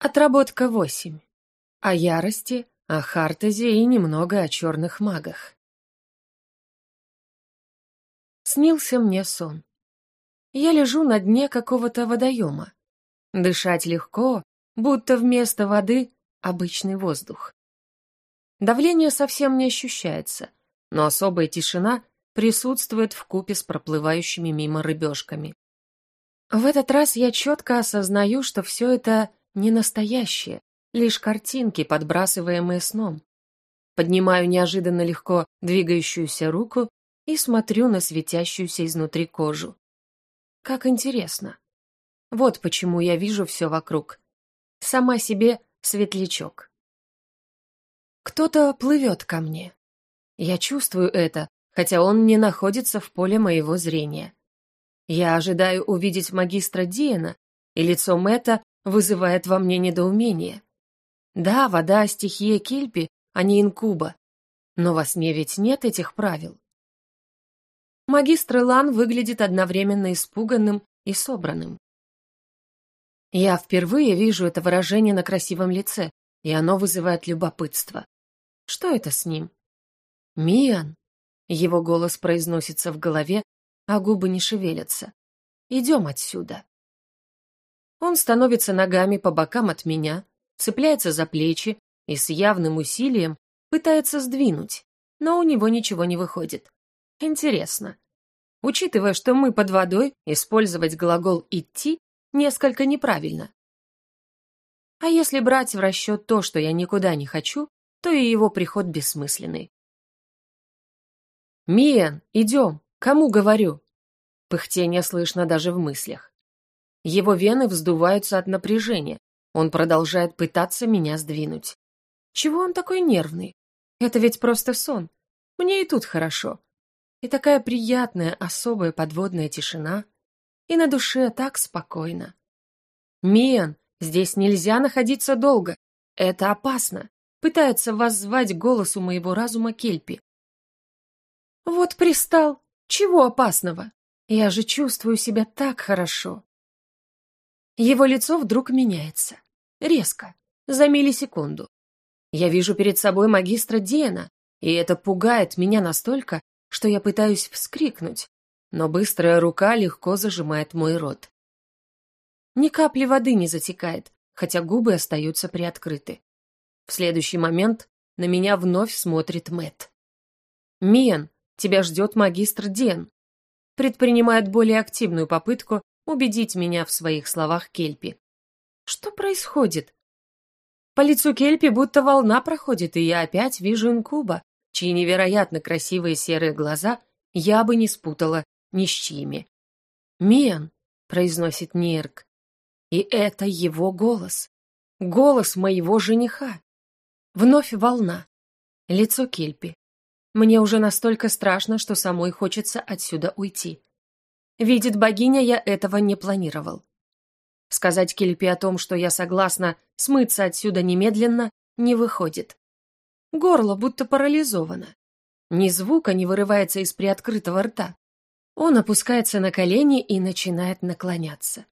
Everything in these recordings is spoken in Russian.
Отработка 8. О ярости, о Хартезе и немного о черных магах. Снился мне сон. Я лежу на дне какого-то водоема. Дышать легко, будто вместо воды обычный воздух. Давление совсем не ощущается, но особая тишина присутствует в купе с проплывающими мимо рыбешками. В этот раз я четко осознаю, что все это не настоящие, лишь картинки, подбрасываемые сном. Поднимаю неожиданно легко двигающуюся руку и смотрю на светящуюся изнутри кожу. Как интересно. Вот почему я вижу все вокруг. Сама себе светлячок. Кто-то плывет ко мне. Я чувствую это, хотя он не находится в поле моего зрения. Я ожидаю увидеть магистра Диена, и лицо Мэтта вызывает во мне недоумение. Да, вода — стихия Кельпи, а не инкуба. Но во сне ведь нет этих правил. Магистр Лан выглядит одновременно испуганным и собранным. Я впервые вижу это выражение на красивом лице, и оно вызывает любопытство. Что это с ним? «Миан!» Его голос произносится в голове, а губы не шевелятся. «Идем отсюда!» Он становится ногами по бокам от меня, цепляется за плечи и с явным усилием пытается сдвинуть, но у него ничего не выходит. Интересно. Учитывая, что мы под водой, использовать глагол «идти» несколько неправильно. А если брать в расчет то, что я никуда не хочу, то и его приход бессмысленный. «Миэн, идем! Кому говорю?» Пыхтение слышно даже в мыслях. Его вены вздуваются от напряжения. Он продолжает пытаться меня сдвинуть. Чего он такой нервный? Это ведь просто сон. Мне и тут хорошо. И такая приятная, особая подводная тишина. И на душе так спокойно. Миан, здесь нельзя находиться долго. Это опасно. Пытается воззвать голосу моего разума Кельпи. Вот пристал. Чего опасного? Я же чувствую себя так хорошо. Его лицо вдруг меняется. Резко. За миллисекунду. Я вижу перед собой магистра Диена, и это пугает меня настолько, что я пытаюсь вскрикнуть, но быстрая рука легко зажимает мой рот. Ни капли воды не затекает, хотя губы остаются приоткрыты. В следующий момент на меня вновь смотрит Мэт. «Миан, тебя ждет магистр Диен», предпринимает более активную попытку убедить меня в своих словах Кельпи. Что происходит? По лицу Кельпи будто волна проходит, и я опять вижу инкуба, чьи невероятно красивые серые глаза я бы не спутала ни с чьими. «Миан», — произносит Нирк, и это его голос. Голос моего жениха. Вновь волна. Лицо Кельпи. Мне уже настолько страшно, что самой хочется отсюда уйти. Видит богиня, я этого не планировал. Сказать Кельпи о том, что я согласна смыться отсюда немедленно, не выходит. Горло будто парализовано. Ни звука не вырывается из приоткрытого рта. Он опускается на колени и начинает наклоняться.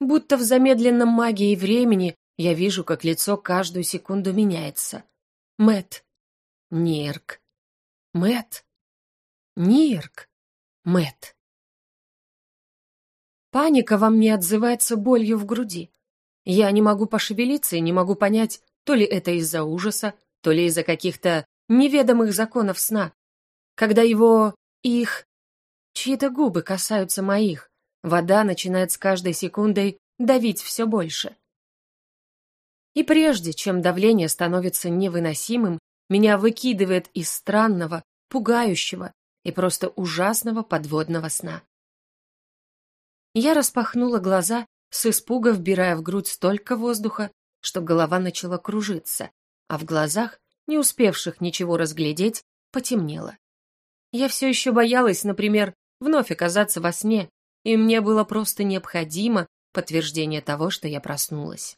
Будто в замедленном магии времени я вижу, как лицо каждую секунду меняется. Мэт, Нирк. Мэт. Нирк. Мэт. Паника во мне отзывается болью в груди. Я не могу пошевелиться и не могу понять, то ли это из-за ужаса, то ли из-за каких-то неведомых законов сна. Когда его... их... чьи-то губы касаются моих, вода начинает с каждой секундой давить все больше. И прежде, чем давление становится невыносимым, меня выкидывает из странного, пугающего и просто ужасного подводного сна. Я распахнула глаза, с испуга вбирая в грудь столько воздуха, что голова начала кружиться, а в глазах, не успевших ничего разглядеть, потемнело. Я все еще боялась, например, вновь оказаться во сне, и мне было просто необходимо подтверждение того, что я проснулась.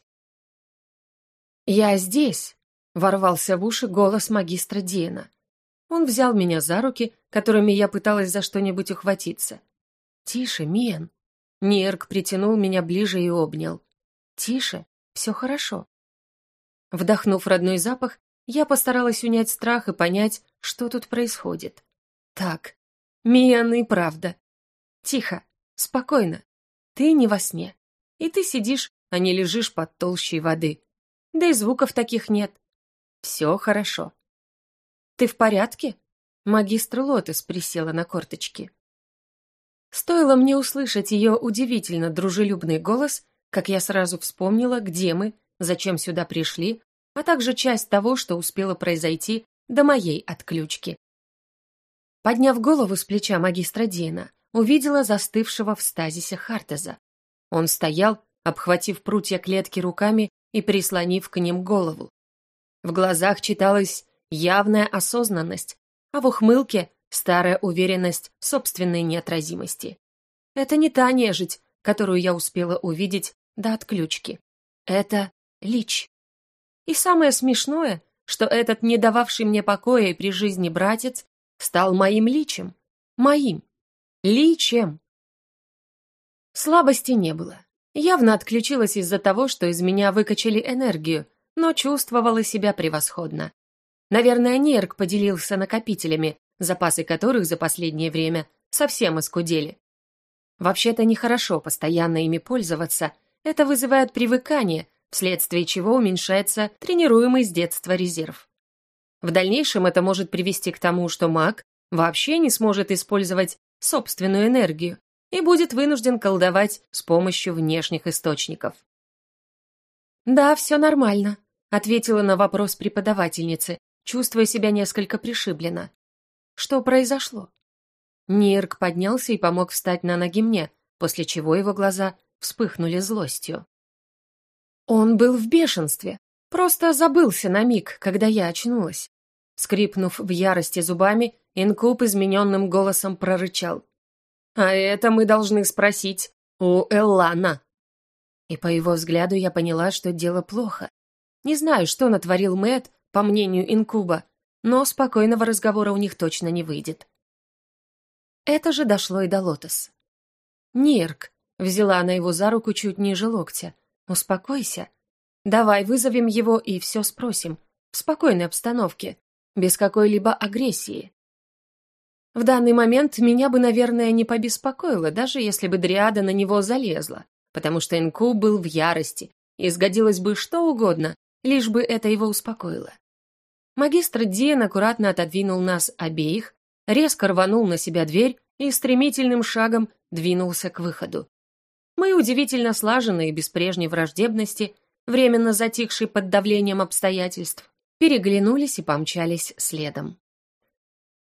«Я здесь!» — ворвался в уши голос магистра Диена. Он взял меня за руки, которыми я пыталась за что-нибудь ухватиться. «Тише, Мен!» Нерк притянул меня ближе и обнял. «Тише, все хорошо». Вдохнув родной запах, я постаралась унять страх и понять, что тут происходит. Так, Миан и правда. Тихо, спокойно. Ты не во сне. И ты сидишь, а не лежишь под толщей воды. Да и звуков таких нет. Все хорошо. Ты в порядке? Магистр Лотес присела на корточки. Стоило мне услышать ее удивительно дружелюбный голос, как я сразу вспомнила, где мы, зачем сюда пришли, а также часть того, что успело произойти до моей отключки. Подняв голову с плеча магистра Дина, увидела застывшего в стазисе Хартеза. Он стоял, обхватив прутья клетки руками и прислонив к ним голову. В глазах читалась явная осознанность, а в ухмылке старая уверенность в собственной неотразимости. Это не та нежить, которую я успела увидеть до отключки. Это Лич. И самое смешное, что этот не дававший мне покоя и при жизни братец стал моим личем. Моим. Личем. Слабости не было. Явно отключилась из-за того, что из меня выкачали энергию, но чувствовала себя превосходно. Наверное, Нерк поделился накопителями, запасы которых за последнее время совсем искудели. Вообще-то нехорошо постоянно ими пользоваться, это вызывает привыкание, вследствие чего уменьшается тренируемый с детства резерв. В дальнейшем это может привести к тому, что маг вообще не сможет использовать собственную энергию и будет вынужден колдовать с помощью внешних источников. «Да, все нормально», — ответила на вопрос преподавательницы, чувствуя себя несколько пришибленно. «Что произошло?» Нирк поднялся и помог встать на ноги мне, после чего его глаза вспыхнули злостью. Он был в бешенстве, просто забылся на миг, когда я очнулась. Скрипнув в ярости зубами, инкуб измененным голосом прорычал. «А это мы должны спросить у Эллана». И по его взгляду я поняла, что дело плохо. Не знаю, что натворил Мэт, по мнению инкуба, но спокойного разговора у них точно не выйдет. Это же дошло и до Лотос. «Нирк», — взяла она его за руку чуть ниже локтя, «Успокойся. Давай вызовем его и все спросим. В спокойной обстановке, без какой-либо агрессии». В данный момент меня бы, наверное, не побеспокоило, даже если бы Дриада на него залезла, потому что Инку был в ярости, и сгодилось бы что угодно, лишь бы это его успокоило. Магистр Диен аккуратно отодвинул нас обеих, резко рванул на себя дверь и стремительным шагом двинулся к выходу. Мы удивительно слаженные, без прежней враждебности, временно затихшие под давлением обстоятельств, переглянулись и помчались следом.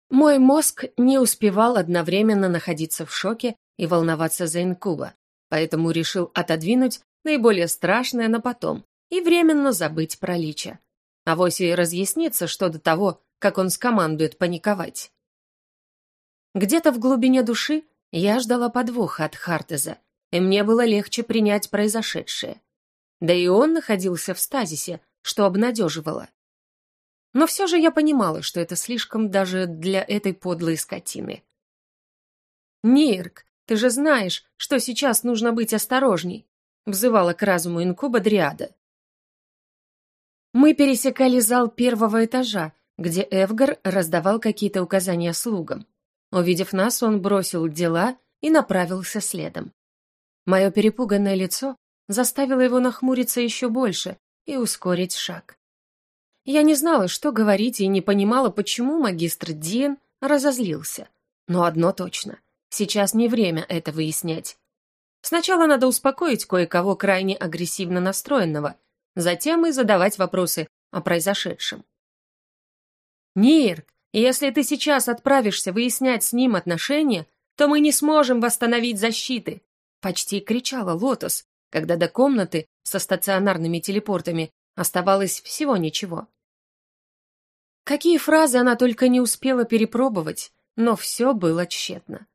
Мой мозг не успевал одновременно находиться в шоке и волноваться за инкуба, поэтому решил отодвинуть наиболее страшное на потом и временно забыть про Лича. Авось и разъяснится, что до того, как он скомандует паниковать. Где-то в глубине души я ждала подвоха от Хартеза, и мне было легче принять произошедшее. Да и он находился в стазисе, что обнадеживало. Но все же я понимала, что это слишком даже для этой подлой скотины. «Нирк, ты же знаешь, что сейчас нужно быть осторожней», взывала к разуму инкуба Дриада. Мы пересекали зал первого этажа, где Эвгар раздавал какие-то указания слугам. Увидев нас, он бросил дела и направился следом. Мое перепуганное лицо заставило его нахмуриться еще больше и ускорить шаг. Я не знала, что говорить, и не понимала, почему магистр Диен разозлился. Но одно точно. Сейчас не время это выяснять. Сначала надо успокоить кое-кого крайне агрессивно настроенного, затем и задавать вопросы о произошедшем. «Нирк, если ты сейчас отправишься выяснять с ним отношения, то мы не сможем восстановить защиты», Почти кричала Лотос, когда до комнаты со стационарными телепортами оставалось всего ничего. Какие фразы она только не успела перепробовать, но все было тщетно.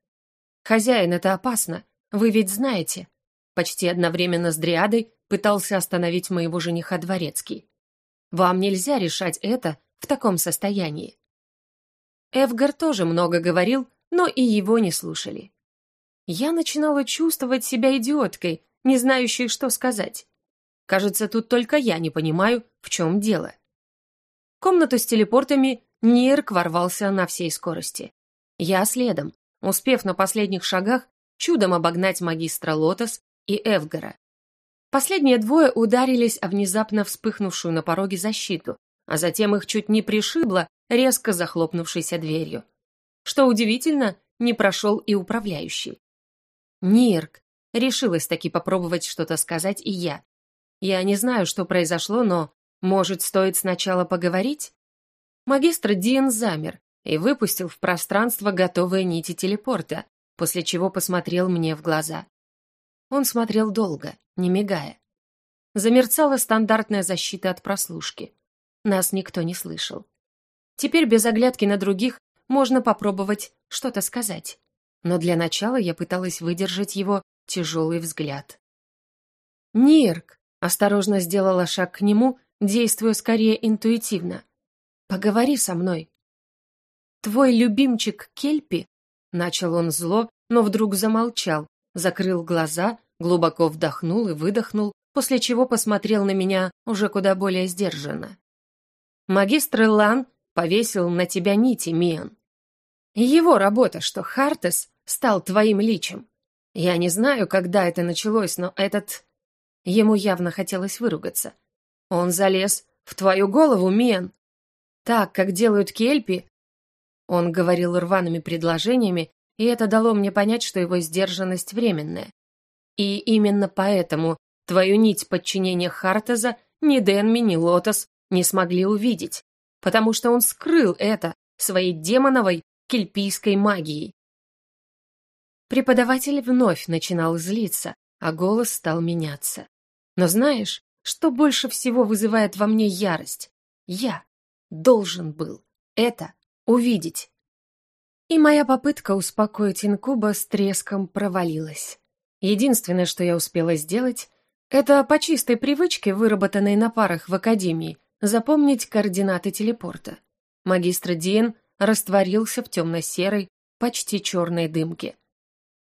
«Хозяин, это опасно, вы ведь знаете». Почти одновременно с Дриадой пытался остановить моего жениха Дворецкий. «Вам нельзя решать это в таком состоянии». Эвгар тоже много говорил, но и его не слушали. Я начинала чувствовать себя идиоткой, не знающей, что сказать. Кажется, тут только я не понимаю, в чем дело. В комнату с телепортами Нирк ворвался на всей скорости. Я следом, успев на последних шагах чудом обогнать магистра Лотос и Эвгара. Последние двое ударились о внезапно вспыхнувшую на пороге защиту, а затем их чуть не пришибло резко захлопнувшейся дверью. Что удивительно, не прошел и управляющий. Нирк. Решилась таки попробовать что-то сказать и я. Я не знаю, что произошло, но, может, стоит сначала поговорить? Магистр Диен замер и выпустил в пространство готовые нити телепорта, после чего посмотрел мне в глаза. Он смотрел долго, не мигая. Замерцала стандартная защита от прослушки. Нас никто не слышал. Теперь без оглядки на других можно попробовать что-то сказать. Но для начала я пыталась выдержать его тяжелый взгляд. «Нирк!» — осторожно сделала шаг к нему, действуя скорее интуитивно. «Поговори со мной». «Твой любимчик Кельпи?» — начал он зло, но вдруг замолчал, закрыл глаза, глубоко вдохнул и выдохнул, после чего посмотрел на меня уже куда более сдержанно. Магистр Лан повесил на тебя нити, Миан. Его работа, что Хартес стал твоим личем. Я не знаю, когда это началось, но этот... Ему явно хотелось выругаться. Он залез в твою голову, Миан. Так, как делают кельпи. Он говорил рваными предложениями, и это дало мне понять, что его сдержанность временная. И именно поэтому твою нить подчинения Хартеза ни Денми, ни Лотос не смогли увидеть, потому что он скрыл это своей демоновой кельпийской магией. Преподаватель вновь начинал злиться, а голос стал меняться. Но знаешь, что больше всего вызывает во мне ярость? Я должен был это увидеть. И моя попытка успокоить инкуба с треском провалилась. Единственное, что я успела сделать, это по чистой привычке, выработанной на парах в академии, запомнить координаты телепорта. Магистр Диен растворился в темно-серой, почти черной дымке.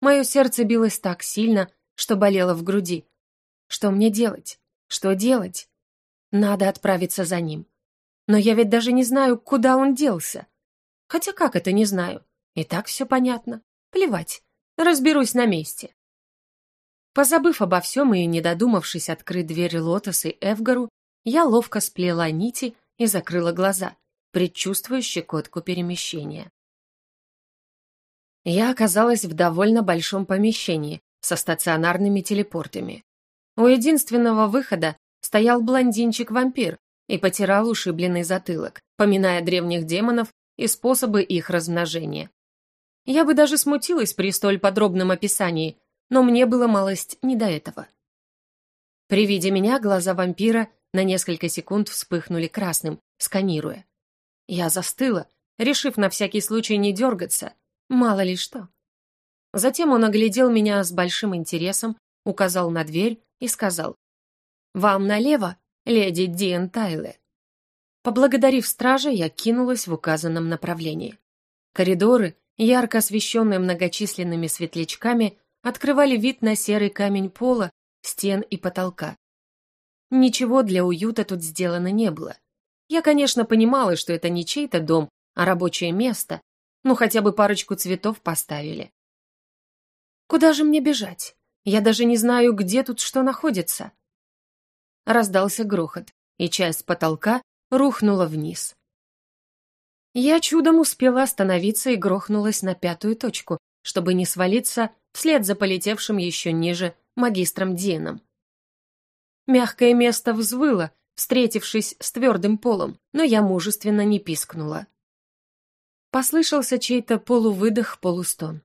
Мое сердце билось так сильно, что болело в груди. Что мне делать? Что делать? Надо отправиться за ним. Но я ведь даже не знаю, куда он делся. Хотя как это не знаю? И так все понятно. Плевать, разберусь на месте. Позабыв обо всем и не додумавшись открыть дверь Лотоса и Эвгару, я ловко сплела нити и закрыла глаза, предчувствуя щекотку перемещения. Я оказалась в довольно большом помещении со стационарными телепортами. У единственного выхода стоял блондинчик-вампир и потирал ушибленный затылок, поминая древних демонов и способы их размножения. Я бы даже смутилась при столь подробном описании, но мне было малость не до этого. При виде меня глаза вампира на несколько секунд вспыхнули красным, сканируя. Я застыла, решив на всякий случай не дергаться, мало ли что. Затем он оглядел меня с большим интересом, указал на дверь и сказал «Вам налево, леди Диэн Тайле». Поблагодарив стража, я кинулась в указанном направлении. Коридоры, ярко освещенные многочисленными светлячками, открывали вид на серый камень пола, стен и потолка. Ничего для уюта тут сделано не было. Я, конечно, понимала, что это не чей-то дом, а рабочее место, ну хотя бы парочку цветов поставили. Куда же мне бежать? Я даже не знаю, где тут что находится. Раздался грохот, и часть потолка рухнула вниз. Я чудом успела остановиться и грохнулась на пятую точку, чтобы не свалиться вслед за полетевшим еще ниже магистром Диеном. Мягкое место взвыло, встретившись с твердым полом, но я мужественно не пискнула. Послышался чей-то полувыдох-полустон.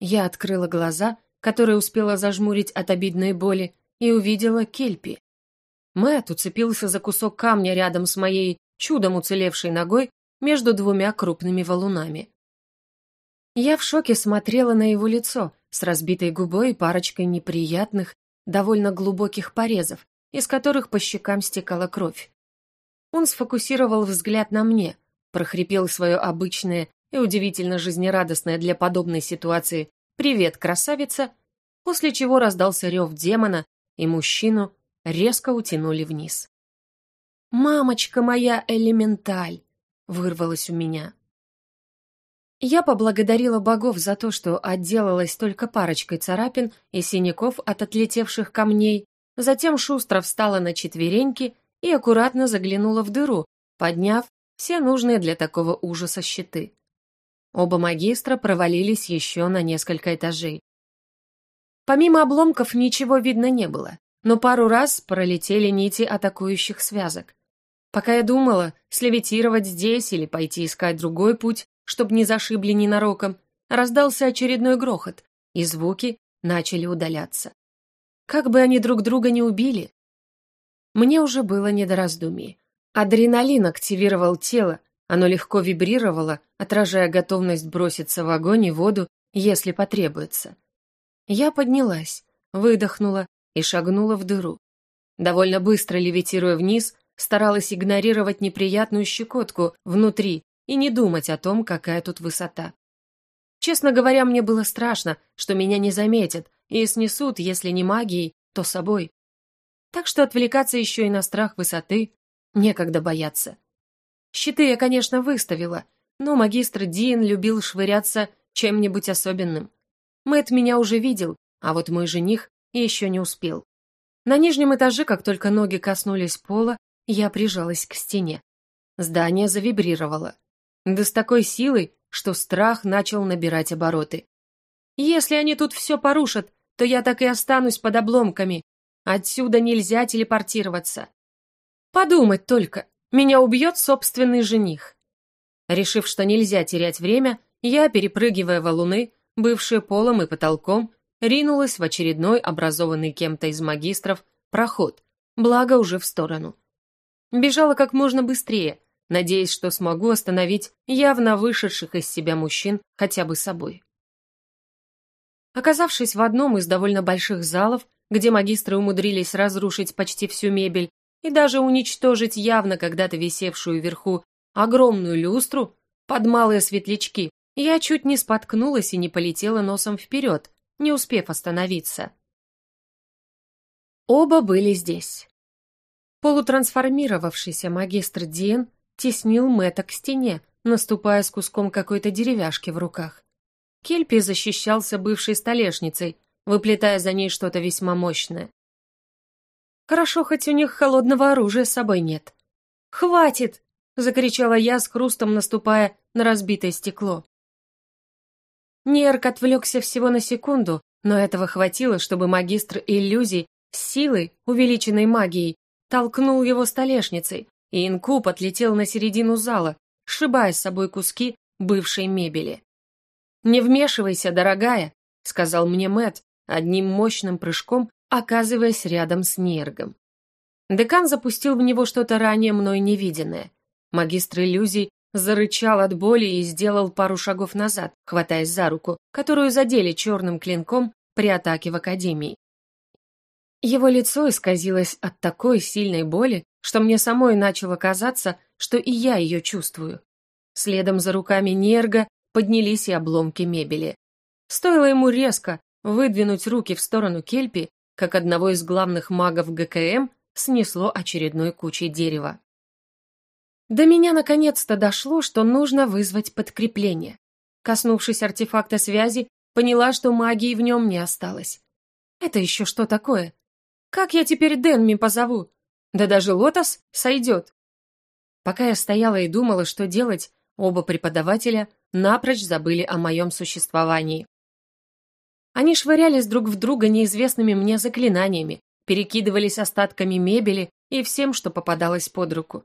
Я открыла глаза, которые успела зажмурить от обидной боли, и увидела Кельпи. Мэтт уцепился за кусок камня рядом с моей чудом уцелевшей ногой между двумя крупными валунами. Я в шоке смотрела на его лицо с разбитой губой и парочкой неприятных, довольно глубоких порезов, из которых по щекам стекала кровь. Он сфокусировал взгляд на мне, прохрипел свое обычное и удивительно жизнерадостное для подобной ситуации «Привет, красавица!», после чего раздался рев демона, и мужчину резко утянули вниз. «Мамочка моя элементаль!» — вырвалась у меня. Я поблагодарила богов за то, что отделалась только парочкой царапин и синяков от отлетевших камней, затем шустро встала на четвереньки и аккуратно заглянула в дыру, подняв все нужные для такого ужаса щиты. Оба магистра провалились еще на несколько этажей. Помимо обломков ничего видно не было, но пару раз пролетели нити атакующих связок. Пока я думала, слевитировать здесь или пойти искать другой путь, чтобы не зашибли ненароком, раздался очередной грохот, и звуки начали удаляться. Как бы они друг друга не убили. Мне уже было не до раздумий. Адреналин активировал тело, оно легко вибрировало, отражая готовность броситься в огонь и воду, если потребуется. Я поднялась, выдохнула и шагнула в дыру. Довольно быстро левитируя вниз, старалась игнорировать неприятную щекотку внутри и не думать о том, какая тут высота. Честно говоря, мне было страшно, что меня не заметят и снесут, если не магией, то собой. Так что отвлекаться еще и на страх высоты некогда бояться. Щиты я, конечно, выставила, но магистр Дин любил швыряться чем-нибудь особенным. Мэт меня уже видел, а вот мой жених еще не успел. На нижнем этаже, как только ноги коснулись пола, я прижалась к стене. Здание завибрировало. Да с такой силой, что страх начал набирать обороты. Если они тут все порушат, то я так и останусь под обломками. Отсюда нельзя телепортироваться. Подумать только, меня убьет собственный жених. Решив, что нельзя терять время, я, перепрыгивая валуны, бывшие полом и потолком, ринулась в очередной образованный кем-то из магистров проход, благо уже в сторону. Бежала как можно быстрее, надеясь, что смогу остановить явно вышедших из себя мужчин хотя бы собой. Оказавшись в одном из довольно больших залов, где магистры умудрились разрушить почти всю мебель и даже уничтожить явно когда-то висевшую вверху огромную люстру под малые светлячки, я чуть не споткнулась и не полетела носом вперед, не успев остановиться. Оба были здесь. Полутрансформировавшийся магистр Диен теснил Мэтта к стене, наступая с куском какой-то деревяшки в руках. Кельпи защищался бывшей столешницей, выплетая за ней что-то весьма мощное. Хорошо, хоть у них холодного оружия с собой нет. «Хватит!» — закричала я, с хрустом наступая на разбитое стекло. Нерк отвлекся всего на секунду, но этого хватило, чтобы магистр иллюзий с силой, увеличенной магией, толкнул его столешницей, и инкуб отлетел на середину зала, сшибая с собой куски бывшей мебели. «Не вмешивайся, дорогая», — сказал мне Мэт, одним мощным прыжком оказываясь рядом с Нергом. Декан запустил в него что-то ранее мной невиденное. Магистр иллюзий зарычал от боли и сделал пару шагов назад, хватаясь за руку, которую задели черным клинком при атаке в Академии. Его лицо исказилось от такой сильной боли, что мне самой начало казаться, что и я ее чувствую. Следом за руками Нерга поднялись и обломки мебели. Стоило ему резко выдвинуть руки в сторону Кельпи, как одного из главных магов ГКМ снесло очередной кучей дерева. До меня наконец-то дошло, что нужно вызвать подкрепление. Коснувшись артефакта связи, поняла, что магии в нем не осталось. Это еще что такое? Как я теперь Денми позову? Да даже Лотос сойдет. Пока я стояла и думала, что делать, оба преподавателя напрочь забыли о моем существовании. Они швырялись друг в друга неизвестными мне заклинаниями, перекидывались остатками мебели и всем, что попадалось под руку.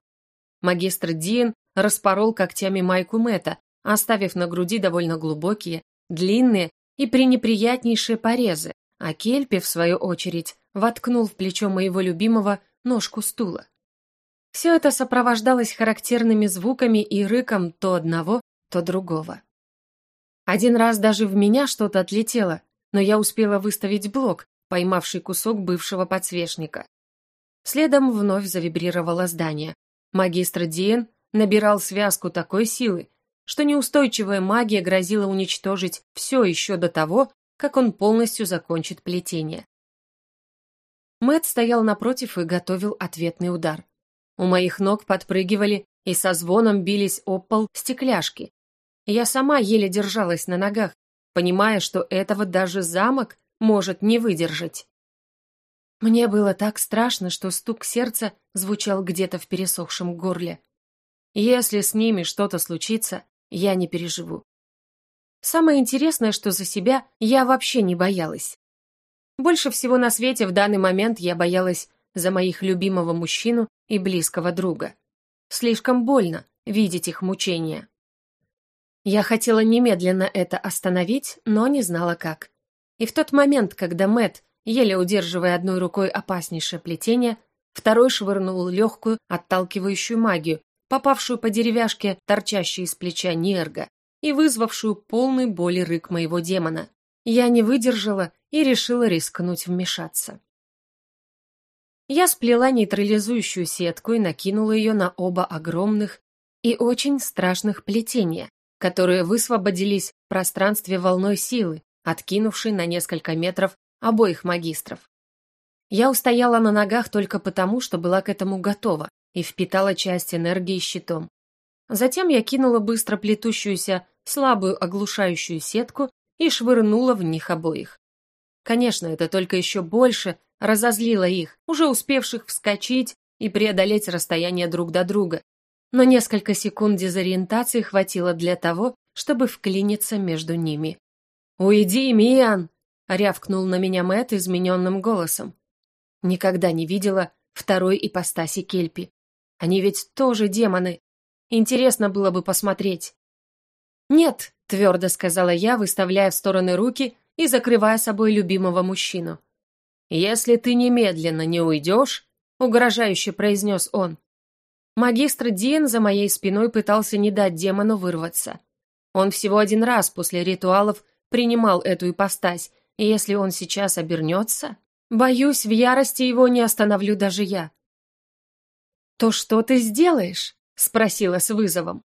Магистр Диен распорол когтями майку Мэтта, оставив на груди довольно глубокие, длинные и пренеприятнейшие порезы, а Кельпи, в свою очередь, воткнул в плечо моего любимого ножку стула. Все это сопровождалось характерными звуками и рыком то одного, то другого. Один раз даже в меня что-то отлетело, но я успела выставить блок, поймавший кусок бывшего подсвечника. Следом вновь завибрировало здание. Магистр Диен набирал связку такой силы, что неустойчивая магия грозила уничтожить все еще до того, как он полностью закончит плетение. Мэт стоял напротив и готовил ответный удар. У моих ног подпрыгивали и со звоном бились об пол стекляшки. Я сама еле держалась на ногах, понимая, что этого даже замок может не выдержать. Мне было так страшно, что стук сердца звучал где-то в пересохшем горле. Если с ними что-то случится, я не переживу. Самое интересное, что за себя я вообще не боялась. Больше всего на свете в данный момент я боялась за моих любимого мужчину и близкого друга. Слишком больно видеть их мучения. Я хотела немедленно это остановить, но не знала как. И в тот момент, когда Мэт, еле удерживая одной рукой опаснейшее плетение, второй швырнул легкую, отталкивающую магию, попавшую по деревяшке, торчащей из плеча Нерга, и вызвавшую полный боли рык моего демона. Я не выдержала и решила рискнуть вмешаться. Я сплела нейтрализующую сетку и накинула ее на оба огромных и очень страшных плетения, которые высвободились в пространстве волной силы, откинувшей на несколько метров обоих магистров. Я устояла на ногах только потому, что была к этому готова и впитала часть энергии щитом. Затем я кинула быстро плетущуюся, слабую оглушающую сетку и швырнула в них обоих. Конечно, это только еще больше разозлило их, уже успевших вскочить и преодолеть расстояние друг до друга. Но несколько секунд дезориентации хватило для того, чтобы вклиниться между ними. «Уйди, Миан!» — рявкнул на меня Мэтт измененным голосом. Никогда не видела второй ипостаси Кельпи. Они ведь тоже демоны. Интересно было бы посмотреть. «Нет», — твердо сказала я, выставляя в стороны руки и закрывая собой любимого мужчину. «Если ты немедленно не уйдешь», — угрожающе произнес он. Магистр Диен за моей спиной пытался не дать демону вырваться. Он всего один раз после ритуалов принимал эту ипостась, и если он сейчас обернется, боюсь, в ярости его не остановлю даже я. «То что ты сделаешь?» — спросила с вызовом.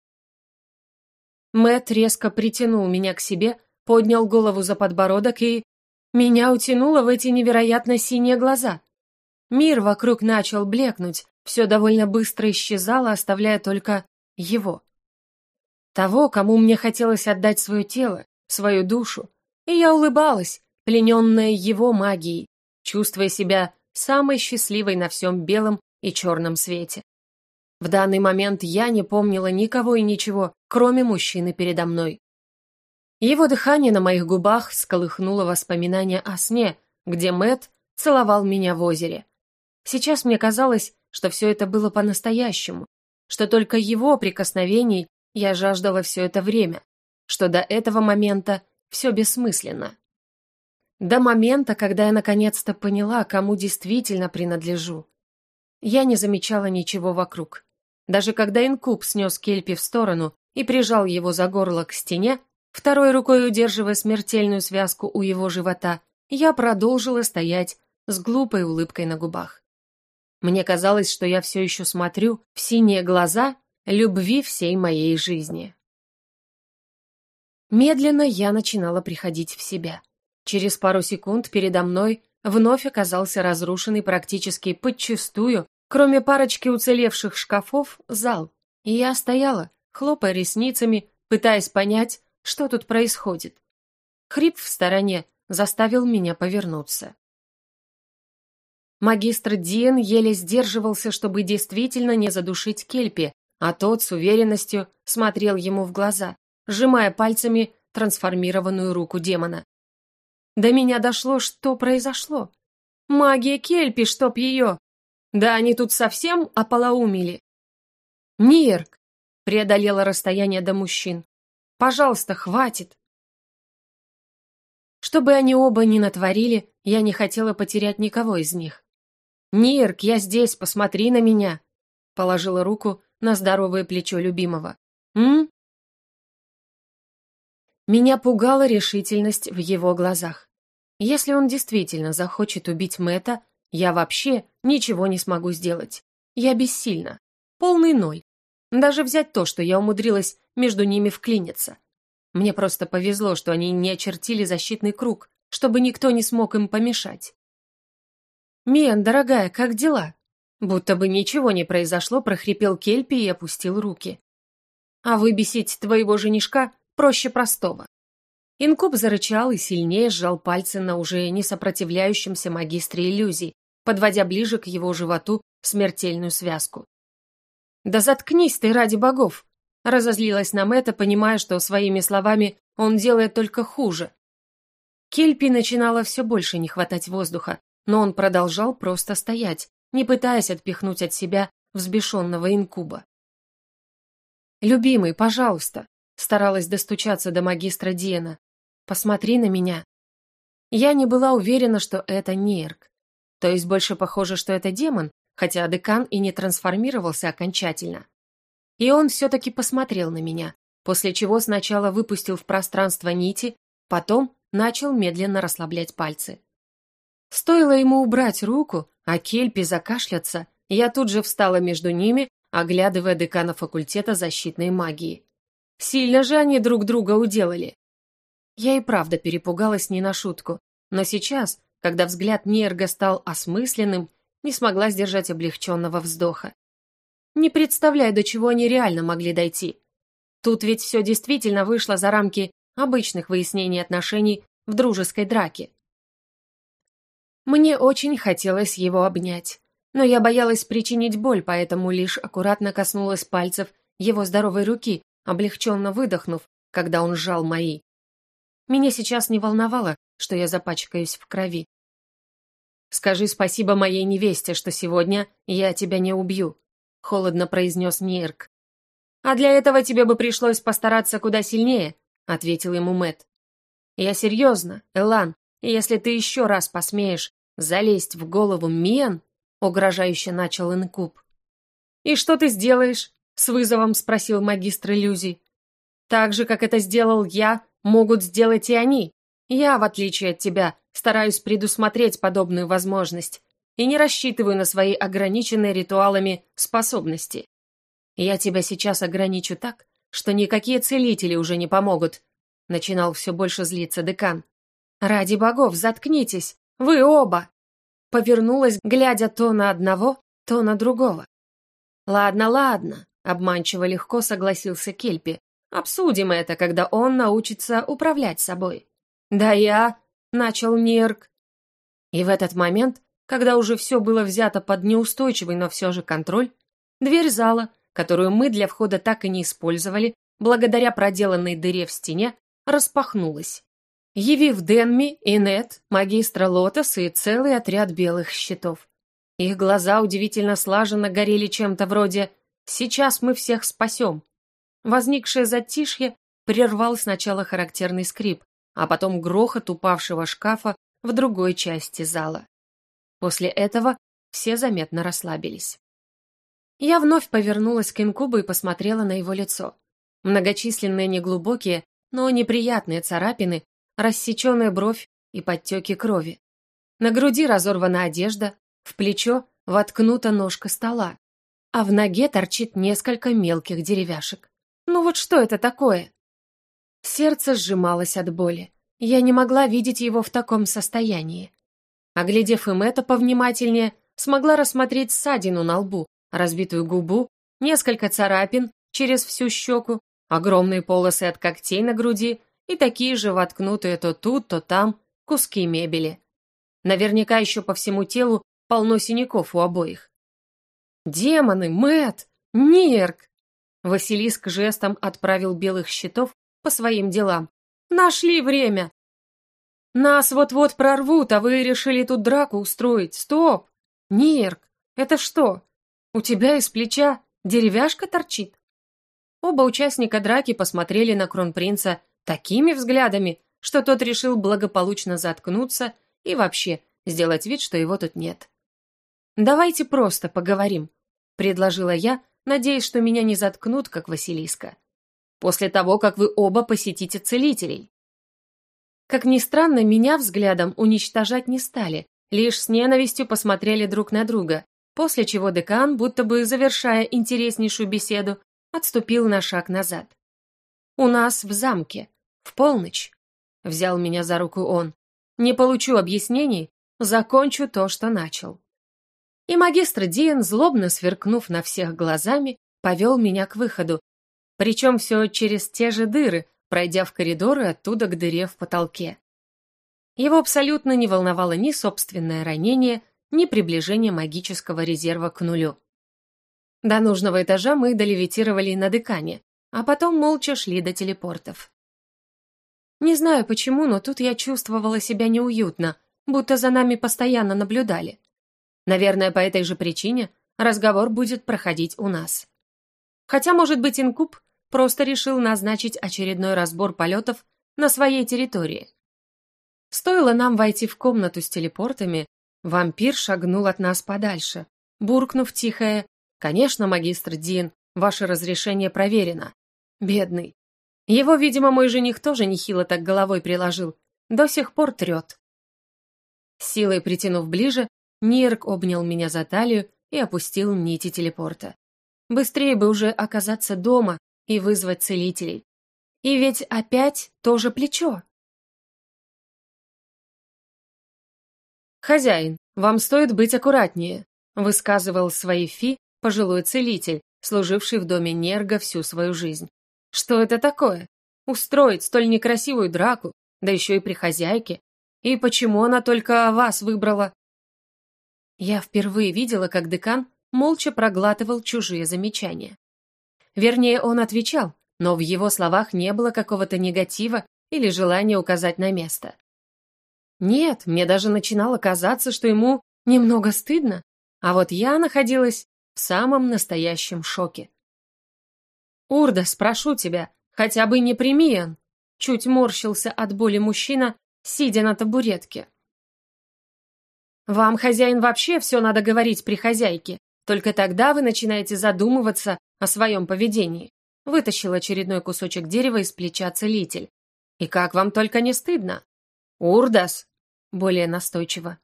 Мэт резко притянул меня к себе, поднял голову за подбородок и... Меня утянуло в эти невероятно синие глаза. Мир вокруг начал блекнуть, все довольно быстро исчезало, оставляя только его. Того, кому мне хотелось отдать свое тело, свою душу. И я улыбалась, плененная его магией, чувствуя себя самой счастливой на всем белом и черном свете. В данный момент я не помнила никого и ничего, кроме мужчины передо мной. Его дыхание на моих губах сколыхнуло воспоминания о сне, где Мэт целовал меня в озере. Сейчас мне казалось, что все это было по-настоящему, что только его прикосновений я жаждала все это время, что до этого момента все бессмысленно. До момента, когда я наконец-то поняла, кому действительно принадлежу. Я не замечала ничего вокруг. Даже когда инкуб снес Кельпи в сторону и прижал его за горло к стене, второй рукой удерживая смертельную связку у его живота, я продолжила стоять с глупой улыбкой на губах. Мне казалось, что я все еще смотрю в синие глаза любви всей моей жизни. Медленно я начинала приходить в себя. Через пару секунд передо мной вновь оказался разрушенный практически подчистую Кроме парочки уцелевших шкафов, зал. И я стояла, хлопая ресницами, пытаясь понять, что тут происходит. Хрип в стороне заставил меня повернуться. Магистр Диен еле сдерживался, чтобы действительно не задушить Кельпи, а тот с уверенностью смотрел ему в глаза, сжимая пальцами трансформированную руку демона. До меня дошло, что произошло. Магия Кельпи, чтоб ее! Да они тут совсем ополоумели. Нирк преодолела расстояние до мужчин. Пожалуйста, хватит. Чтобы они оба не натворили, я не хотела потерять никого из них. «Нирк, я здесь, посмотри на меня!» Положила руку на здоровое плечо любимого. «М?» Меня пугала решительность в его глазах. Если он действительно захочет убить Мэта, я вообще ничего не смогу сделать. Я бессильна. Полный ноль. Даже взять то, что я умудрилась между ними вклиниться. Мне просто повезло, что они не очертили защитный круг, чтобы никто не смог им помешать. «Миан, дорогая, как дела?» Будто бы ничего не произошло, прохрипел Кельпи и опустил руки. «А выбесить твоего женишка проще простого». Инкуб зарычал и сильнее сжал пальцы на уже не сопротивляющемся магистре иллюзий, подводя ближе к его животу смертельную связку. «Да заткнись ты ради богов!» Разозлилась на Мэтта, понимая, что своими словами он делает только хуже. Кельпи начинало все больше не хватать воздуха, но он продолжал просто стоять, не пытаясь отпихнуть от себя взбешенного инкуба. «Любимый, пожалуйста», — старалась достучаться до магистра Диена, — «посмотри на меня». Я не была уверена, что это нерк. То есть больше похоже, что это демон, хотя декан и не трансформировался окончательно. И он все-таки посмотрел на меня, после чего сначала выпустил в пространство нити, потом начал медленно расслаблять пальцы. Стоило ему убрать руку, а Кельпи закашляться, я тут же встала между ними, оглядывая декана факультета защитной магии. Сильно же они друг друга уделали. Я и правда перепугалась не на шутку, но сейчас, когда взгляд Нерга стал осмысленным, не смогла сдержать облегченного вздоха. Не представляю, до чего они реально могли дойти. Тут ведь все действительно вышло за рамки обычных выяснений отношений в дружеской драке. Мне очень хотелось его обнять, но я боялась причинить боль, поэтому лишь аккуратно коснулась пальцев его здоровой руки, облегченно выдохнув, когда он сжал мои. Меня сейчас не волновало, что я запачкаюсь в крови. «Скажи спасибо моей невесте, что сегодня я тебя не убью», — холодно произнес Нирк. «А для этого тебе бы пришлось постараться куда сильнее», — ответил ему Мэт. «Я серьезно, Элан, если ты еще раз посмеешь залезть в голову Мен, угрожающе начал Инкуб. «И что ты сделаешь?» — с вызовом спросил магистр иллюзий. «Так же, как это сделал я, могут сделать и они. Я, в отличие от тебя, стараюсь предусмотреть подобную возможность и не рассчитываю на свои ограниченные ритуалами способности. Я тебя сейчас ограничу так, что никакие целители уже не помогут», — начинал все больше злиться декан. «Ради богов, заткнитесь! Вы оба!» Повернулась, глядя то на одного, то на другого. «Ладно, ладно», — обманчиво легко согласился Кельпи. «Обсудим это, когда он научится управлять собой». «Да я...» — начал Нерк. И в этот момент, когда уже все было взято под неустойчивый, но все же контроль, дверь зала, которую мы для входа так и не использовали, благодаря проделанной дыре в стене, распахнулась явив Денми, Инет, магистра Лотос и целый отряд белых щитов. Их глаза удивительно слаженно горели чем-то вроде «Сейчас мы всех спасем». Возникшее затишье прервал сначала характерный скрип, а потом грохот упавшего шкафа в другой части зала. После этого все заметно расслабились. Я вновь повернулась к инкубу и посмотрела на его лицо. Многочисленные неглубокие, но неприятные царапины рассеченная бровь и подтеки крови. На груди разорвана одежда, в плечо воткнута ножка стола, а в ноге торчит несколько мелких деревяшек. Ну вот что это такое? Сердце сжималось от боли. Я не могла видеть его в таком состоянии. Оглядев им это повнимательнее, смогла рассмотреть ссадину на лбу, разбитую губу, несколько царапин через всю щеку, огромные полосы от когтей на груди и такие же воткнутые то тут, то там куски мебели. Наверняка еще по всему телу полно синяков у обоих. «Демоны! Мэт! Нерк!» Василиск жестом отправил белых щитов по своим делам. «Нашли время!» «Нас вот-вот прорвут, а вы решили тут драку устроить. Стоп! Нерк, это что? У тебя из плеча деревяшка торчит?» Оба участника драки посмотрели на кронпринца такими взглядами, что тот решил благополучно заткнуться и вообще сделать вид, что его тут нет. «Давайте просто поговорим», — предложила я, надеясь, что меня не заткнут, как Василиска. «После того, как вы оба посетите целителей». Как ни странно, меня взглядом уничтожать не стали, лишь с ненавистью посмотрели друг на друга, после чего декан, будто бы завершая интереснейшую беседу, отступил на шаг назад. «У нас в замке. В полночь. Взял меня за руку он. Не получу объяснений, закончу то, что начал. И магистр Диен, злобно сверкнув на всех глазами, повел меня к выходу, причем все через те же дыры, пройдя в коридор и оттуда к дыре в потолке. Его абсолютно не волновало ни собственное ранение, ни приближение магического резерва к нулю. До нужного этажа мы долевитировали на декане, а потом молча шли до телепортов. Не знаю почему, но тут я чувствовала себя неуютно, будто за нами постоянно наблюдали. Наверное, по этой же причине разговор будет проходить у нас. Хотя, может быть, инкуб просто решил назначить очередной разбор полетов на своей территории. Стоило нам войти в комнату с телепортами, вампир шагнул от нас подальше, буркнув тихое «Конечно, магистр Дин, ваше разрешение проверено». Бедный. Его, видимо, мой жених тоже нехило так головой приложил. До сих пор трет. Силой притянув ближе, Нирк обнял меня за талию и опустил нити телепорта. Быстрее бы уже оказаться дома и вызвать целителей. И ведь опять тоже плечо. «Хозяин, вам стоит быть аккуратнее», высказывал свои фи пожилой целитель, служивший в доме Нерга всю свою жизнь. «Что это такое? Устроить столь некрасивую драку, да еще и при хозяйке? И почему она только вас выбрала?» Я впервые видела, как декан молча проглатывал чужие замечания. Вернее, он отвечал, но в его словах не было какого-то негатива или желания указать на место. Нет, мне даже начинало казаться, что ему немного стыдно, а вот я находилась в самом настоящем шоке. «Урда, спрошу тебя, хотя бы не примиен!» Чуть морщился от боли мужчина, сидя на табуретке. «Вам, хозяин, вообще все надо говорить при хозяйке. Только тогда вы начинаете задумываться о своем поведении», вытащил очередной кусочек дерева из плеча целитель. «И как вам только не стыдно?» «Урдас!» более настойчиво.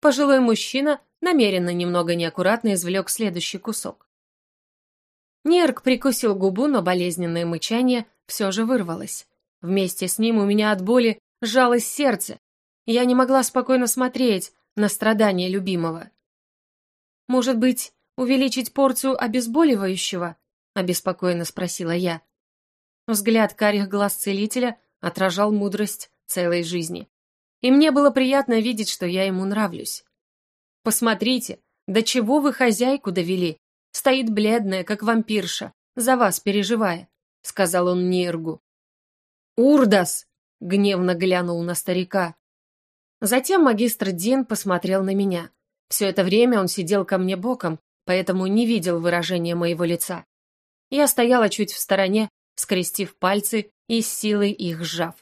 Пожилой мужчина намеренно немного неаккуратно извлек следующий кусок. Нерк прикусил губу, но болезненное мычание все же вырвалось. Вместе с ним у меня от боли сжалось сердце. Я не могла спокойно смотреть на страдания любимого. «Может быть, увеличить порцию обезболивающего?» — обеспокоенно спросила я. Взгляд карих глаз целителя отражал мудрость целой жизни. И мне было приятно видеть, что я ему нравлюсь. Посмотрите, до чего вы хозяйку довели. Стоит бледная, как вампирша, за вас переживая, сказал он Ниргу. Урдас! гневно глянул на старика. Затем магистр Дин посмотрел на меня. Все это время он сидел ко мне боком, поэтому не видел выражения моего лица. Я стояла чуть в стороне, скрестив пальцы и с силой их сжав.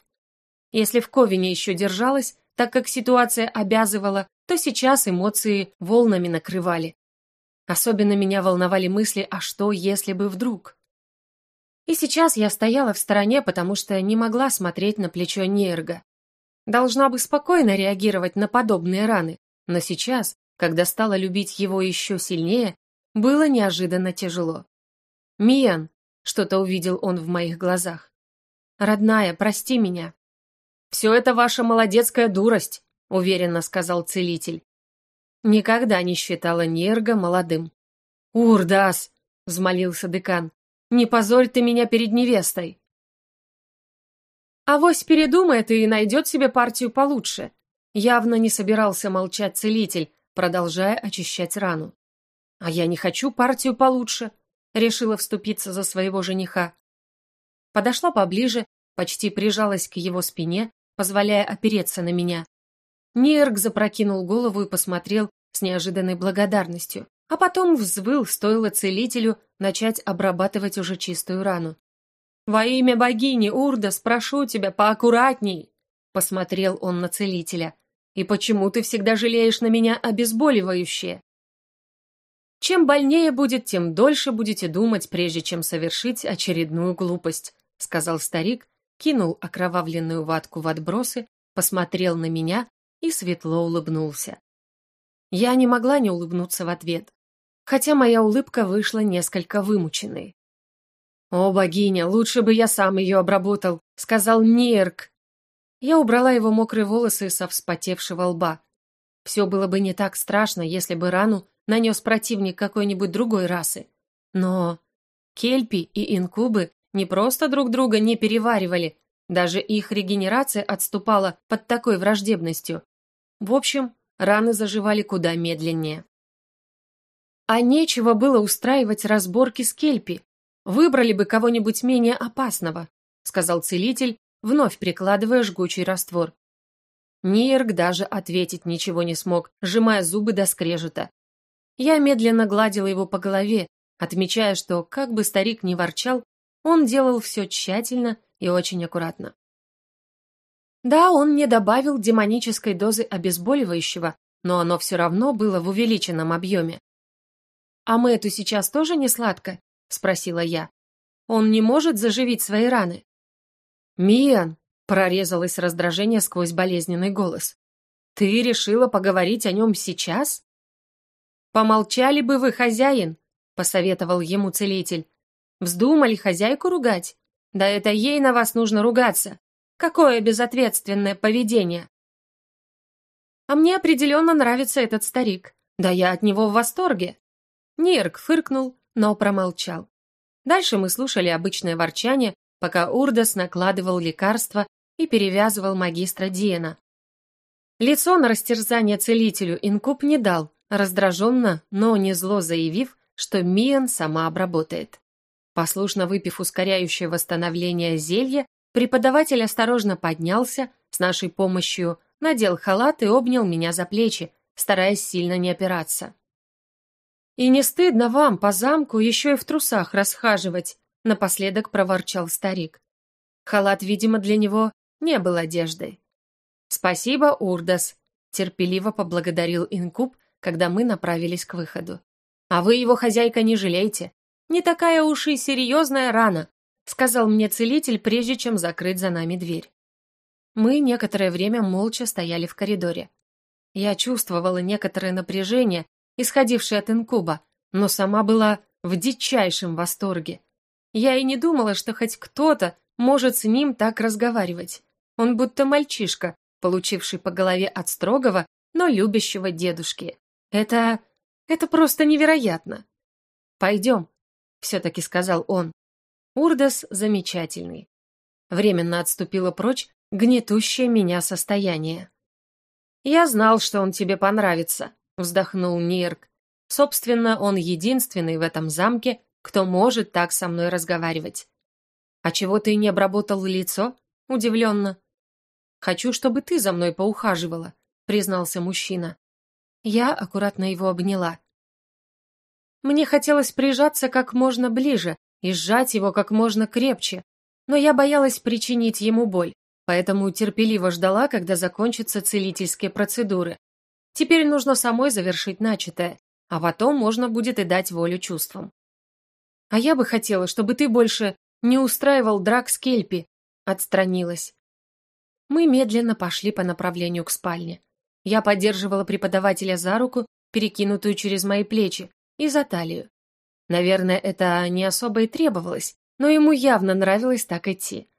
Если в Ковине еще держалась, так как ситуация обязывала, то сейчас эмоции волнами накрывали. Особенно меня волновали мысли «а что, если бы вдруг?». И сейчас я стояла в стороне, потому что не могла смотреть на плечо Нерга. Должна бы спокойно реагировать на подобные раны, но сейчас, когда стала любить его еще сильнее, было неожиданно тяжело. «Миян», — что-то увидел он в моих глазах. «Родная, прости меня. «Все это ваша молодецкая дурость», — уверенно сказал целитель. Никогда не считала Нерга молодым. «Урдас!» — взмолился декан. «Не позорь ты меня перед невестой!» «Авось передумает и найдет себе партию получше», Явно не собирался молчать целитель, продолжая очищать рану. «А я не хочу партию получше», — решила вступиться за своего жениха. Подошла поближе, почти прижалась к его спине позволяя опереться на меня. Нирк запрокинул голову и посмотрел с неожиданной благодарностью, а потом взвыл, стоило целителю начать обрабатывать уже чистую рану. «Во имя богини, Урда, спрошу тебя поаккуратней!» Посмотрел он на целителя. «И почему ты всегда жалеешь на меня обезболивающее?» Чем больнее будет, тем дольше будете думать, прежде чем совершить очередную глупость», — сказал старик, кинул окровавленную ватку в отбросы, посмотрел на меня и светло улыбнулся. Я не могла не улыбнуться в ответ, хотя моя улыбка вышла несколько вымученной. «О, богиня, лучше бы я сам ее обработал», — сказал Нерк. Я убрала его мокрые волосы со вспотевшего лба. Все было бы не так страшно, если бы рану нанес противник какой-нибудь другой расы. Но кельпи и инкубы не просто друг друга не переваривали, даже их регенерация отступала под такой враждебностью. В общем, раны заживали куда медленнее. А нечего было устраивать разборки с кельпи. Выбрали бы кого-нибудь менее опасного, сказал целитель, вновь прикладывая жгучий раствор. Нирк даже ответить ничего не смог, сжимая зубы до скрежета. Я медленно гладила его по голове, отмечая, что, как бы старик ни ворчал, он делал все тщательно и очень аккуратно. Да, он не добавил демонической дозы обезболивающего, но оно все равно было в увеличенном объеме. «А Мэтту сейчас тоже не сладко?» — спросила я. «Он не может заживить свои раны?» «Миан!» — прорезалось раздражение сквозь болезненный голос. «Ты решила поговорить о нем сейчас?» «Помолчали бы вы, хозяин!» — посоветовал ему целитель. «Вздумали хозяйку ругать? Да это ей на вас нужно ругаться. Какое безответственное поведение!» «А мне определенно нравится этот старик. Да я от него в восторге!» Нирк фыркнул, но промолчал. Дальше мы слушали обычное ворчание, пока Урдас накладывал лекарства и перевязывал магистра Диена. Лицо на растерзание целителю инкуб не дал, раздраженно, но не зло заявив, что Миан сама обработает. Послушно выпив ускоряющее восстановление зелья, преподаватель осторожно поднялся, с нашей помощью надел халат и обнял меня за плечи, стараясь сильно не опираться. «И не стыдно вам по замку еще и в трусах расхаживать», напоследок проворчал старик. Халат, видимо, для него не был одеждой. «Спасибо, Урдас», терпеливо поблагодарил Инкуб, когда мы направились к выходу. «А вы его, хозяйка, не жалейте. Не такая уж и серьезная рана», сказал мне целитель, прежде чем закрыть за нами дверь. Мы некоторое время молча стояли в коридоре. Я чувствовала некоторое напряжение, исходивший от инкуба, но сама была в дичайшем восторге. Я и не думала, что хоть кто-то может с ним так разговаривать. Он будто мальчишка, получивший по голове от строгого, но любящего дедушки. Это... это просто невероятно. «Пойдем», — все-таки сказал он. Урдас замечательный. Временно отступила прочь гнетущее меня состояние. «Я знал, что он тебе понравится», вздохнул Нирк. Собственно, он единственный в этом замке, кто может так со мной разговаривать. А чего ты не обработал лицо? Удивленно. Хочу, чтобы ты за мной поухаживала, признался мужчина. Я аккуратно его обняла. Мне хотелось прижаться как можно ближе и сжать его как можно крепче, но я боялась причинить ему боль, поэтому терпеливо ждала, когда закончатся целительские процедуры. Теперь нужно самой завершить начатое, а потом можно будет и дать волю чувствам. А я бы хотела, чтобы ты больше не устраивал драк с Кельпи, отстранилась. Мы медленно пошли по направлению к спальне. Я поддерживала преподавателя за руку, перекинутую через мои плечи, и за талию. Наверное, это не особо и требовалось, но ему явно нравилось так идти.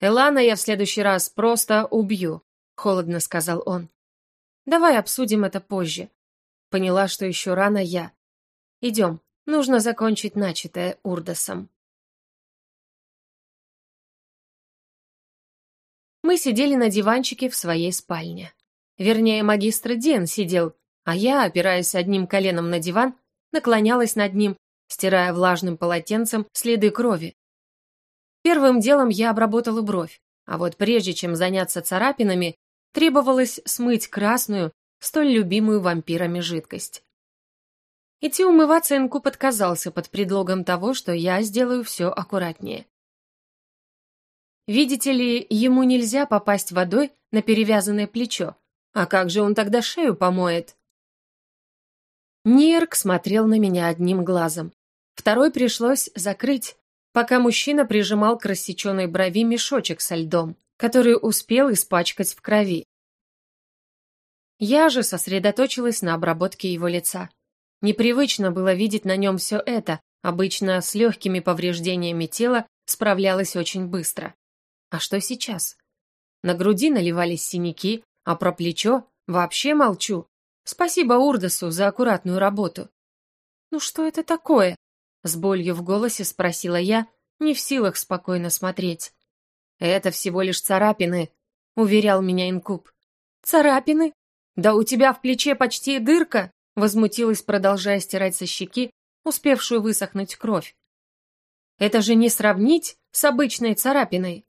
«Элана я в следующий раз просто убью», — холодно сказал он. Давай обсудим это позже. Поняла, что еще рано я. Идем, нужно закончить начатое Урдосом. Мы сидели на диванчике в своей спальне. Вернее, магистр Ден сидел, а я, опираясь одним коленом на диван, наклонялась над ним, стирая влажным полотенцем следы крови. Первым делом я обработала бровь, а вот прежде чем заняться царапинами, требовалось смыть красную, столь любимую вампирами жидкость. Идти умываться Инкуб отказался под предлогом того, что я сделаю все аккуратнее. Видите ли, ему нельзя попасть водой на перевязанное плечо. А как же он тогда шею помоет? Нирк смотрел на меня одним глазом. Второй пришлось закрыть, пока мужчина прижимал к рассеченной брови мешочек со льдом который успел испачкать в крови. Я же сосредоточилась на обработке его лица. Непривычно было видеть на нем все это, обычно с легкими повреждениями тела справлялась очень быстро. А что сейчас? На груди наливались синяки, а про плечо вообще молчу. Спасибо Урдасу за аккуратную работу. Ну что это такое? С болью в голосе спросила я, не в силах спокойно смотреть. Это всего лишь царапины, уверял меня инкуб. Царапины? Да у тебя в плече почти дырка, возмутилась, продолжая стирать со щеки успевшую высохнуть кровь. Это же не сравнить с обычной царапиной.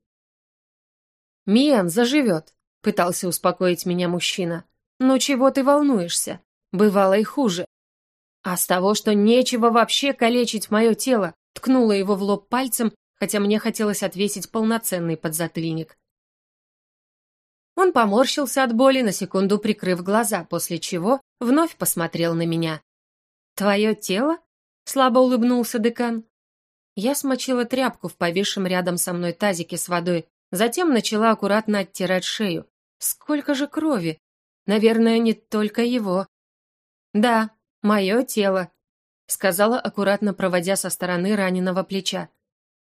Миан заживет, пытался успокоить меня мужчина. «Ну чего ты волнуешься? Бывало и хуже». А с того, что нечего вообще калечить мое тело, ткнула его в лоб пальцем, хотя мне хотелось отвесить полноценный подзатыльник. Он поморщился от боли, на секунду прикрыв глаза, после чего вновь посмотрел на меня. «Твое тело?» — слабо улыбнулся декан. Я смочила тряпку в повисшем рядом со мной тазике с водой, затем начала аккуратно оттирать шею. Сколько же крови! Наверное, не только его. Да, мое тело, сказала, аккуратно проводя со стороны раненого плеча.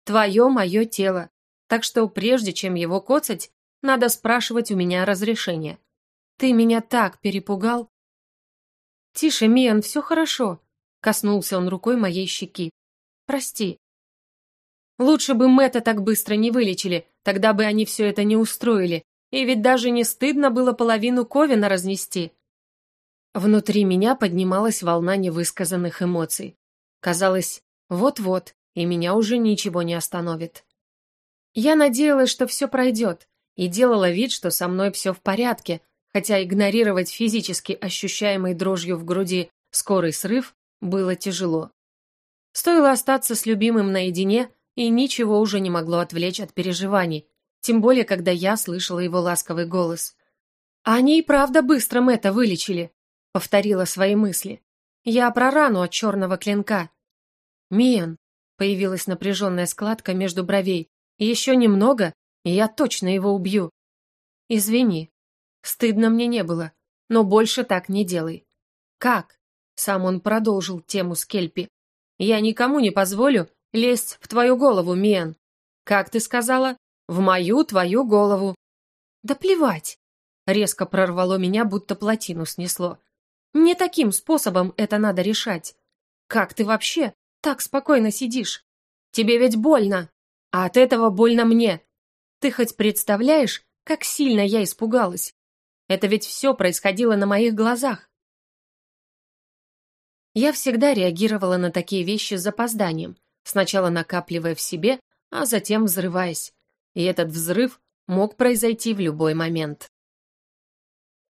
Твое мое тело. Так что прежде чем его коцать, надо спрашивать у меня разрешение. Ты меня так перепугал. Тише, Миан, все хорошо. Коснулся он рукой моей щеки. Прости. Лучше бы Мэтта так быстро не вылечили, тогда бы они все это не устроили. И ведь даже не стыдно было половину Ковина разнести. Внутри меня поднималась волна невысказанных эмоций. Казалось, вот-вот, и меня уже ничего не остановит. Я надеялась, что все пройдет, и делала вид, что со мной все в порядке, хотя игнорировать физически ощущаемой дрожью в груди скорый срыв было тяжело. Стоило остаться с любимым наедине, и ничего уже не могло отвлечь от переживаний, тем более, когда я слышала его ласковый голос. «Они и правда быстро Мэтта вылечили», — повторила свои мысли. «Я про рану от черного клинка». «Миан», — появилась напряженная складка между бровей, «еще немного, и я точно его убью». «Извини, стыдно мне не было, но больше так не делай». «Как?» — сам он продолжил тему Скельпи. «Я никому не позволю лезть в твою голову, Миан. Как ты сказала?» В мою твою голову. Да плевать. Резко прорвало меня, будто плотину снесло. Не таким способом это надо решать. Как ты вообще так спокойно сидишь? Тебе ведь больно. А от этого больно мне. Ты хоть представляешь, как сильно я испугалась? Это ведь все происходило на моих глазах. Я всегда реагировала на такие вещи с запозданием, сначала накапливая в себе, а затем взрываясь и этот взрыв мог произойти в любой момент.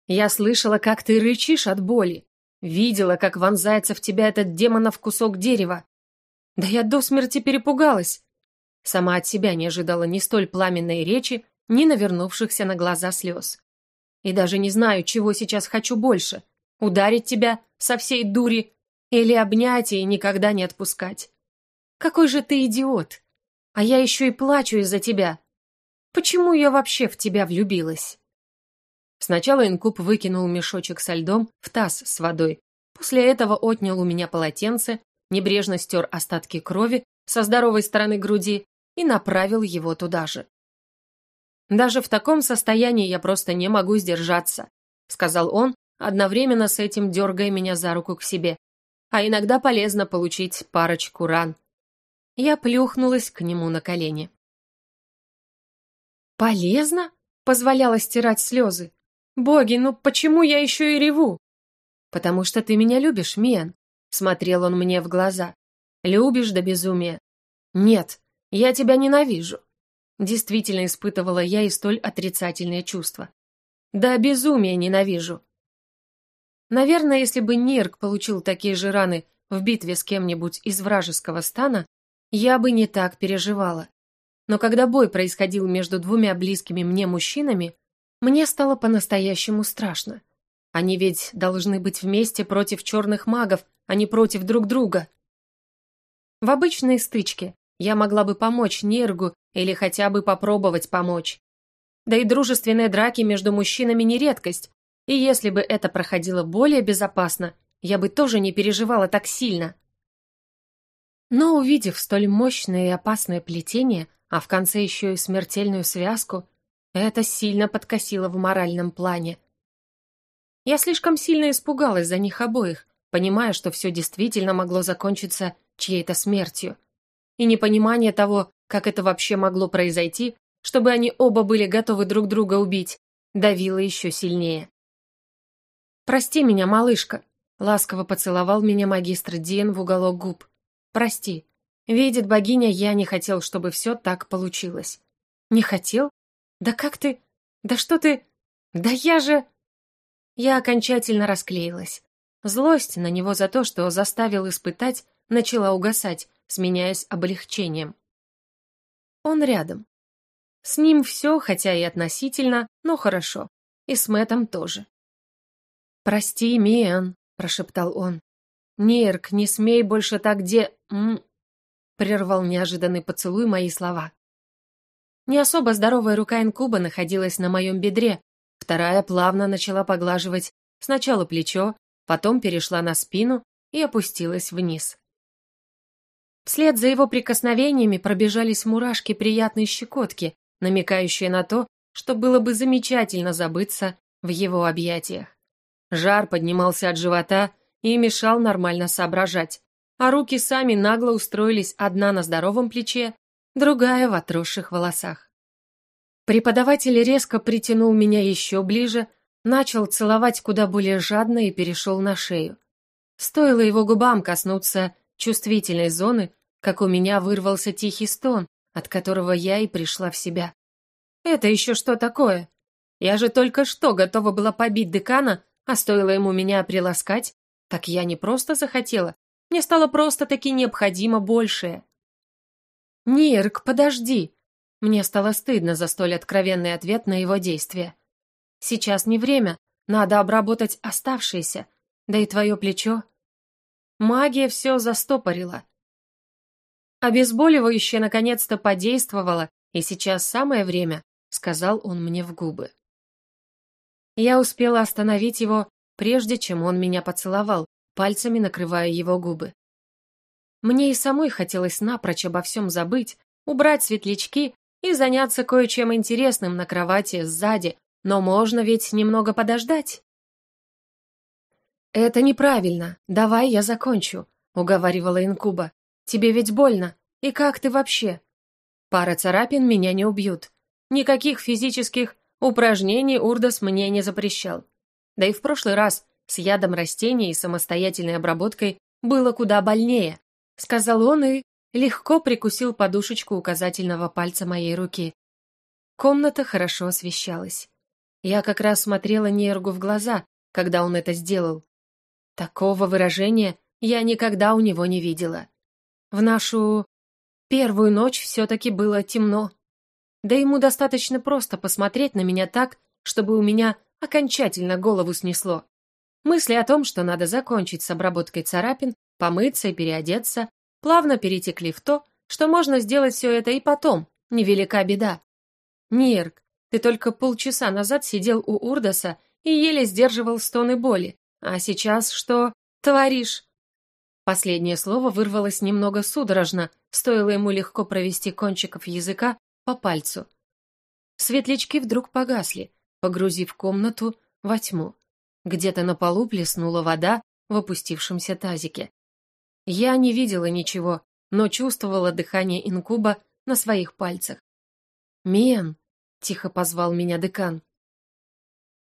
Я слышала, как ты рычишь от боли, видела, как вонзается в тебя этот демонов кусок дерева. Да я до смерти перепугалась. Сама от себя не ожидала ни столь пламенной речи, ни навернувшихся на глаза слез. И даже не знаю, чего сейчас хочу больше — ударить тебя со всей дури или обнять и никогда не отпускать. Какой же ты идиот! А я еще и плачу из-за тебя. Почему я вообще в тебя влюбилась? Сначала инкуб выкинул мешочек со льдом в таз с водой. После этого отнял у меня полотенце, небрежно стер остатки крови со здоровой стороны груди и направил его туда же. «Даже в таком состоянии я просто не могу сдержаться», сказал он, одновременно с этим дергая меня за руку к себе. «А иногда полезно получить парочку ран». Я плюхнулась к нему на колени. «Полезно?» — позволяла стирать слезы. «Боги, ну почему я еще и реву?» «Потому что ты меня любишь, Мен», — смотрел он мне в глаза. «Любишь до безумия». «Нет, я тебя ненавижу». Действительно испытывала я и столь отрицательные чувства. «Да безумия ненавижу». Наверное, если бы Нирк получил такие же раны в битве с кем-нибудь из вражеского стана, я бы не так переживала. Но когда бой происходил между двумя близкими мне мужчинами, мне стало по-настоящему страшно. Они ведь должны быть вместе против черных магов, а не против друг друга. В обычной стычке я могла бы помочь Нергу или хотя бы попробовать помочь. Да и дружественные драки между мужчинами не редкость, и если бы это проходило более безопасно, я бы тоже не переживала так сильно. Но увидев столь мощное и опасное плетение, а в конце еще и смертельную связку, это сильно подкосило в моральном плане. Я слишком сильно испугалась за них обоих, понимая, что все действительно могло закончиться чьей-то смертью. И непонимание того, как это вообще могло произойти, чтобы они оба были готовы друг друга убить, давило еще сильнее. «Прости меня, малышка», — ласково поцеловал меня магистр Диен в уголок губ. «Прости. Видит богиня, я не хотел, чтобы все так получилось». «Не хотел? Да как ты? Да что ты? Да я же...» Я окончательно расклеилась. Злость на него за то, что заставил испытать, начала угасать, сменяясь облегчением. Он рядом. С ним все, хотя и относительно, но хорошо. И с Мэтом тоже. «Прости, Миэн», — прошептал он. «Нейрк, не смей больше так де...» М прервал неожиданный поцелуй мои слова. Не особо здоровая рука инкуба находилась на моем бедре, вторая плавно начала поглаживать сначала плечо, потом перешла на спину и опустилась вниз. Вслед за его прикосновениями пробежались мурашки приятной щекотки, намекающие на то, что было бы замечательно забыться в его объятиях. Жар поднимался от живота и мешал нормально соображать, а руки сами нагло устроились одна на здоровом плече, другая в отросших волосах. Преподаватель резко притянул меня еще ближе, начал целовать куда более жадно и перешел на шею. Стоило его губам коснуться чувствительной зоны, как у меня вырвался тихий стон, от которого я и пришла в себя. Это еще что такое? Я же только что готова была побить декана, а стоило ему меня приласкать, так я не просто захотела, мне стало просто-таки необходимо большее. «Нирк, подожди!» Мне стало стыдно за столь откровенный ответ на его действия. «Сейчас не время, надо обработать оставшееся, да и твое плечо». Магия все застопорила. Обезболивающее наконец-то подействовало, и сейчас самое время, сказал он мне в губы. Я успела остановить его, прежде чем он меня поцеловал, пальцами накрывая его губы. Мне и самой хотелось напрочь обо всем забыть, убрать светлячки и заняться кое-чем интересным на кровати сзади, но можно ведь немного подождать. «Это неправильно, давай я закончу», — уговаривала Инкуба. «Тебе ведь больно, и как ты вообще?» «Пара царапин меня не убьют. Никаких физических упражнений Урдас мне не запрещал. Да и в прошлый раз с ядом растений и самостоятельной обработкой было куда больнее, сказал он и легко прикусил подушечку указательного пальца моей руки. Комната хорошо освещалась. Я как раз смотрела Нергу в глаза, когда он это сделал. Такого выражения я никогда у него не видела. В нашу первую ночь все-таки было темно. Да ему достаточно просто посмотреть на меня так, чтобы у меня окончательно голову снесло. Мысли о том, что надо закончить с обработкой царапин, помыться и переодеться, плавно перетекли в то, что можно сделать все это и потом, невелика беда. Нирк, ты только полчаса назад сидел у Урдоса и еле сдерживал стоны боли, а сейчас что творишь? Последнее слово вырвалось немного судорожно, стоило ему легко провести кончиков языка по пальцу. Светлячки вдруг погасли, погрузив комнату во тьму. Где-то на полу плеснула вода в опустившемся тазике. Я не видела ничего, но чувствовала дыхание инкуба на своих пальцах. «Мен!» — тихо позвал меня декан.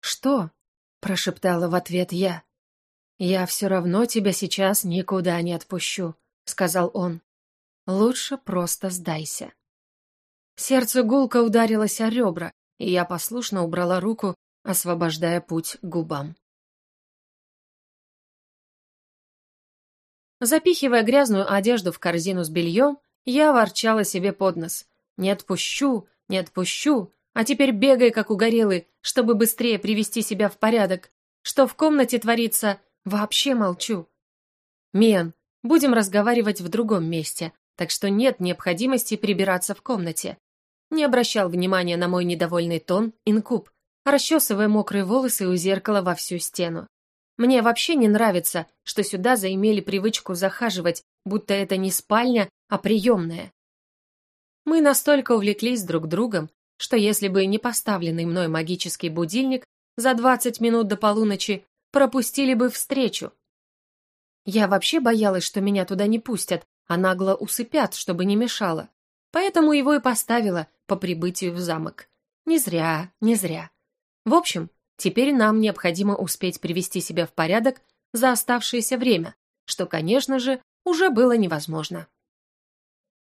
«Что?» — прошептала в ответ я. «Я все равно тебя сейчас никуда не отпущу», — сказал он. «Лучше просто сдайся». Сердце гулко ударилось о ребра, и я послушно убрала руку, освобождая путь к губам. Запихивая грязную одежду в корзину с бельем, я ворчала себе под нос. «Не отпущу, не отпущу, а теперь бегай, как угорелый, чтобы быстрее привести себя в порядок. Что в комнате творится, вообще молчу». «Мен, будем разговаривать в другом месте, так что нет необходимости прибираться в комнате». Не обращал внимания на мой недовольный тон инкуб, расчесывая мокрые волосы у зеркала во всю стену. Мне вообще не нравится, что сюда заимели привычку захаживать, будто это не спальня, а приемная. Мы настолько увлеклись друг другом, что если бы не поставленный мной магический будильник за 20 минут до полуночи, пропустили бы встречу. Я вообще боялась, что меня туда не пустят, а нагло усыпят, чтобы не мешало. Поэтому его и поставила по прибытию в замок. Не зря, не зря. В общем, теперь нам необходимо успеть привести себя в порядок за оставшееся время, что, конечно же, уже было невозможно.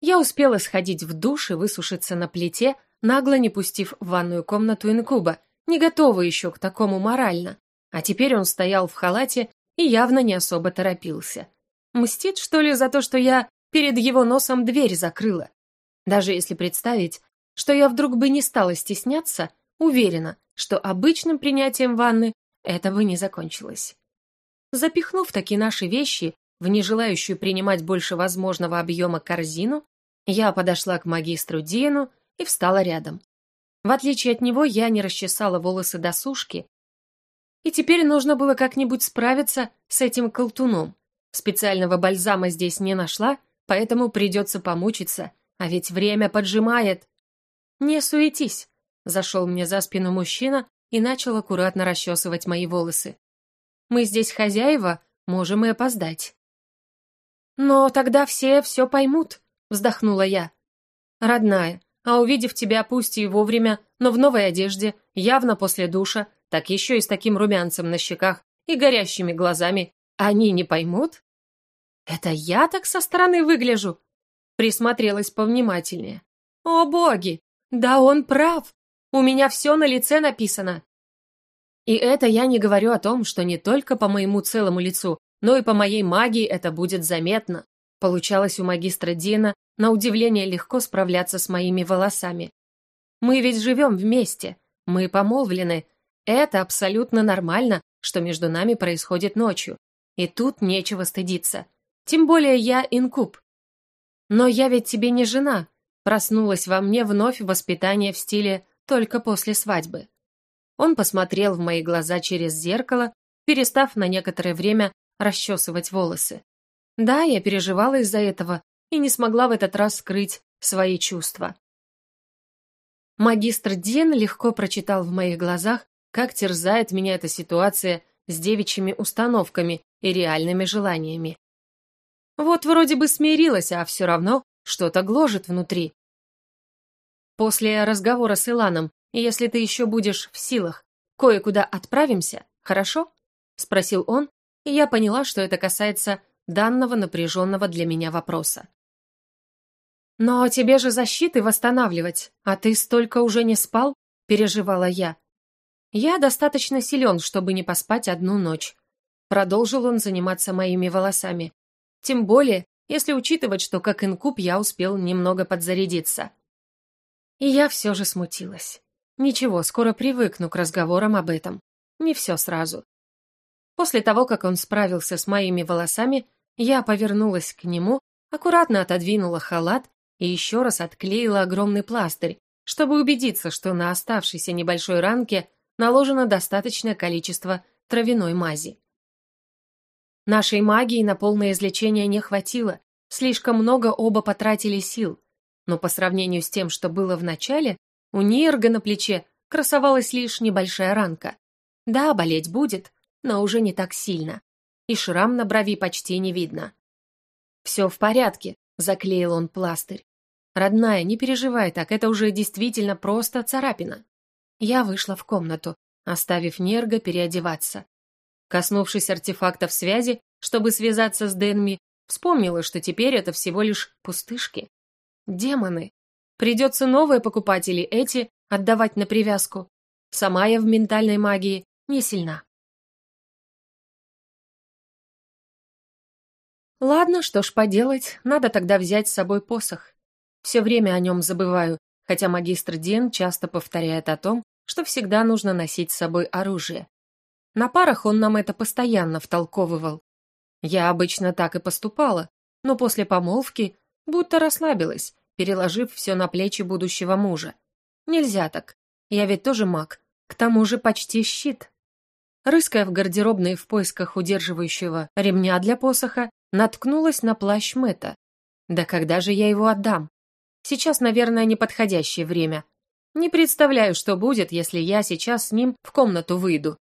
Я успела сходить в душ и высушиться на плите, нагло не пустив в ванную комнату инкуба, не готова еще к такому морально. А теперь он стоял в халате и явно не особо торопился. Мстит, что ли, за то, что я перед его носом дверь закрыла? Даже если представить, что я вдруг бы не стала стесняться, уверена, что обычным принятием ванны это бы не закончилось. Запихнув таки наши вещи в нежелающую принимать больше возможного объема корзину, я подошла к магистру Диену и встала рядом. В отличие от него, я не расчесала волосы до сушки, и теперь нужно было как-нибудь справиться с этим колтуном. Специального бальзама здесь не нашла, поэтому придется помучиться, а ведь время поджимает. «Не суетись», — зашел мне за спину мужчина и начал аккуратно расчесывать мои волосы. «Мы здесь хозяева, можем и опоздать». «Но тогда все все поймут», — вздохнула я. «Родная, а увидев тебя, пусть и вовремя, но в новой одежде, явно после душа, так еще и с таким румянцем на щеках и горящими глазами, они не поймут? Это я так со стороны выгляжу? Присмотрелась повнимательнее. О боги, да он прав, у меня все на лице написано. И это я не говорю о том, что не только по моему целому лицу, но и по моей магии это будет заметно. Получалось у магистра Дина на удивление легко справляться с моими волосами. Мы ведь живем вместе, мы помолвлены. Это абсолютно нормально, что между нами происходит ночью. И тут нечего стыдиться. Тем более я инкуб. Но я ведь тебе не жена. Проснулась во мне вновь воспитание в стиле «только после свадьбы». Он посмотрел в мои глаза через зеркало, перестав на некоторое время расчесывать волосы. Да, я переживала из-за этого и не смогла в этот раз скрыть свои чувства. Магистр Ден легко прочитал в моих глазах, как терзает меня эта ситуация с девичьими установками и реальными желаниями. Вот вроде бы смирилась, а все равно что-то гложет внутри. После разговора с Иланом, если ты еще будешь в силах, кое-куда отправимся, хорошо? Спросил он, и я поняла, что это касается данного напряженного для меня вопроса. «Но тебе же защиты восстанавливать, а ты столько уже не спал?» – переживала я. «Я достаточно силен, чтобы не поспать одну ночь». Продолжил он заниматься моими волосами. Тем более, если учитывать, что как инкуб я успел немного подзарядиться. И я все же смутилась. Ничего, скоро привыкну к разговорам об этом. Не все сразу. После того, как он справился с моими волосами, я повернулась к нему, аккуратно отодвинула халат и еще раз отклеила огромный пластырь, чтобы убедиться, что на оставшейся небольшой ранке наложено достаточное количество травяной мази. Нашей магии на полное излечение не хватило, слишком много оба потратили сил, но по сравнению с тем, что было в начале, у Нирга на плече красовалась лишь небольшая ранка. Да, болеть будет, но уже не так сильно. И шрам на брови почти не видно. «Все в порядке», — заклеил он пластырь. «Родная, не переживай так, это уже действительно просто царапина». Я вышла в комнату, оставив Нерго переодеваться. Коснувшись артефактов связи, чтобы связаться с Денми, вспомнила, что теперь это всего лишь пустышки. Демоны. Придется новые покупатели эти отдавать на привязку. Сама я в ментальной магии не сильна. Ладно, что ж поделать, надо тогда взять с собой посох. Все время о нем забываю, хотя магистр Ден часто повторяет о том, что всегда нужно носить с собой оружие. На парах он нам это постоянно втолковывал. Я обычно так и поступала, но после помолвки будто расслабилась, переложив все на плечи будущего мужа. Нельзя так. Я ведь тоже маг, к тому же почти щит. Рыская в гардеробной в поисках удерживающего ремня для посоха, наткнулась на плащ Мэтта. Да когда же я его отдам? Сейчас, наверное, неподходящее время. Не представляю, что будет, если я сейчас с ним в комнату выйду.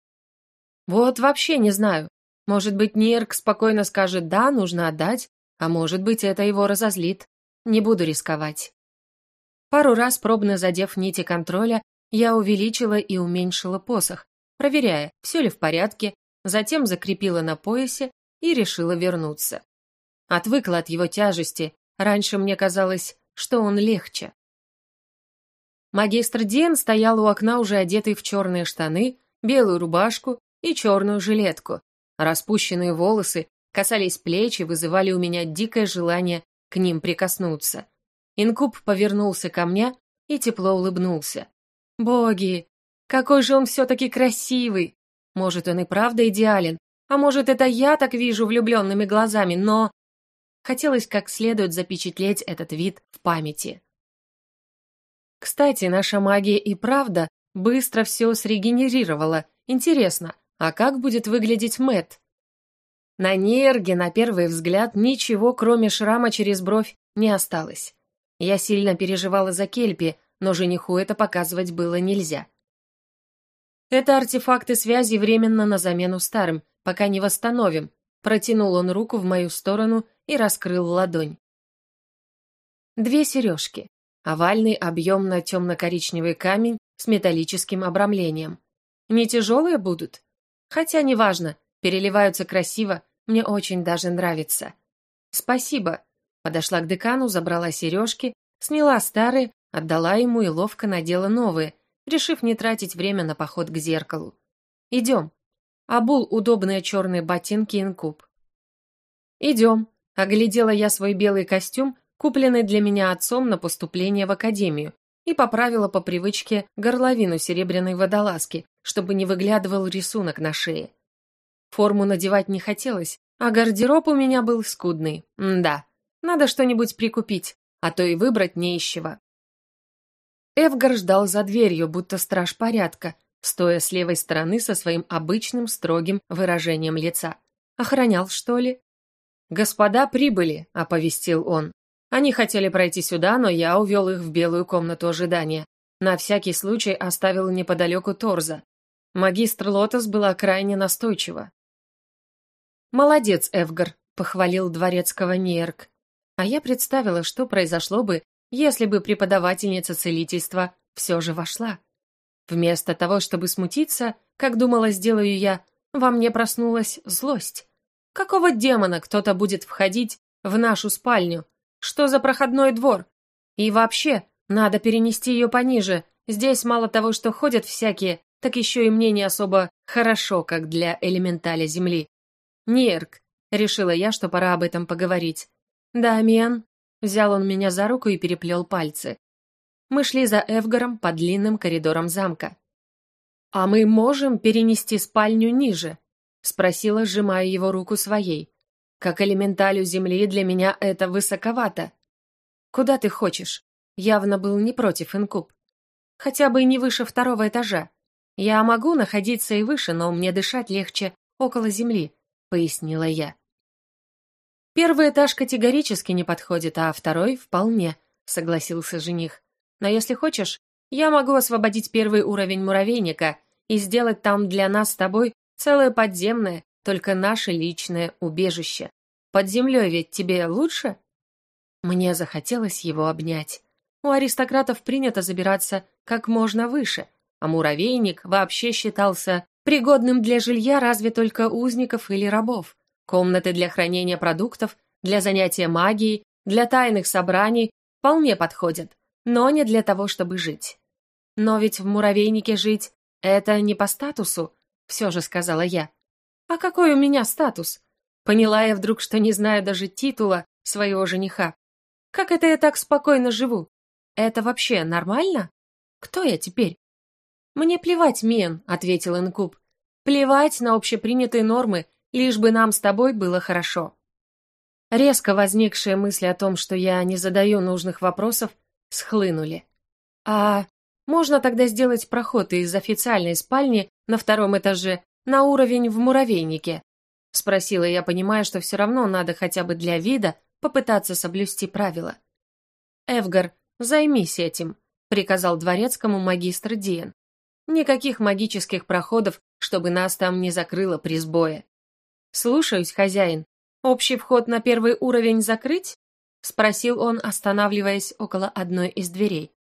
Вот вообще не знаю. Может быть, Нирк спокойно скажет «да, нужно отдать», а может быть, это его разозлит. Не буду рисковать. Пару раз, пробно задев нити контроля, я увеличила и уменьшила посох, проверяя, все ли в порядке, затем закрепила на поясе и решила вернуться. Отвыкла от его тяжести, раньше мне казалось, что он легче. Магистр Диен стоял у окна, уже одетый в черные штаны, белую рубашку и черную жилетку. Распущенные волосы касались плеч и вызывали у меня дикое желание к ним прикоснуться. Инкуб повернулся ко мне и тепло улыбнулся. «Боги, какой же он все-таки красивый! Может, он и правда идеален, а может, это я так вижу влюбленными глазами, но...» Хотелось как следует запечатлеть этот вид в памяти. Кстати, наша магия и правда быстро все срегенерировала. Интересно, а как будет выглядеть Мэт? На Нерге, на первый взгляд, ничего, кроме шрама через бровь, не осталось. Я сильно переживала за Кельпи, но жениху это показывать было нельзя. Это артефакты связи временно на замену старым, пока не восстановим. Протянул он руку в мою сторону и раскрыл ладонь. Две сережки. Овальный объемно-темно-коричневый камень с металлическим обрамлением. Не тяжелые будут? Хотя неважно, переливаются красиво, мне очень даже нравится. Спасибо. Подошла к декану, забрала сережки, сняла старые, отдала ему и ловко надела новые, решив не тратить время на поход к зеркалу. Идем. Обул удобные черные ботинки инкуб. Идем. Оглядела я свой белый костюм, купленный для меня отцом на поступление в академию, и поправила по привычке горловину серебряной водолазки, чтобы не выглядывал рисунок на шее. Форму надевать не хотелось, а гардероб у меня был скудный. М да, надо что-нибудь прикупить, а то и выбрать не из. Эвгар ждал за дверью, будто страж порядка, стоя с левой стороны со своим обычным строгим выражением лица. Охранял, что ли? «Господа прибыли», — оповестил он. Они хотели пройти сюда, но я увел их в белую комнату ожидания. На всякий случай оставил неподалеку Торза. Магистр Лотос была крайне настойчива. «Молодец, Эвгар», — похвалил дворецкого Нерк. А я представила, что произошло бы, если бы преподавательница целительства все же вошла. Вместо того, чтобы смутиться, как думала, сделаю я, во мне проснулась злость. Какого демона кто-то будет входить в нашу спальню, что за проходной двор? И вообще, надо перенести ее пониже. Здесь мало того, что ходят всякие, так еще и мне не особо хорошо, как для элементаля земли. Нерк, решила я, что пора об этом поговорить. Да, Мен. Взял он меня за руку и переплел пальцы. Мы шли за Эвгаром по длинным коридорам замка. «А мы можем перенести спальню ниже?» — спросила, сжимая его руку своей. Как элементалю земли для меня это высоковато. Куда ты хочешь? Явно был не против инкуб. Хотя бы и не выше второго этажа. Я могу находиться и выше, но мне дышать легче около земли, пояснила я. Первый этаж категорически не подходит, а второй вполне, согласился жених. Но если хочешь, я могу освободить первый уровень муравейника и сделать там для нас с тобой целое подземное, только наше личное убежище. Под землей ведь тебе лучше?» Мне захотелось его обнять. У аристократов принято забираться как можно выше, а муравейник вообще считался пригодным для жилья разве только узников или рабов. Комнаты для хранения продуктов, для занятия магией, для тайных собраний вполне подходят, но не для того, чтобы жить. Но ведь в муравейнике жить — это не по статусу, все же сказала я. А какой у меня статус? Поняла я вдруг, что не знаю даже титула своего жениха. Как это я так спокойно живу? Это вообще нормально? Кто я теперь? Мне плевать, Мен, ответил Инкуб. Плевать на общепринятые нормы, лишь бы нам с тобой было хорошо. Резко возникшие мысли о том, что я не задаю нужных вопросов, схлынули. А можно тогда сделать проход из официальной спальни на втором этаже на уровень в муравейнике?» — спросила я, понимая, что все равно надо хотя бы для вида попытаться соблюсти правила. «Эвгар, займись этим», — приказал дворецкому магистр Диен. «Никаких магических проходов, чтобы нас там не закрыло при сбое. «Слушаюсь, хозяин. Общий вход на первый уровень закрыть?» — спросил он, останавливаясь около одной из дверей.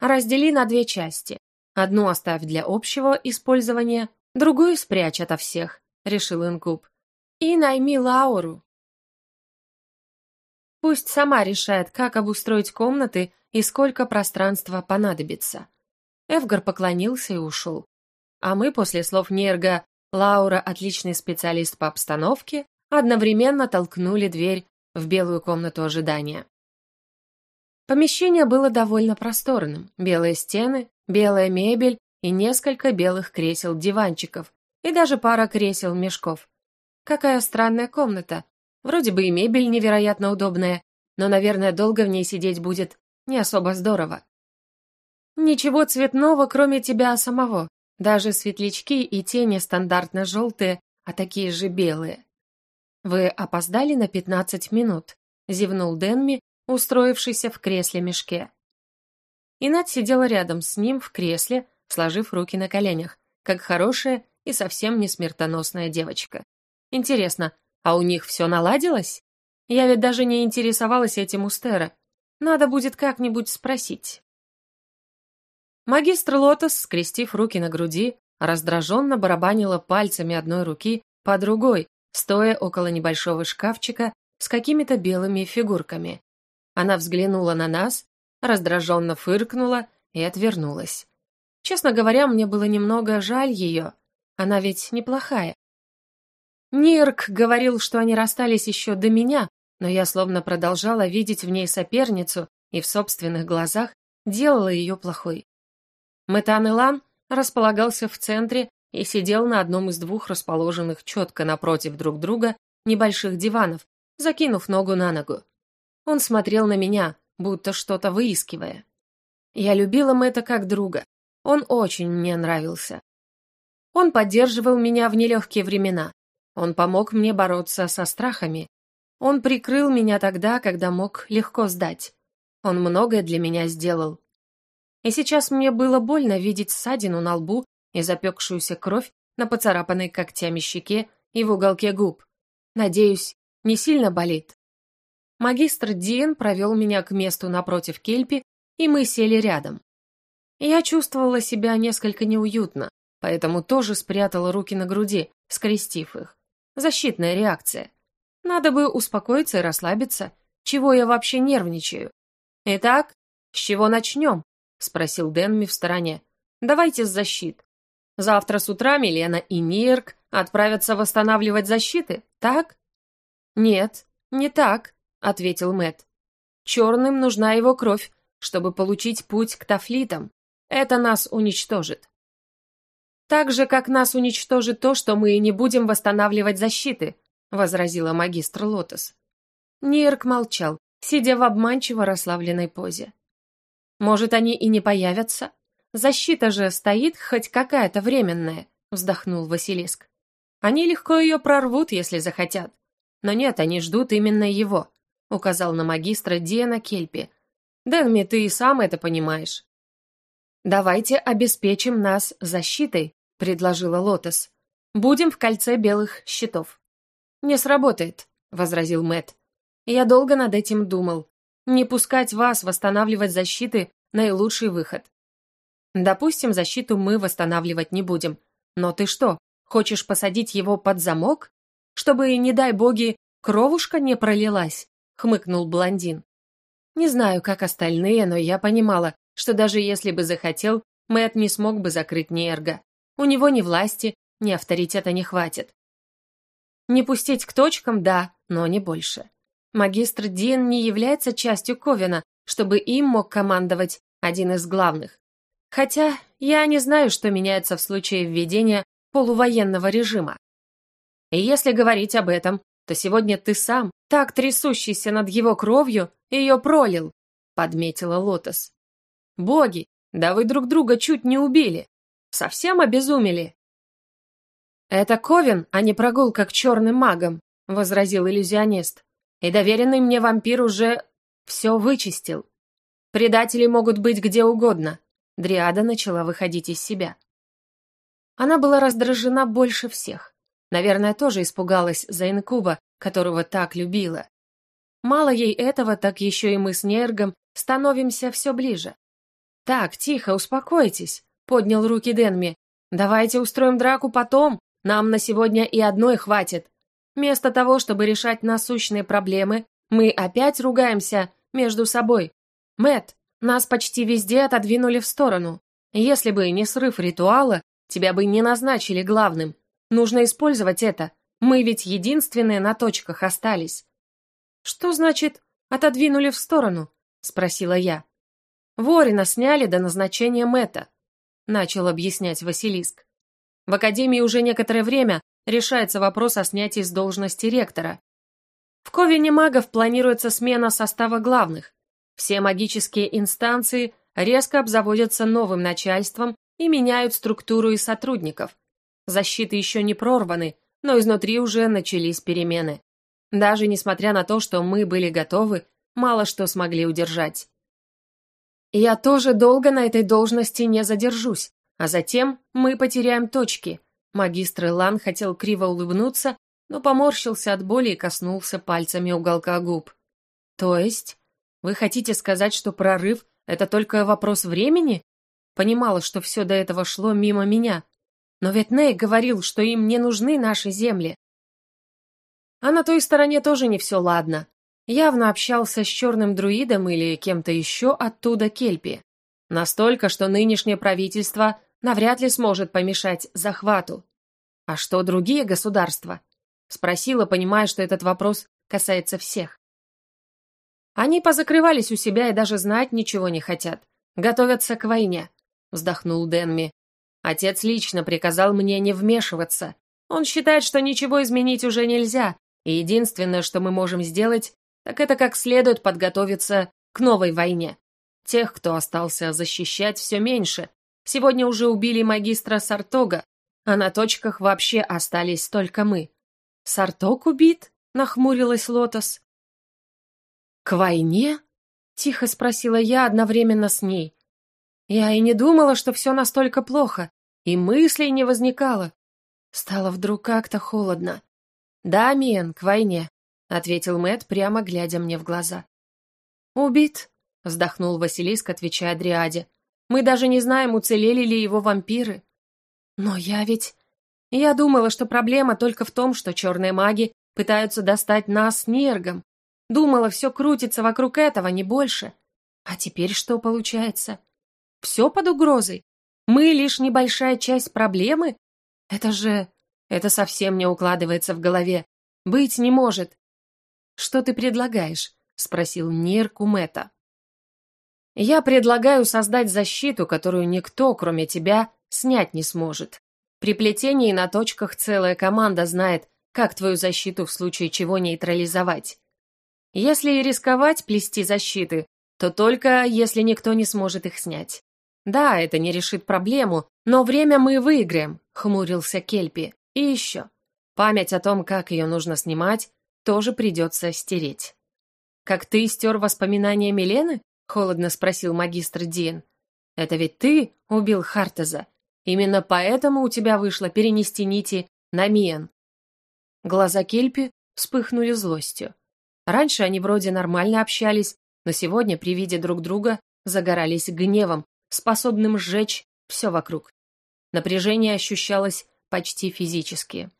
«Раздели на две части. Одну оставь для общего использования, другую спрячь ото всех», — решил Инкуб. «И найми Лауру». Пусть сама решает, как обустроить комнаты и сколько пространства понадобится. Эвгар поклонился и ушел. А мы после слов Нерга «Лаура – отличный специалист по обстановке» одновременно толкнули дверь в белую комнату ожидания. Помещение было довольно просторным. Белые стены, белая мебель и несколько белых кресел-диванчиков, и даже пара кресел-мешков. Какая странная комната. Вроде бы и мебель невероятно удобная, но, наверное, долго в ней сидеть будет не особо здорово. Ничего цветного, кроме тебя самого. Даже светлячки и тени стандартно желтые, а такие же белые. Вы опоздали на пятнадцать минут, зевнул Денми, устроившийся в кресле-мешке. Инат сидела рядом с ним в кресле, сложив руки на коленях, как хорошая и совсем не смертоносная девочка. Интересно, а у них все наладилось? Я ведь даже не интересовалась этим у Стера. Надо будет как-нибудь спросить. Магистр Лотос, скрестив руки на груди, раздраженно барабанила пальцами одной руки по другой, стоя около небольшого шкафчика с какими-то белыми фигурками. Она взглянула на нас, раздраженно фыркнула и отвернулась. Честно говоря, мне было немного жаль ее. Она ведь неплохая. Нирк говорил, что они расстались еще до меня, но я словно продолжала видеть в ней соперницу и в собственных глазах делала ее плохой. Мэтан Илан располагался в центре и сидел на одном из двух расположенных четко напротив друг друга небольших диванов, закинув ногу на ногу. Он смотрел на меня, будто что-то выискивая. Я любила Мэтта как друга. Он очень мне нравился. Он поддерживал меня в нелегкие времена. Он помог мне бороться со страхами. Он прикрыл меня тогда, когда мог легко сдать. Он многое для меня сделал. И сейчас мне было больно видеть ссадину на лбу и запекшуюся кровь на поцарапанной когтями щеке и в уголке губ. Надеюсь, не сильно болит. Магистр Диен провел меня к месту напротив Кельпи, и мы сели рядом. Я чувствовала себя несколько неуютно, поэтому тоже спрятала руки на груди, скрестив их. Защитная реакция. Надо бы успокоиться и расслабиться. Чего я вообще нервничаю? Итак, с чего начнем? — спросил Дэнми в стороне. «Давайте с защит. Завтра с утра Милена и Нирк отправятся восстанавливать защиты, так?» «Нет, не так», — ответил Мэт. «Черным нужна его кровь, чтобы получить путь к тафлитам. Это нас уничтожит». «Так же, как нас уничтожит то, что мы не будем восстанавливать защиты», — возразила магистр Лотос. Нирк молчал, сидя в обманчиво расслабленной позе. Может, они и не появятся? Защита же стоит хоть какая-то временная, вздохнул Василиск. Они легко ее прорвут, если захотят. Но нет, они ждут именно его, указал на магистра Диана Кельпи. Дэнми, ты и сам это понимаешь. Давайте обеспечим нас защитой, предложила Лотос. Будем в кольце белых щитов. Не сработает, возразил Мэт. Я долго над этим думал. Не пускать вас восстанавливать защиты – наилучший выход. Допустим, защиту мы восстанавливать не будем. Но ты что, хочешь посадить его под замок? Чтобы, не дай боги, кровушка не пролилась, хмыкнул блондин. Не знаю, как остальные, но я понимала, что даже если бы захотел, Мэтт не смог бы закрыть Нерга. У него ни власти, ни авторитета не хватит. Не пустить к точкам, да, но не больше. Магистр Дин не является частью Ковена, чтобы им мог командовать один из главных. Хотя я не знаю, что меняется в случае введения полувоенного режима. И если говорить об этом, то сегодня ты сам, так трясущийся над его кровью, ее пролил, подметила Лотос. Боги, да вы друг друга чуть не убили. Совсем обезумели. Это Ковен, а не прогулка к черным магам, возразил иллюзионист. И доверенный мне вампир уже все вычистил. Предатели могут быть где угодно. Дриада начала выходить из себя. Она была раздражена больше всех. Наверное, тоже испугалась за инкуба, которого так любила. Мало ей этого, так еще и мы с Нергом становимся все ближе. «Так, тихо, успокойтесь», — поднял руки Денми. «Давайте устроим драку потом, нам на сегодня и одной хватит. Вместо того, чтобы решать насущные проблемы, мы опять ругаемся между собой. Мэт, нас почти везде отодвинули в сторону. Если бы не срыв ритуала, тебя бы не назначили главным. Нужно использовать это. Мы ведь единственные на точках остались. Что значит «отодвинули в сторону»? Спросила я. Ворина сняли до назначения Мэтта, начал объяснять Василиск. В Академии уже некоторое время решается вопрос о снятии с должности ректора. В Ковине магов планируется смена состава главных. Все магические инстанции резко обзаводятся новым начальством и меняют структуру и сотрудников. Защиты еще не прорваны, но изнутри уже начались перемены. Даже несмотря на то, что мы были готовы, мало что смогли удержать. Я тоже долго на этой должности не задержусь, а затем мы потеряем точки. Магистр Илан хотел криво улыбнуться, но поморщился от боли и коснулся пальцами уголка губ. То есть, вы хотите сказать, что прорыв — это только вопрос времени? Понимала, что все до этого шло мимо меня. Но ведь говорил, что им не нужны наши земли. А на той стороне тоже не все ладно. Явно общался с черным друидом или кем-то еще оттуда Кельпи. Настолько, что нынешнее правительство навряд ли сможет помешать захвату. А что другие государства? Спросила, понимая, что этот вопрос касается всех. Они позакрывались у себя и даже знать ничего не хотят. Готовятся к войне, вздохнул Денми. Отец лично приказал мне не вмешиваться. Он считает, что ничего изменить уже нельзя, и единственное, что мы можем сделать, так это как следует подготовиться к новой войне. Тех, кто остался защищать, все меньше. Сегодня уже убили магистра Сартога, а на точках вообще остались только мы. «Сарток убит?» — нахмурилась Лотос. «К войне?» — тихо спросила я одновременно с ней. Я и не думала, что все настолько плохо, и мыслей не возникало. Стало вдруг как-то холодно. «Да, Миен, к войне», — ответил Мэт, прямо глядя мне в глаза. «Убит», — вздохнул Василиск, отвечая Дриаде. «Мы даже не знаем, уцелели ли его вампиры». «Но я ведь...» «Я думала, что проблема только в том, что черные маги пытаются достать нас Нергом. Думала, все крутится вокруг этого, не больше. А теперь что получается? Все под угрозой? Мы лишь небольшая часть проблемы? Это же... Это совсем не укладывается в голове. Быть не может. Что ты предлагаешь? Спросил Нир Кумета. Я предлагаю создать защиту, которую никто, кроме тебя, снять не сможет. При плетении на точках целая команда знает, как твою защиту в случае чего нейтрализовать. Если и рисковать плести защиты, то только если никто не сможет их снять. Да, это не решит проблему, но время мы выиграем, хмурился Кельпи. И еще. Память о том, как ее нужно снимать, тоже придется стереть. «Как ты стер воспоминания Милены?» — холодно спросил магистр Диен. «Это ведь ты убил Хартеза. Именно поэтому у тебя вышло перенести нити на Миен». Глаза Кельпи вспыхнули злостью. Раньше они вроде нормально общались, но сегодня при виде друг друга загорались гневом, способным сжечь все вокруг. Напряжение ощущалось почти физически.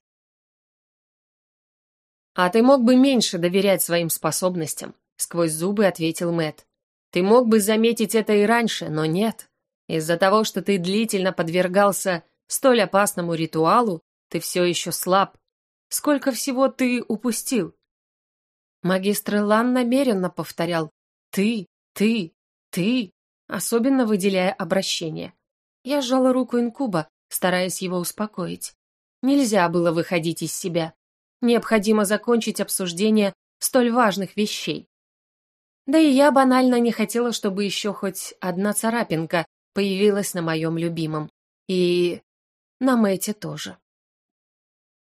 «А ты мог бы меньше доверять своим способностям», — сквозь зубы ответил Мэт. «Ты мог бы заметить это и раньше, но нет. Из-за того, что ты длительно подвергался столь опасному ритуалу, ты все еще слаб. Сколько всего ты упустил?» Магистр Лан намеренно повторял «ты, ты, ты», особенно выделяя обращение. Я сжала руку инкуба, стараясь его успокоить. Нельзя было выходить из себя. Необходимо закончить обсуждение столь важных вещей. Да и я банально не хотела, чтобы еще хоть одна царапинка появилась на моем любимом. И на Мэте тоже.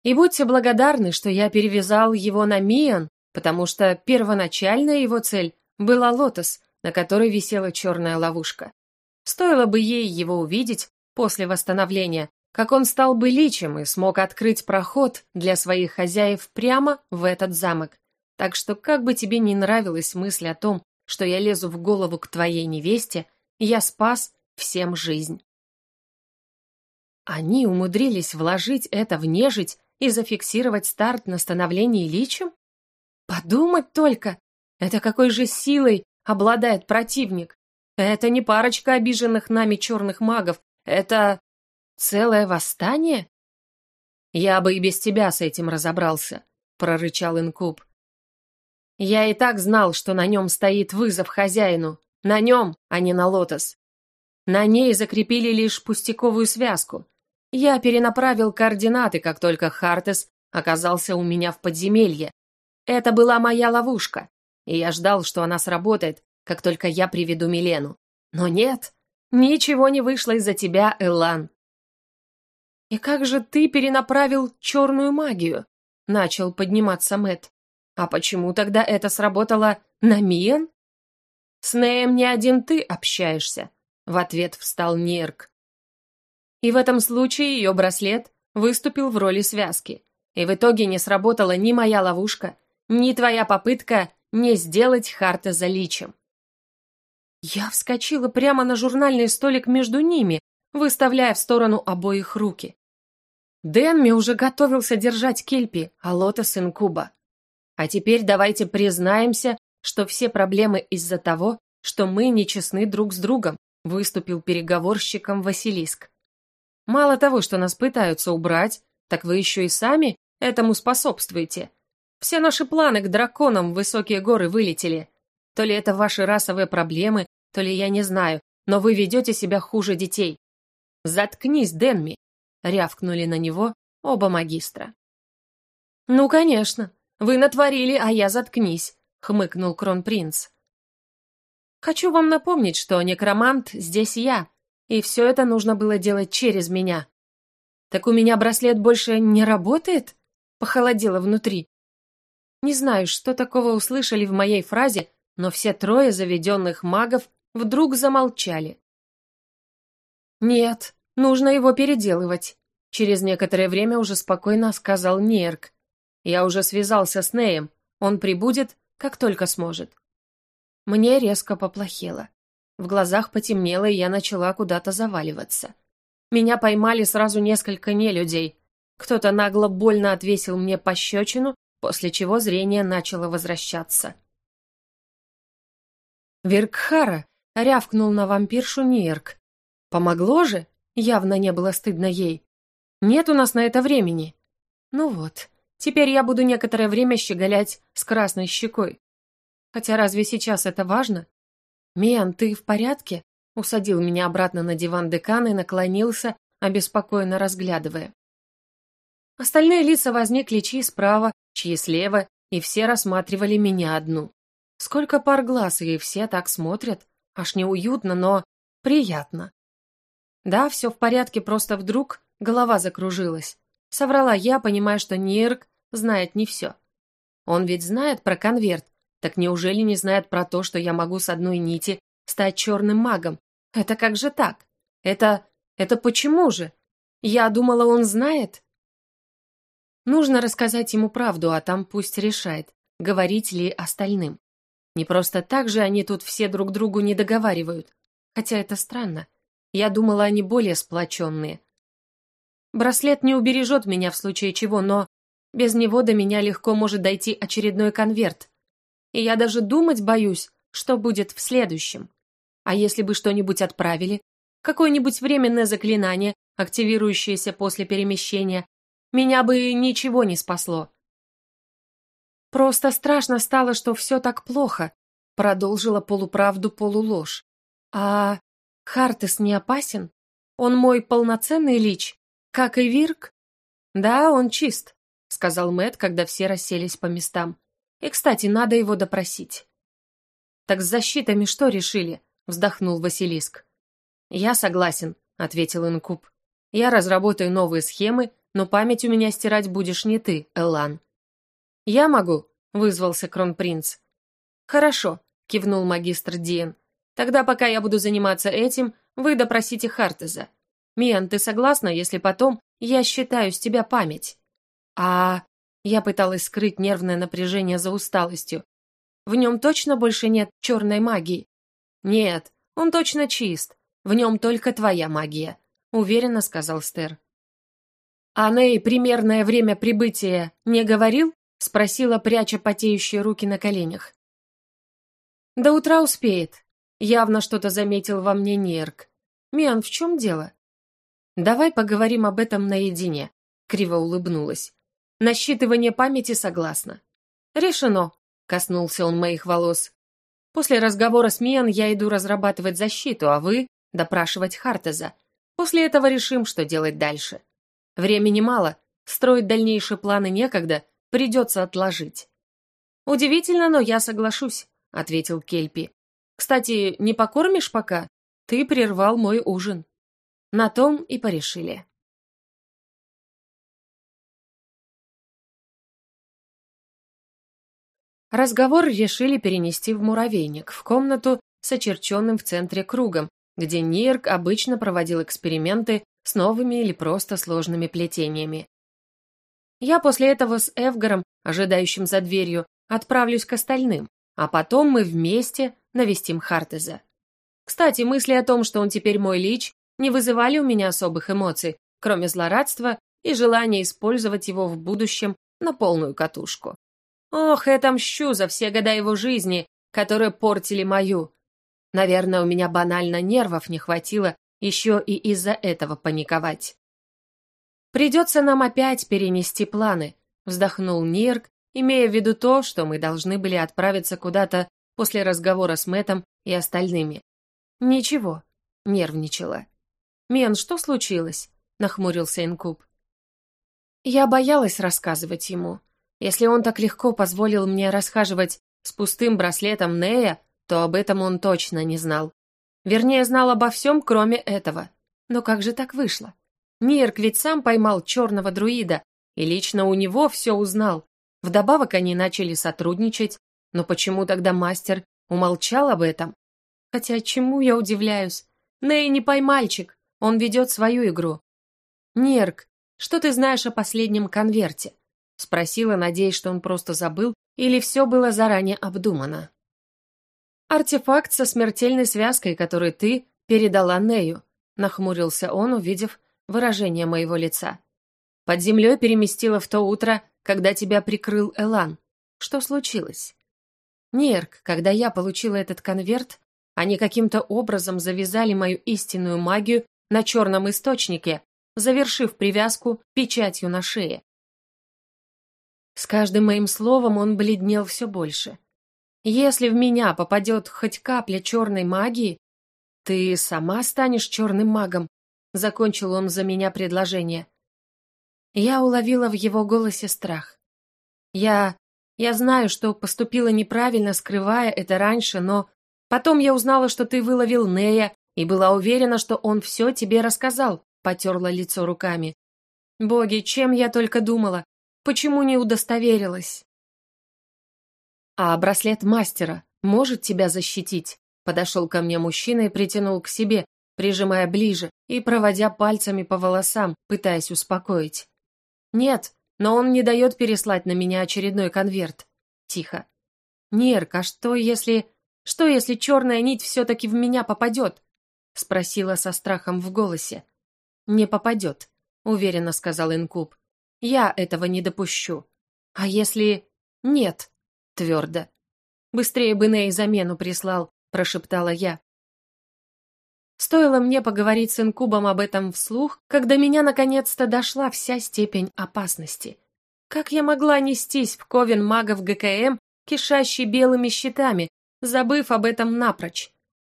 И будьте благодарны, что я перевязал его на Миан, потому что первоначальная его цель была лотос, на которой висела черная ловушка. Стоило бы ей его увидеть после восстановления, как он стал бы личем и смог открыть проход для своих хозяев прямо в этот замок. Так что как бы тебе ни нравилась мысль о том, что я лезу в голову к твоей невесте, я спас всем жизнь. Они умудрились вложить это в нежить и зафиксировать старт на становлении личем? Подумать только, это какой же силой обладает противник. Это не парочка обиженных нами черных магов, это целое восстание? Я бы и без тебя с этим разобрался, прорычал Инкуб. Я и так знал, что на нем стоит вызов хозяину. На нем, а не на лотос. На ней закрепили лишь пустяковую связку. Я перенаправил координаты, как только Хартес оказался у меня в подземелье. Это была моя ловушка, и я ждал, что она сработает, как только я приведу Милену. Но нет, ничего не вышло из-за тебя, Элан. «И как же ты перенаправил черную магию?» — начал подниматься Мэт. «А почему тогда это сработало на Миен?» «С Неем не один ты общаешься», — в ответ встал Нерк. И в этом случае ее браслет выступил в роли связки. И в итоге не сработала ни моя ловушка, ни твоя попытка не сделать Харта за личем. Я вскочила прямо на журнальный столик между ними, выставляя в сторону обоих руки. Дэнми уже готовился держать Кельпи, а Лотос инкуба. А теперь давайте признаемся, что все проблемы из-за того, что мы нечестны друг с другом, выступил переговорщиком Василиск. Мало того, что нас пытаются убрать, так вы еще и сами этому способствуете. Все наши планы к драконам в высокие горы вылетели. То ли это ваши расовые проблемы, то ли я не знаю, но вы ведете себя хуже детей. Заткнись, Денми, рявкнули на него оба магистра. Ну, конечно, вы натворили, а я заткнись, хмыкнул кронпринц. Хочу вам напомнить, что некромант здесь я, и все это нужно было делать через меня. Так у меня браслет больше не работает? Похолодело внутри. Не знаю, что такого услышали в моей фразе, но все трое заведенных магов вдруг замолчали. «Нет, нужно его переделывать», — через некоторое время уже спокойно сказал Нерк. «Я уже связался с Неем, он прибудет, как только сможет». Мне резко поплохело. В глазах потемнело, и я начала куда-то заваливаться. Меня поймали сразу несколько нелюдей. Кто-то нагло больно отвесил мне пощечину, после чего зрение начало возвращаться. Веркхара рявкнул на вампиршу Нирк. Помогло же? Явно не было стыдно ей. Нет у нас на это времени. Ну вот, теперь я буду некоторое время щеголять с красной щекой. Хотя разве сейчас это важно? Миан, ты в порядке? Усадил меня обратно на диван декан и наклонился, обеспокоенно разглядывая. Остальные лица возникли чьи справа, чьи слева, и все рассматривали меня одну. Сколько пар глаз, и все так смотрят. Аж неуютно, но приятно. Да, все в порядке, просто вдруг голова закружилась. Соврала я, понимая, что Нирк знает не все. Он ведь знает про конверт, так неужели не знает про то, что я могу с одной нити стать черным магом? Это как же так? Это... это почему же? Я думала, он знает. Нужно рассказать ему правду, а там пусть решает, говорить ли остальным. Не просто так же они тут все друг другу не договаривают. Хотя это странно. Я думала, они более сплоченные. Браслет не убережет меня в случае чего, но без него до меня легко может дойти очередной конверт. И я даже думать боюсь, что будет в следующем. А если бы что-нибудь отправили? Какое-нибудь временное заклинание, активирующееся после перемещения, меня бы ничего не спасло. Просто страшно стало, что все так плохо, продолжила полуправду полуложь. А Хартес не опасен? Он мой полноценный лич, как и Вирк? Да, он чист, сказал Мэт, когда все расселись по местам. И, кстати, надо его допросить. Так с защитами что решили? вздохнул Василиск. Я согласен, ответил Инкуб. Я разработаю новые схемы но память у меня стирать будешь не ты, Эллан». «Я могу», — вызвался кронпринц. «Хорошо», — кивнул магистр Диен. «Тогда, пока я буду заниматься этим, вы допросите Хартеза. Миан, ты согласна, если потом я считаю с тебя память? А... Я пыталась скрыть нервное напряжение за усталостью. В нем точно больше нет черной магии? Нет, он точно чист. В нем только твоя магия, уверенно сказал Стер. А Ней примерное время прибытия не говорил? Спросила, пряча потеющие руки на коленях. До утра успеет. Явно что-то заметил во мне Нерк. Миан, в чем дело? Давай поговорим об этом наедине, криво улыбнулась. Насчитывание памяти согласна. Решено, коснулся он моих волос. После разговора с Миан я иду разрабатывать защиту, а вы — допрашивать Хартеза. После этого решим, что делать дальше. Времени мало, строить дальнейшие планы некогда, придется отложить. Удивительно, но я соглашусь, ответил Кельпи. Кстати, не покормишь пока? Ты прервал мой ужин. На том и порешили. Разговор решили перенести в муравейник, в комнату с очерченным в центре кругом, где Нирк обычно проводил эксперименты с новыми или просто сложными плетениями. Я после этого с Эвгаром, ожидающим за дверью, отправлюсь к остальным, а потом мы вместе навестим Хартеза. Кстати, мысли о том, что он теперь мой лич, не вызывали у меня особых эмоций, кроме злорадства и желания использовать его в будущем на полную катушку. Ох, я отомщу за все года его жизни, которые портили мою. Наверное, у меня банально нервов не хватило еще и из-за этого паниковать. «Придется нам опять перенести планы», — вздохнул Нирк, имея в виду то, что мы должны были отправиться куда-то после разговора с Мэтом и остальными. «Ничего», — нервничала. «Мен, что случилось?» — нахмурился Инкуб. Я боялась рассказывать ему. Если он так легко позволил мне расхаживать с пустым браслетом Нея, то об этом он точно не знал. Вернее, знал обо всем, кроме этого. Но как же так вышло? Нирк ведь сам поймал черного друида, и лично у него все узнал. Вдобавок они начали сотрудничать, но почему тогда мастер умолчал об этом? Хотя чему я удивляюсь? Ней не поймальчик, он ведет свою игру. Нирк, что ты знаешь о последнем конверте? Спросила, надеясь, что он просто забыл, или все было заранее обдумано. «Артефакт со смертельной связкой, который ты передала Нею», нахмурился он, увидев выражение моего лица. «Под землей переместила в то утро, когда тебя прикрыл Элан. Что случилось?» «Нерк, когда я получила этот конверт, они каким-то образом завязали мою истинную магию на черном источнике, завершив привязку печатью на шее. С каждым моим словом он бледнел все больше. Если в меня попадет хоть капля черной магии, ты сама станешь черным магом, закончил он за меня предложение. Я уловила в его голосе страх. Я... я знаю, что поступила неправильно, скрывая это раньше, но... Потом я узнала, что ты выловил Нея, и была уверена, что он все тебе рассказал, потерла лицо руками. Боги, чем я только думала, почему не удостоверилась? «А браслет мастера может тебя защитить?» Подошел ко мне мужчина и притянул к себе, прижимая ближе и проводя пальцами по волосам, пытаясь успокоить. «Нет, но он не дает переслать на меня очередной конверт». Тихо. «Нерк, а что если... Что если черная нить все-таки в меня попадет?» Спросила со страхом в голосе. «Не попадет», — уверенно сказал Инкуб. «Я этого не допущу. А если... Нет?» твердо. «Быстрее бы Ней замену прислал», — прошептала я. Стоило мне поговорить с инкубом об этом вслух, когда меня наконец-то дошла вся степень опасности. Как я могла нестись в ковен магов ГКМ, кишащий белыми щитами, забыв об этом напрочь?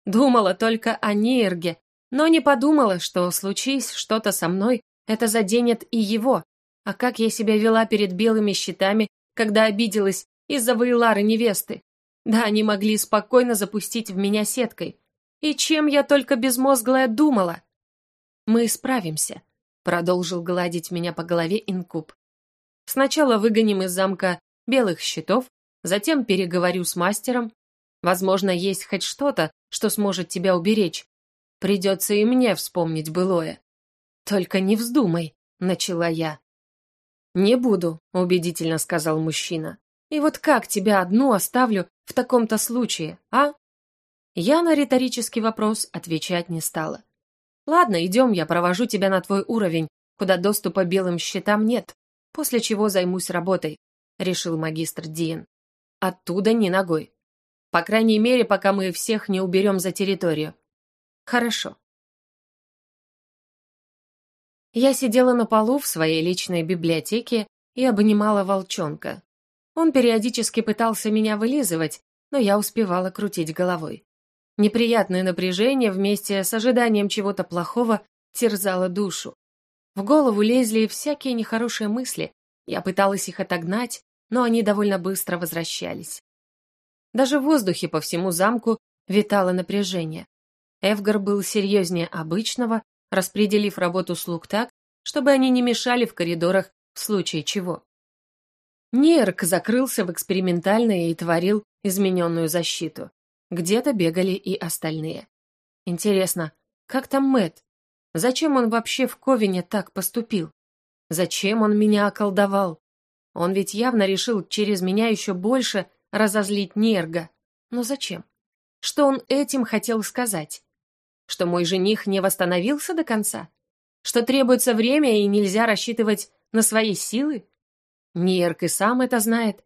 Думала только о Нейрге, но не подумала, что, случись что-то со мной, это заденет и его. А как я себя вела перед белыми щитами, когда обиделась из-за Вейлары невесты. Да, они могли спокойно запустить в меня сеткой. И чем я только безмозглая думала? Мы справимся, продолжил гладить меня по голове инкуб. Сначала выгоним из замка белых щитов, затем переговорю с мастером. Возможно, есть хоть что-то, что сможет тебя уберечь. Придется и мне вспомнить былое. «Только не вздумай», — начала я. «Не буду», — убедительно сказал мужчина. «И вот как тебя одну оставлю в таком-то случае, а?» Я на риторический вопрос отвечать не стала. «Ладно, идем, я провожу тебя на твой уровень, куда доступа белым счетам нет, после чего займусь работой», — решил магистр Диен. «Оттуда ни ногой. По крайней мере, пока мы всех не уберем за территорию». «Хорошо», я сидела на полу в своей личной библиотеке и обнимала волчонка. Он периодически пытался меня вылизывать, но я успевала крутить головой. Неприятное напряжение вместе с ожиданием чего-то плохого терзало душу. В голову лезли всякие нехорошие мысли, я пыталась их отогнать, но они довольно быстро возвращались. Даже в воздухе по всему замку витало напряжение. Эвгар был серьезнее обычного распределив работу слуг так, чтобы они не мешали в коридорах в случае чего. Нерк закрылся в экспериментальной и творил измененную защиту. Где-то бегали и остальные. Интересно, как там Мэт? Зачем он вообще в Ковине так поступил? Зачем он меня околдовал? Он ведь явно решил через меня еще больше разозлить Нерга. Но зачем? Что он этим хотел сказать? Что мой жених не восстановился до конца? Что требуется время и нельзя рассчитывать на свои силы? Нерк и сам это знает.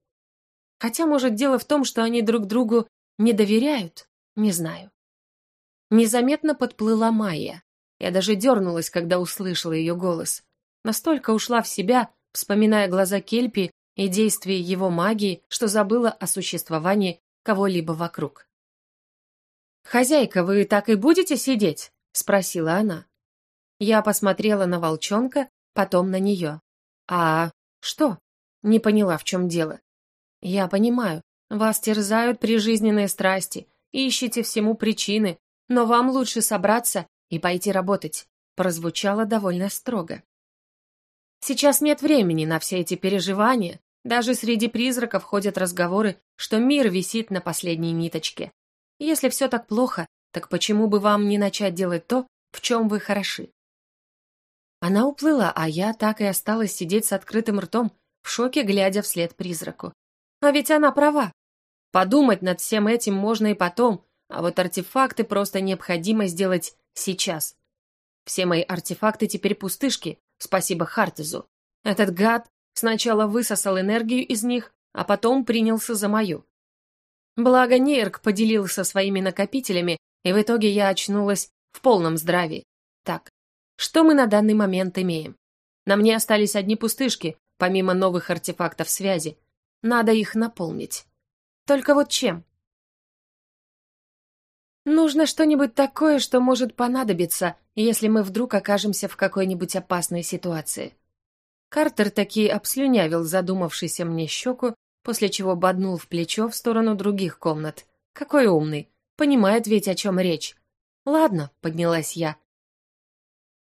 Хотя, может, дело в том, что они друг другу не доверяют? Не знаю. Незаметно подплыла Майя. Я даже дернулась, когда услышала ее голос. Настолько ушла в себя, вспоминая глаза Кельпи и действия его магии, что забыла о существовании кого-либо вокруг. «Хозяйка, вы так и будете сидеть?» — спросила она. Я посмотрела на волчонка, потом на нее. «А что?» — не поняла, в чем дело. «Я понимаю, вас терзают прижизненные страсти, ищете всему причины, но вам лучше собраться и пойти работать», — прозвучало довольно строго. «Сейчас нет времени на все эти переживания, даже среди призраков ходят разговоры, что мир висит на последней ниточке. Если все так плохо, так почему бы вам не начать делать то, в чем вы хороши? Она уплыла, а я так и осталась сидеть с открытым ртом, в шоке глядя вслед призраку. А ведь она права. Подумать над всем этим можно и потом, а вот артефакты просто необходимо сделать сейчас. Все мои артефакты теперь пустышки, спасибо Хартезу. Этот гад сначала высосал энергию из них, а потом принялся за мою. Благо Нейрк поделился своими накопителями, и в итоге я очнулась в полном здравии. Так, что мы на данный момент имеем? На мне остались одни пустышки, помимо новых артефактов связи. Надо их наполнить. Только вот чем? Нужно что-нибудь такое, что может понадобиться, если мы вдруг окажемся в какой-нибудь опасной ситуации. Картер таки обслюнявил задумавшийся мне щеку после чего боднул в плечо в сторону других комнат. Какой умный, понимает ведь, о чем речь. Ладно, поднялась я.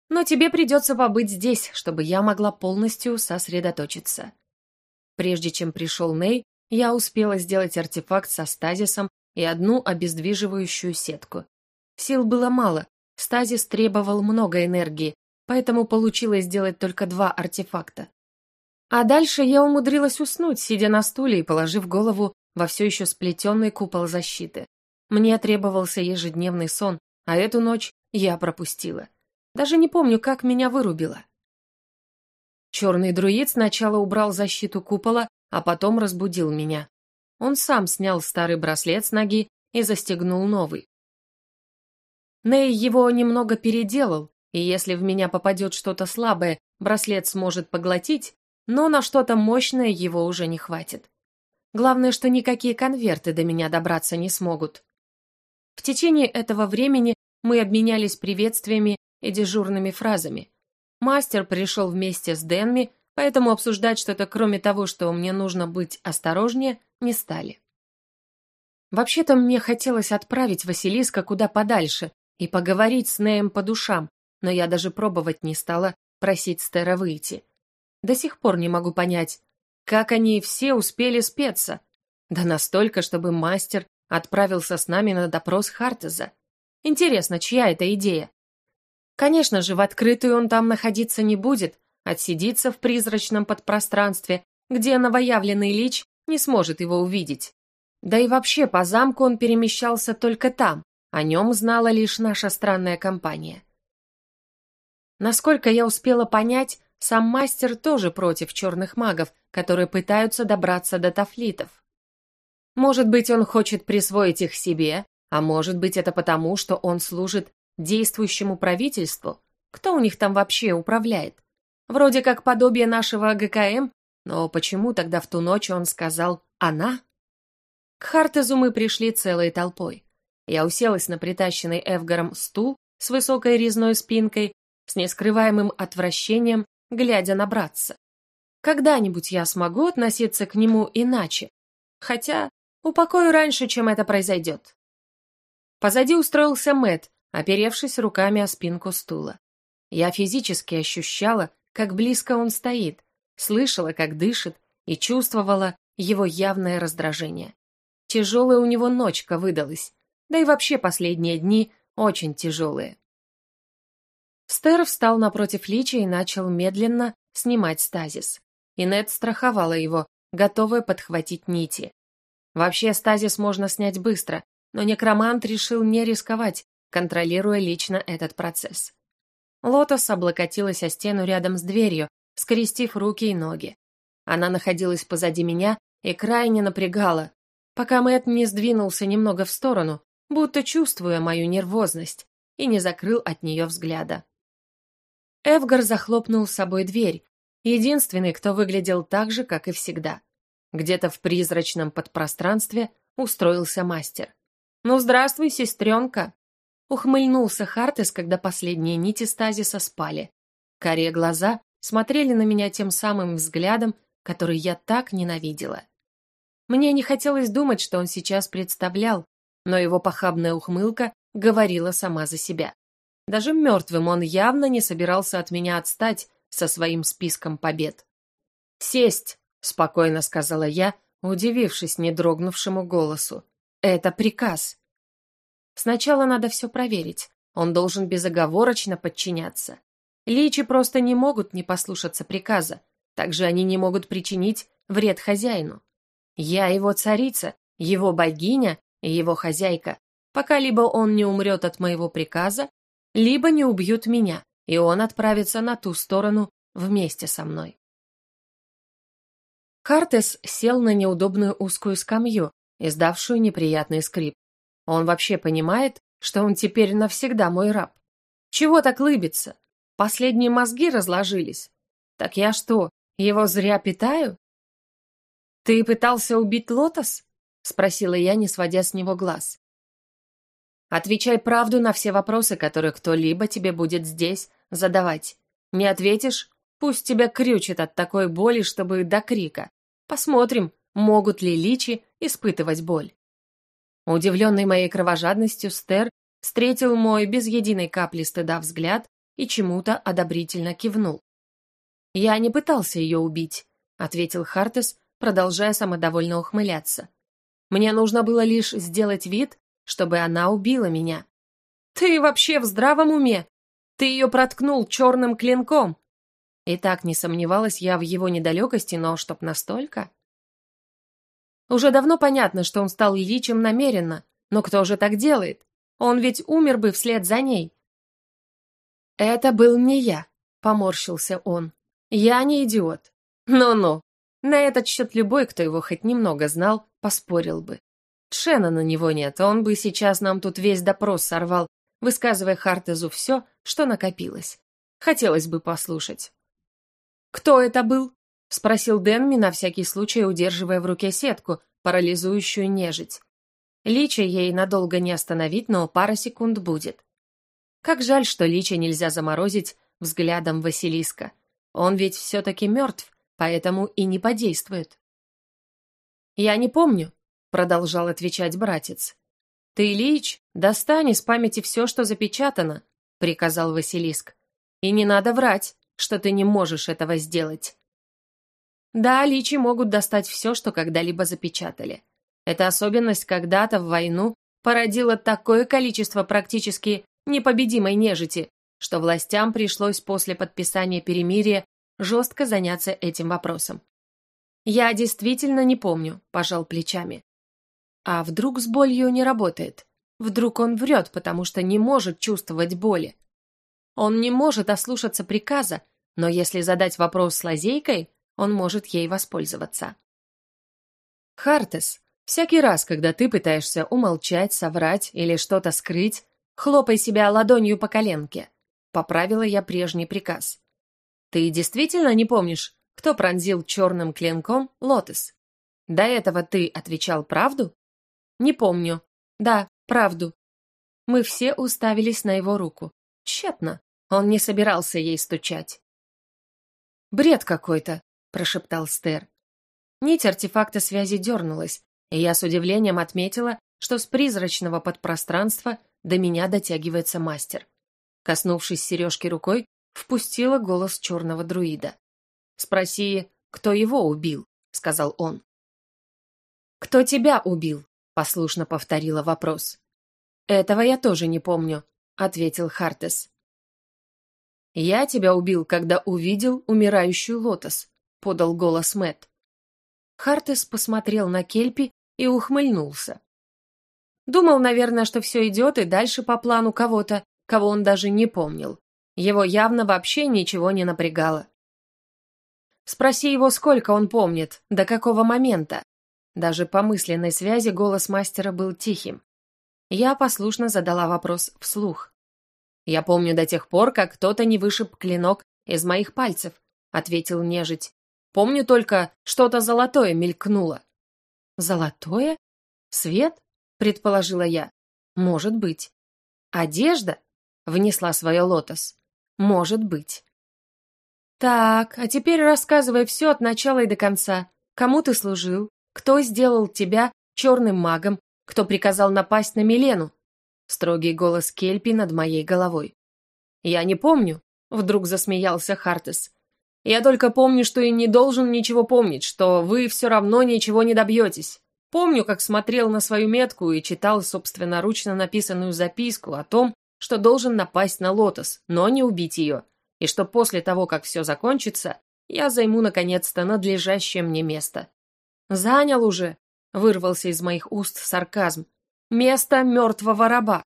Но тебе придется побыть здесь, чтобы я могла полностью сосредоточиться. Прежде чем пришел Ней, я успела сделать артефакт со стазисом и одну обездвиживающую сетку. Сил было мало, стазис требовал много энергии, поэтому получилось сделать только два артефакта. А дальше я умудрилась уснуть, сидя на стуле и положив голову во все еще сплетенный купол защиты. Мне требовался ежедневный сон, а эту ночь я пропустила. Даже не помню, как меня вырубило. Черный друид сначала убрал защиту купола, а потом разбудил меня. Он сам снял старый браслет с ноги и застегнул новый. Ней его немного переделал, и если в меня попадет что-то слабое, браслет сможет поглотить, но на что-то мощное его уже не хватит. Главное, что никакие конверты до меня добраться не смогут. В течение этого времени мы обменялись приветствиями и дежурными фразами. Мастер пришел вместе с Дэнми, поэтому обсуждать что-то кроме того, что мне нужно быть осторожнее, не стали. Вообще-то мне хотелось отправить Василиска куда подальше и поговорить с Неем по душам, но я даже пробовать не стала просить Стера выйти. До сих пор не могу понять, как они все успели спеться. Да настолько, чтобы мастер отправился с нами на допрос Хартеза. Интересно, чья это идея? Конечно же, в открытую он там находиться не будет, отсидится в призрачном подпространстве, где новоявленный лич не сможет его увидеть. Да и вообще по замку он перемещался только там, о нем знала лишь наша странная компания. Насколько я успела понять, сам мастер тоже против черных магов, которые пытаются добраться до тафлитов. Может быть, он хочет присвоить их себе, а может быть, это потому, что он служит действующему правительству? Кто у них там вообще управляет? Вроде как подобие нашего ГКМ, но почему тогда в ту ночь он сказал «она»? К Хартезу мы пришли целой толпой. Я уселась на притащенный Эвгаром стул с высокой резной спинкой, с нескрываемым отвращением, глядя на братца. Когда-нибудь я смогу относиться к нему иначе, хотя Упокою раньше, чем это произойдет. Позади устроился Мэт, оперевшись руками о спинку стула. Я физически ощущала, как близко он стоит, слышала, как дышит, и чувствовала его явное раздражение. Тяжелая у него ночка выдалась, да и вообще последние дни очень тяжелые. Стер встал напротив Лича и начал медленно снимать стазис. Инет страховала его, готовая подхватить нити. Вообще стазис можно снять быстро, но некромант решил не рисковать, контролируя лично этот процесс. Лотос облокотилась о стену рядом с дверью, скрестив руки и ноги. Она находилась позади меня и крайне напрягала, пока Мэтт не сдвинулся немного в сторону, будто чувствуя мою нервозность, и не закрыл от нее взгляда. Эвгар захлопнул с собой дверь, единственный, кто выглядел так же, как и всегда. Где-то в призрачном подпространстве устроился мастер. «Ну, здравствуй, сестренка!» Ухмыльнулся Хартес, когда последние нити стазиса спали. Карие глаза смотрели на меня тем самым взглядом, который я так ненавидела. Мне не хотелось думать, что он сейчас представлял, но его похабная ухмылка говорила сама за себя. Даже мертвым он явно не собирался от меня отстать со своим списком побед. «Сесть!» — спокойно сказала я, удивившись недрогнувшему голосу. «Это приказ». Сначала надо все проверить. Он должен безоговорочно подчиняться. Личи просто не могут не послушаться приказа. Также они не могут причинить вред хозяину. Я его царица, его богиня и его хозяйка. Пока либо он не умрет от моего приказа, либо не убьют меня, и он отправится на ту сторону вместе со мной. Картес сел на неудобную узкую скамью, издавшую неприятный скрип. Он вообще понимает, что он теперь навсегда мой раб. Чего так лыбится? Последние мозги разложились. Так я что, его зря питаю? Ты пытался убить Лотос? Спросила я, не сводя с него глаз. Отвечай правду на все вопросы, которые кто-либо тебе будет здесь задавать. Не ответишь? Пусть тебя крючит от такой боли, чтобы до крика. Посмотрим, могут ли личи испытывать боль. Удивленный моей кровожадностью, Стер встретил мой без единой капли стыда взгляд и чему-то одобрительно кивнул. «Я не пытался ее убить», — ответил Хартес, продолжая самодовольно ухмыляться. «Мне нужно было лишь сделать вид, чтобы она убила меня». «Ты вообще в здравом уме? Ты ее проткнул черным клинком, и так не сомневалась я в его недалекости, но чтоб настолько... Уже давно понятно, что он стал личем намеренно, но кто же так делает? Он ведь умер бы вслед за ней. Это был не я, поморщился он. Я не идиот. Ну-ну. На этот счет любой, кто его хоть немного знал, поспорил бы. Тшена на него нет, он бы сейчас нам тут весь допрос сорвал, высказывая Хартезу все, что накопилось. Хотелось бы послушать. «Кто это был?» — спросил Дэнми, на всякий случай удерживая в руке сетку, парализующую нежить. Лича ей надолго не остановить, но пара секунд будет. Как жаль, что Лича нельзя заморозить взглядом Василиска. Он ведь все-таки мертв, поэтому и не подействует. «Я не помню», — продолжал отвечать братец. «Ты, Лич, достань из памяти все, что запечатано», — приказал Василиск. «И не надо врать что ты не можешь этого сделать. Да, личи могут достать все, что когда-либо запечатали. Эта особенность когда-то в войну породила такое количество практически непобедимой нежити, что властям пришлось после подписания перемирия жестко заняться этим вопросом. «Я действительно не помню», – пожал плечами. А вдруг с болью не работает? Вдруг он врет, потому что не может чувствовать боли? Он не может ослушаться приказа, но если задать вопрос с лазейкой, он может ей воспользоваться. Хартес, всякий раз, когда ты пытаешься умолчать, соврать или что-то скрыть, хлопай себя ладонью по коленке. Поправила я прежний приказ. Ты действительно не помнишь, кто пронзил черным клинком лотос? До этого ты отвечал правду? Не помню. Да, правду. Мы все уставились на его руку. Тщетно. Он не собирался ей стучать. «Бред какой-то», — прошептал Стер. Нить артефакта связи дернулась, и я с удивлением отметила, что с призрачного подпространства до меня дотягивается мастер. Коснувшись сережки рукой, впустила голос черного друида. «Спроси, кто его убил?» — сказал он. «Кто тебя убил?» — послушно повторила вопрос. «Этого я тоже не помню», — ответил Хартес. «Я тебя убил, когда увидел умирающую лотос», — подал голос Мэт. Хартес посмотрел на Кельпи и ухмыльнулся. Думал, наверное, что все идет и дальше по плану кого-то, кого он даже не помнил. Его явно вообще ничего не напрягало. Спроси его, сколько он помнит, до какого момента. Даже по мысленной связи голос мастера был тихим. Я послушно задала вопрос вслух. «Я помню до тех пор, как кто-то не вышиб клинок из моих пальцев», — ответил нежить. «Помню только, что-то золотое мелькнуло». «Золотое? Свет?» — предположила я. «Может быть». «Одежда?» — внесла свое лотос. «Может быть». «Так, а теперь рассказывай все от начала и до конца. Кому ты служил? Кто сделал тебя черным магом? Кто приказал напасть на Милену?» Строгий голос Кельпи над моей головой. «Я не помню», — вдруг засмеялся Хартес. «Я только помню, что и не должен ничего помнить, что вы все равно ничего не добьетесь. Помню, как смотрел на свою метку и читал собственноручно написанную записку о том, что должен напасть на Лотос, но не убить ее, и что после того, как все закончится, я займу наконец-то надлежащее мне место. «Занял уже!» — вырвался из моих уст сарказм. «Место мертвого раба!»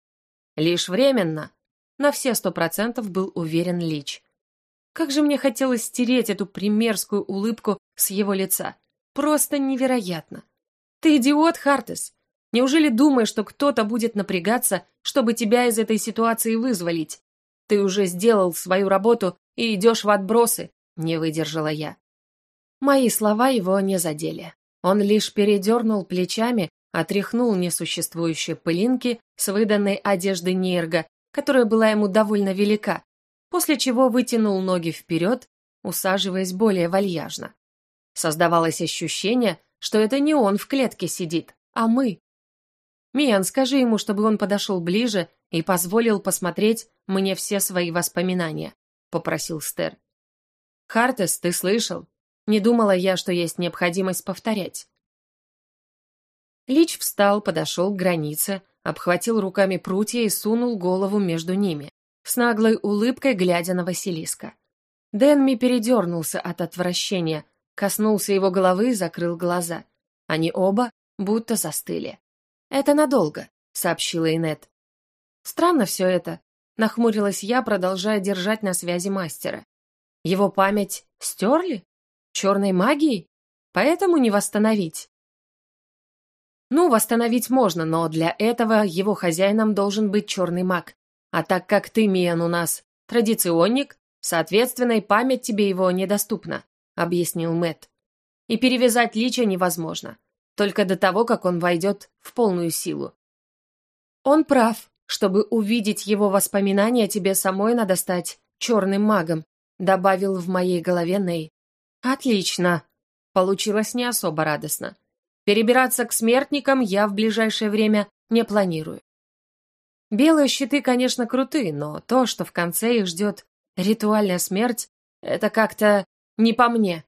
«Лишь временно!» — на все сто процентов был уверен Лич. Как же мне хотелось стереть эту примерскую улыбку с его лица. Просто невероятно. Ты идиот, Хартес. Неужели думаешь, что кто-то будет напрягаться, чтобы тебя из этой ситуации вызволить? Ты уже сделал свою работу и идешь в отбросы, не выдержала я. Мои слова его не задели. Он лишь передернул плечами, отряхнул несуществующие пылинки с выданной одежды Нерга, которая была ему довольно велика, после чего вытянул ноги вперед, усаживаясь более вальяжно. Создавалось ощущение, что это не он в клетке сидит, а мы. Миан, скажи ему, чтобы он подошел ближе и позволил посмотреть мне все свои воспоминания, попросил Стер. Хартес, ты слышал? Не думала я, что есть необходимость повторять. Лич встал, подошел к границе, обхватил руками прутья и сунул голову между ними, с наглой улыбкой глядя на Василиска. Дэнми передернулся от отвращения, коснулся его головы и закрыл глаза. Они оба будто застыли. «Это надолго», — сообщила Инет. «Странно все это», — нахмурилась я, продолжая держать на связи мастера. «Его память стерли? Черной магией? Поэтому не восстановить?» «Ну, восстановить можно, но для этого его хозяином должен быть черный маг. А так как ты, Миан, у нас традиционник, соответственно, и память тебе его недоступна объяснил Мэт. И перевязать лича невозможно, только до того, как он войдет в полную силу. Он прав. Чтобы увидеть его воспоминания, тебе самой надо стать черным магом, добавил в моей голове Ней. Отлично. Получилось не особо радостно. Перебираться к смертникам я в ближайшее время не планирую. Белые щиты, конечно, крутые, но то, что в конце их ждет ритуальная смерть, это как-то не по мне.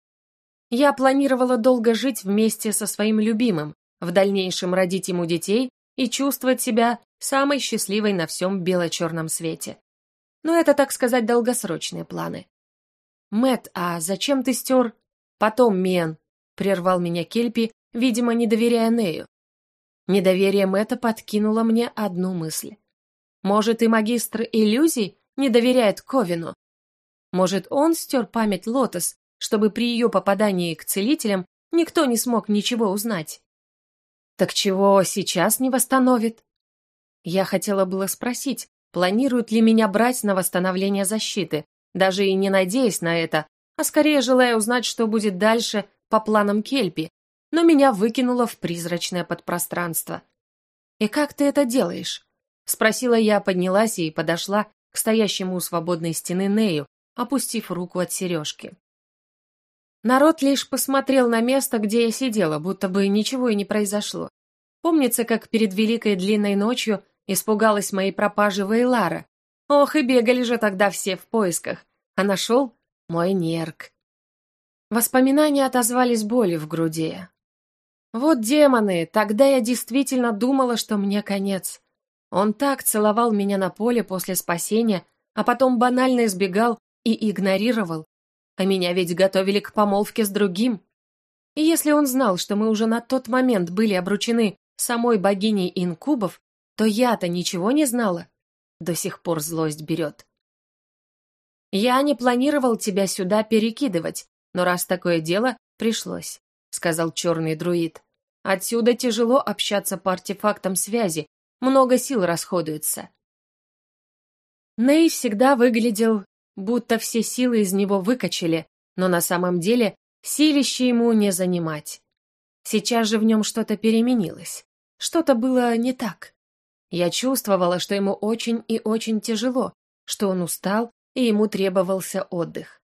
Я планировала долго жить вместе со своим любимым, в дальнейшем родить ему детей и чувствовать себя самой счастливой на всем бело-черном свете. Но это, так сказать, долгосрочные планы. Мэт, а зачем ты стер? Потом, Мен, прервал меня Кельпи, видимо, не доверяя Нею. Недоверие Мэтта подкинуло мне одну мысль. Может, и магистр иллюзий не доверяет Ковину? Может, он стер память Лотос, чтобы при ее попадании к целителям никто не смог ничего узнать? Так чего сейчас не восстановит? Я хотела было спросить, планируют ли меня брать на восстановление защиты, даже и не надеясь на это, а скорее желая узнать, что будет дальше по планам Кельпи, но меня выкинуло в призрачное подпространство. «И как ты это делаешь?» — спросила я, поднялась и подошла к стоящему у свободной стены Нею, опустив руку от сережки. Народ лишь посмотрел на место, где я сидела, будто бы ничего и не произошло. Помнится, как перед великой длинной ночью испугалась моей пропажи Вейлара. Ох, и бегали же тогда все в поисках. А нашел мой нерк. Воспоминания отозвались боли в груди. Вот демоны, тогда я действительно думала, что мне конец. Он так целовал меня на поле после спасения, а потом банально избегал и игнорировал. А меня ведь готовили к помолвке с другим. И если он знал, что мы уже на тот момент были обручены самой богиней инкубов, то я-то ничего не знала. До сих пор злость берет. «Я не планировал тебя сюда перекидывать, но раз такое дело, пришлось», — сказал черный друид. «Отсюда тяжело общаться по артефактам связи, много сил расходуется». Ней всегда выглядел, будто все силы из него выкачали, но на самом деле силище ему не занимать. Сейчас же в нем что-то переменилось. Что-то было не так. Я чувствовала, что ему очень и очень тяжело, что он устал и ему требовался отдых.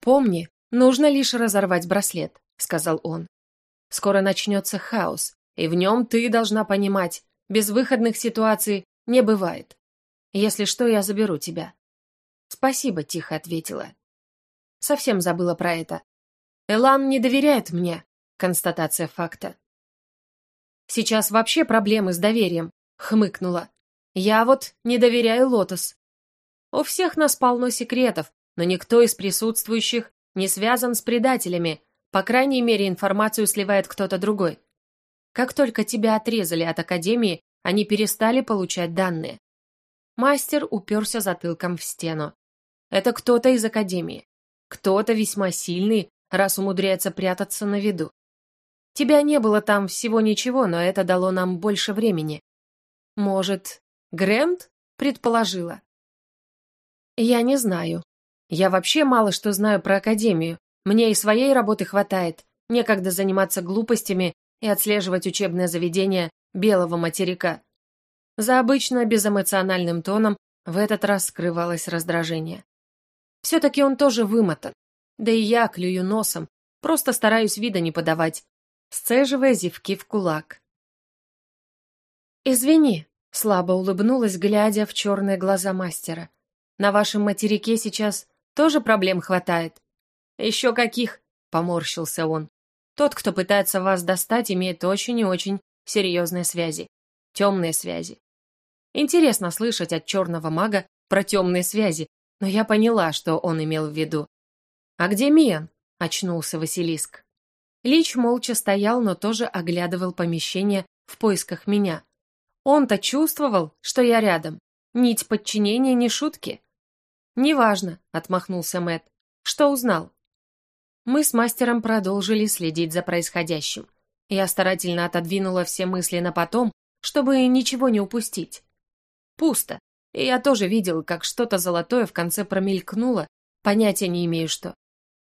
«Помни, нужно лишь разорвать браслет», — сказал он. «Скоро начнется хаос, и в нем ты должна понимать, безвыходных ситуаций не бывает. Если что, я заберу тебя». «Спасибо», — тихо ответила. Совсем забыла про это. Элан не доверяет мне. Констатация факта. Сейчас вообще проблемы с доверием, хмыкнула. Я вот не доверяю Лотос. У всех нас полно секретов, но никто из присутствующих не связан с предателями, по крайней мере, информацию сливает кто-то другой. Как только тебя отрезали от Академии, они перестали получать данные. Мастер уперся затылком в стену. Это кто-то из Академии. Кто-то весьма сильный, раз умудряется прятаться на виду. Тебя не было там всего ничего, но это дало нам больше времени. Может, Грэнд предположила? Я не знаю. Я вообще мало что знаю про Академию. Мне и своей работы хватает. Некогда заниматься глупостями и отслеживать учебное заведение белого материка. За обычно безэмоциональным тоном в этот раз скрывалось раздражение. Все-таки он тоже вымотан. Да и я клюю носом, просто стараюсь вида не подавать, сцеживая зевки в кулак. «Извини», — слабо улыбнулась, глядя в черные глаза мастера. «На вашем материке сейчас тоже проблем хватает?» «Еще каких?» — поморщился он. «Тот, кто пытается вас достать, имеет очень и очень серьезные связи. Темные связи. Интересно слышать от черного мага про темные связи, но я поняла, что он имел в виду. «А где Миан?» — очнулся Василиск. Лич молча стоял, но тоже оглядывал помещение в поисках меня. Он-то чувствовал, что я рядом. Нить подчинения не шутки. «Неважно», — отмахнулся Мэт. «Что узнал?» Мы с мастером продолжили следить за происходящим. Я старательно отодвинула все мысли на потом, чтобы ничего не упустить. Пусто. И я тоже видел, как что-то золотое в конце промелькнуло, понятия не имею что.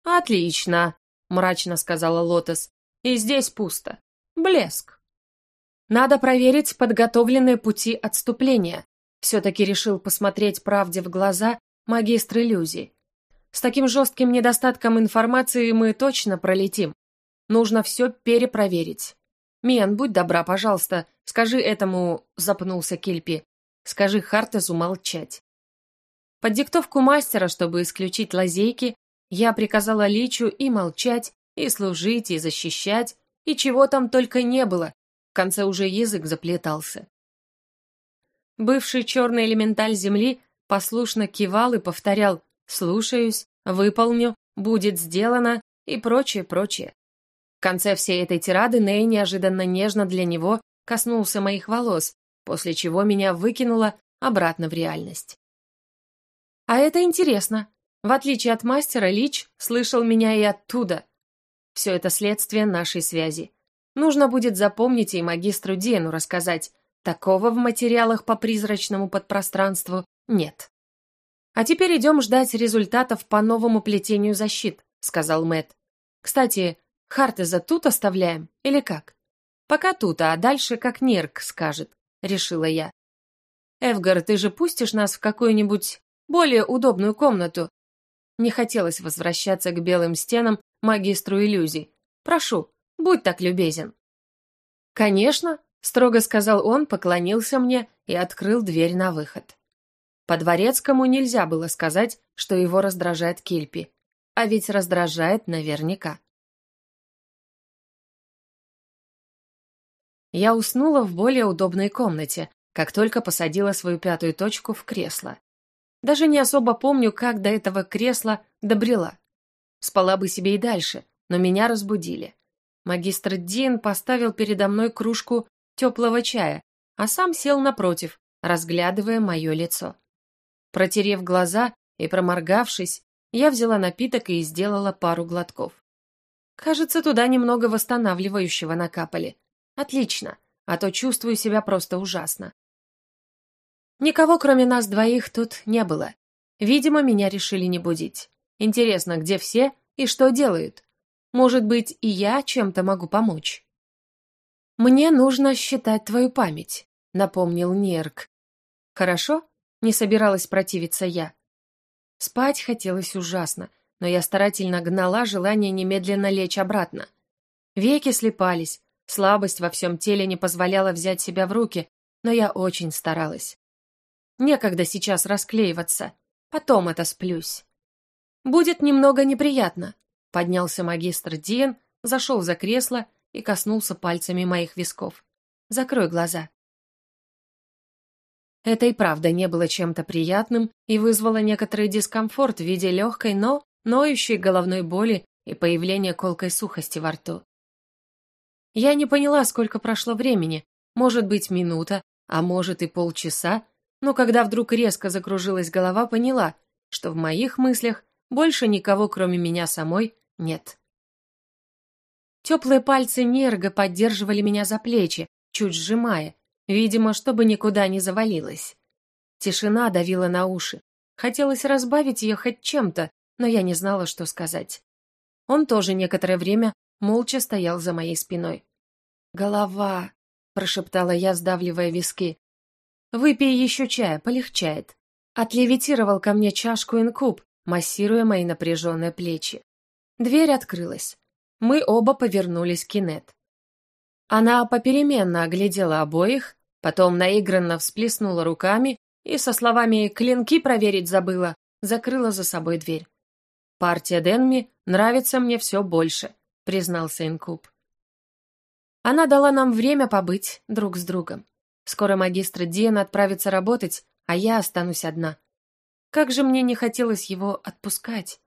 «Отлично», — мрачно сказала Лотос. «И здесь пусто. Блеск». «Надо проверить подготовленные пути отступления», — все-таки решил посмотреть правде в глаза магистр иллюзий. «С таким жестким недостатком информации мы точно пролетим. Нужно все перепроверить». «Миан, будь добра, пожалуйста, скажи этому...» — запнулся Кельпи. «Скажи Хартезу молчать». Под диктовку мастера, чтобы исключить лазейки, я приказала Личу и молчать, и служить, и защищать, и чего там только не было. В конце уже язык заплетался. Бывший черный элементаль Земли послушно кивал и повторял «слушаюсь», «выполню», «будет сделано» и прочее, прочее. В конце всей этой тирады Ней неожиданно нежно для него коснулся моих волос, после чего меня выкинуло обратно в реальность. А это интересно. В отличие от мастера, Лич слышал меня и оттуда. Все это следствие нашей связи. Нужно будет запомнить и магистру Дену рассказать. Такого в материалах по призрачному подпространству нет. А теперь идем ждать результатов по новому плетению защит, сказал Мэт. Кстати, Хартеза тут оставляем или как? Пока тут, а дальше как Нерк скажет, решила я. Эвгар, ты же пустишь нас в какую-нибудь более удобную комнату. Не хотелось возвращаться к белым стенам магистру иллюзий. Прошу, будь так любезен. Конечно, строго сказал он, поклонился мне и открыл дверь на выход. По дворецкому нельзя было сказать, что его раздражает Кильпи. А ведь раздражает наверняка. Я уснула в более удобной комнате, как только посадила свою пятую точку в кресло. Даже не особо помню, как до этого кресла добрела. Спала бы себе и дальше, но меня разбудили. Магистр Дин поставил передо мной кружку теплого чая, а сам сел напротив, разглядывая мое лицо. Протерев глаза и проморгавшись, я взяла напиток и сделала пару глотков. Кажется, туда немного восстанавливающего накапали. Отлично, а то чувствую себя просто ужасно. Никого, кроме нас двоих, тут не было. Видимо, меня решили не будить. Интересно, где все и что делают? Может быть, и я чем-то могу помочь? «Мне нужно считать твою память», — напомнил Нерк. «Хорошо?» — не собиралась противиться я. Спать хотелось ужасно, но я старательно гнала желание немедленно лечь обратно. Веки слепались, слабость во всем теле не позволяла взять себя в руки, но я очень старалась. Некогда сейчас расклеиваться. Потом это сплюсь. Будет немного неприятно. Поднялся магистр Диен, зашел за кресло и коснулся пальцами моих висков. Закрой глаза. Это и правда не было чем-то приятным и вызвало некоторый дискомфорт в виде легкой, но ноющей головной боли и появления колкой сухости во рту. Я не поняла, сколько прошло времени, может быть, минута, а может и полчаса, но когда вдруг резко закружилась голова, поняла, что в моих мыслях больше никого, кроме меня самой, нет. Теплые пальцы нерго поддерживали меня за плечи, чуть сжимая, видимо, чтобы никуда не завалилась. Тишина давила на уши. Хотелось разбавить ее хоть чем-то, но я не знала, что сказать. Он тоже некоторое время молча стоял за моей спиной. «Голова», — прошептала я, сдавливая виски. Выпей еще чая, полегчает. Отлевитировал ко мне чашку инкуб, массируя мои напряженные плечи. Дверь открылась. Мы оба повернулись к Кинет. Она попеременно оглядела обоих, потом наигранно всплеснула руками и со словами «клинки проверить забыла» закрыла за собой дверь. «Партия Денми нравится мне все больше», — признался Инкуб. Она дала нам время побыть друг с другом. Скоро магистр Диан отправится работать, а я останусь одна. Как же мне не хотелось его отпускать.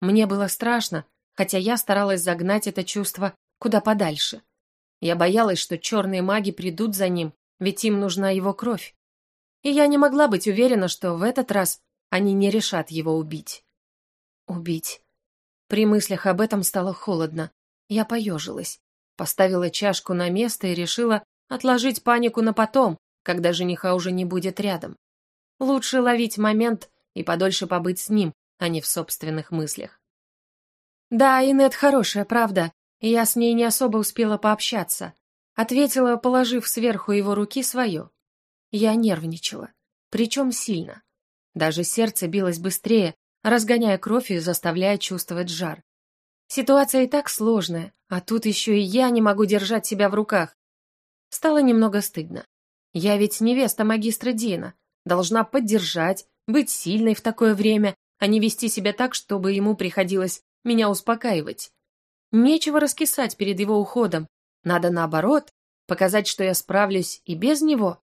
Мне было страшно, хотя я старалась загнать это чувство куда подальше. Я боялась, что черные маги придут за ним, ведь им нужна его кровь. И я не могла быть уверена, что в этот раз они не решат его убить. Убить. При мыслях об этом стало холодно. Я поежилась, поставила чашку на место и решила, Отложить панику на потом, когда жениха уже не будет рядом. Лучше ловить момент и подольше побыть с ним, а не в собственных мыслях. «Да, Инет хорошая, правда, и я с ней не особо успела пообщаться», ответила, положив сверху его руки свое. Я нервничала, причем сильно. Даже сердце билось быстрее, разгоняя кровь и заставляя чувствовать жар. Ситуация и так сложная, а тут еще и я не могу держать себя в руках. Стало немного стыдно. Я ведь невеста магистра Дина, должна поддержать, быть сильной в такое время, а не вести себя так, чтобы ему приходилось меня успокаивать. Нечего раскисать перед его уходом. Надо наоборот, показать, что я справлюсь и без него.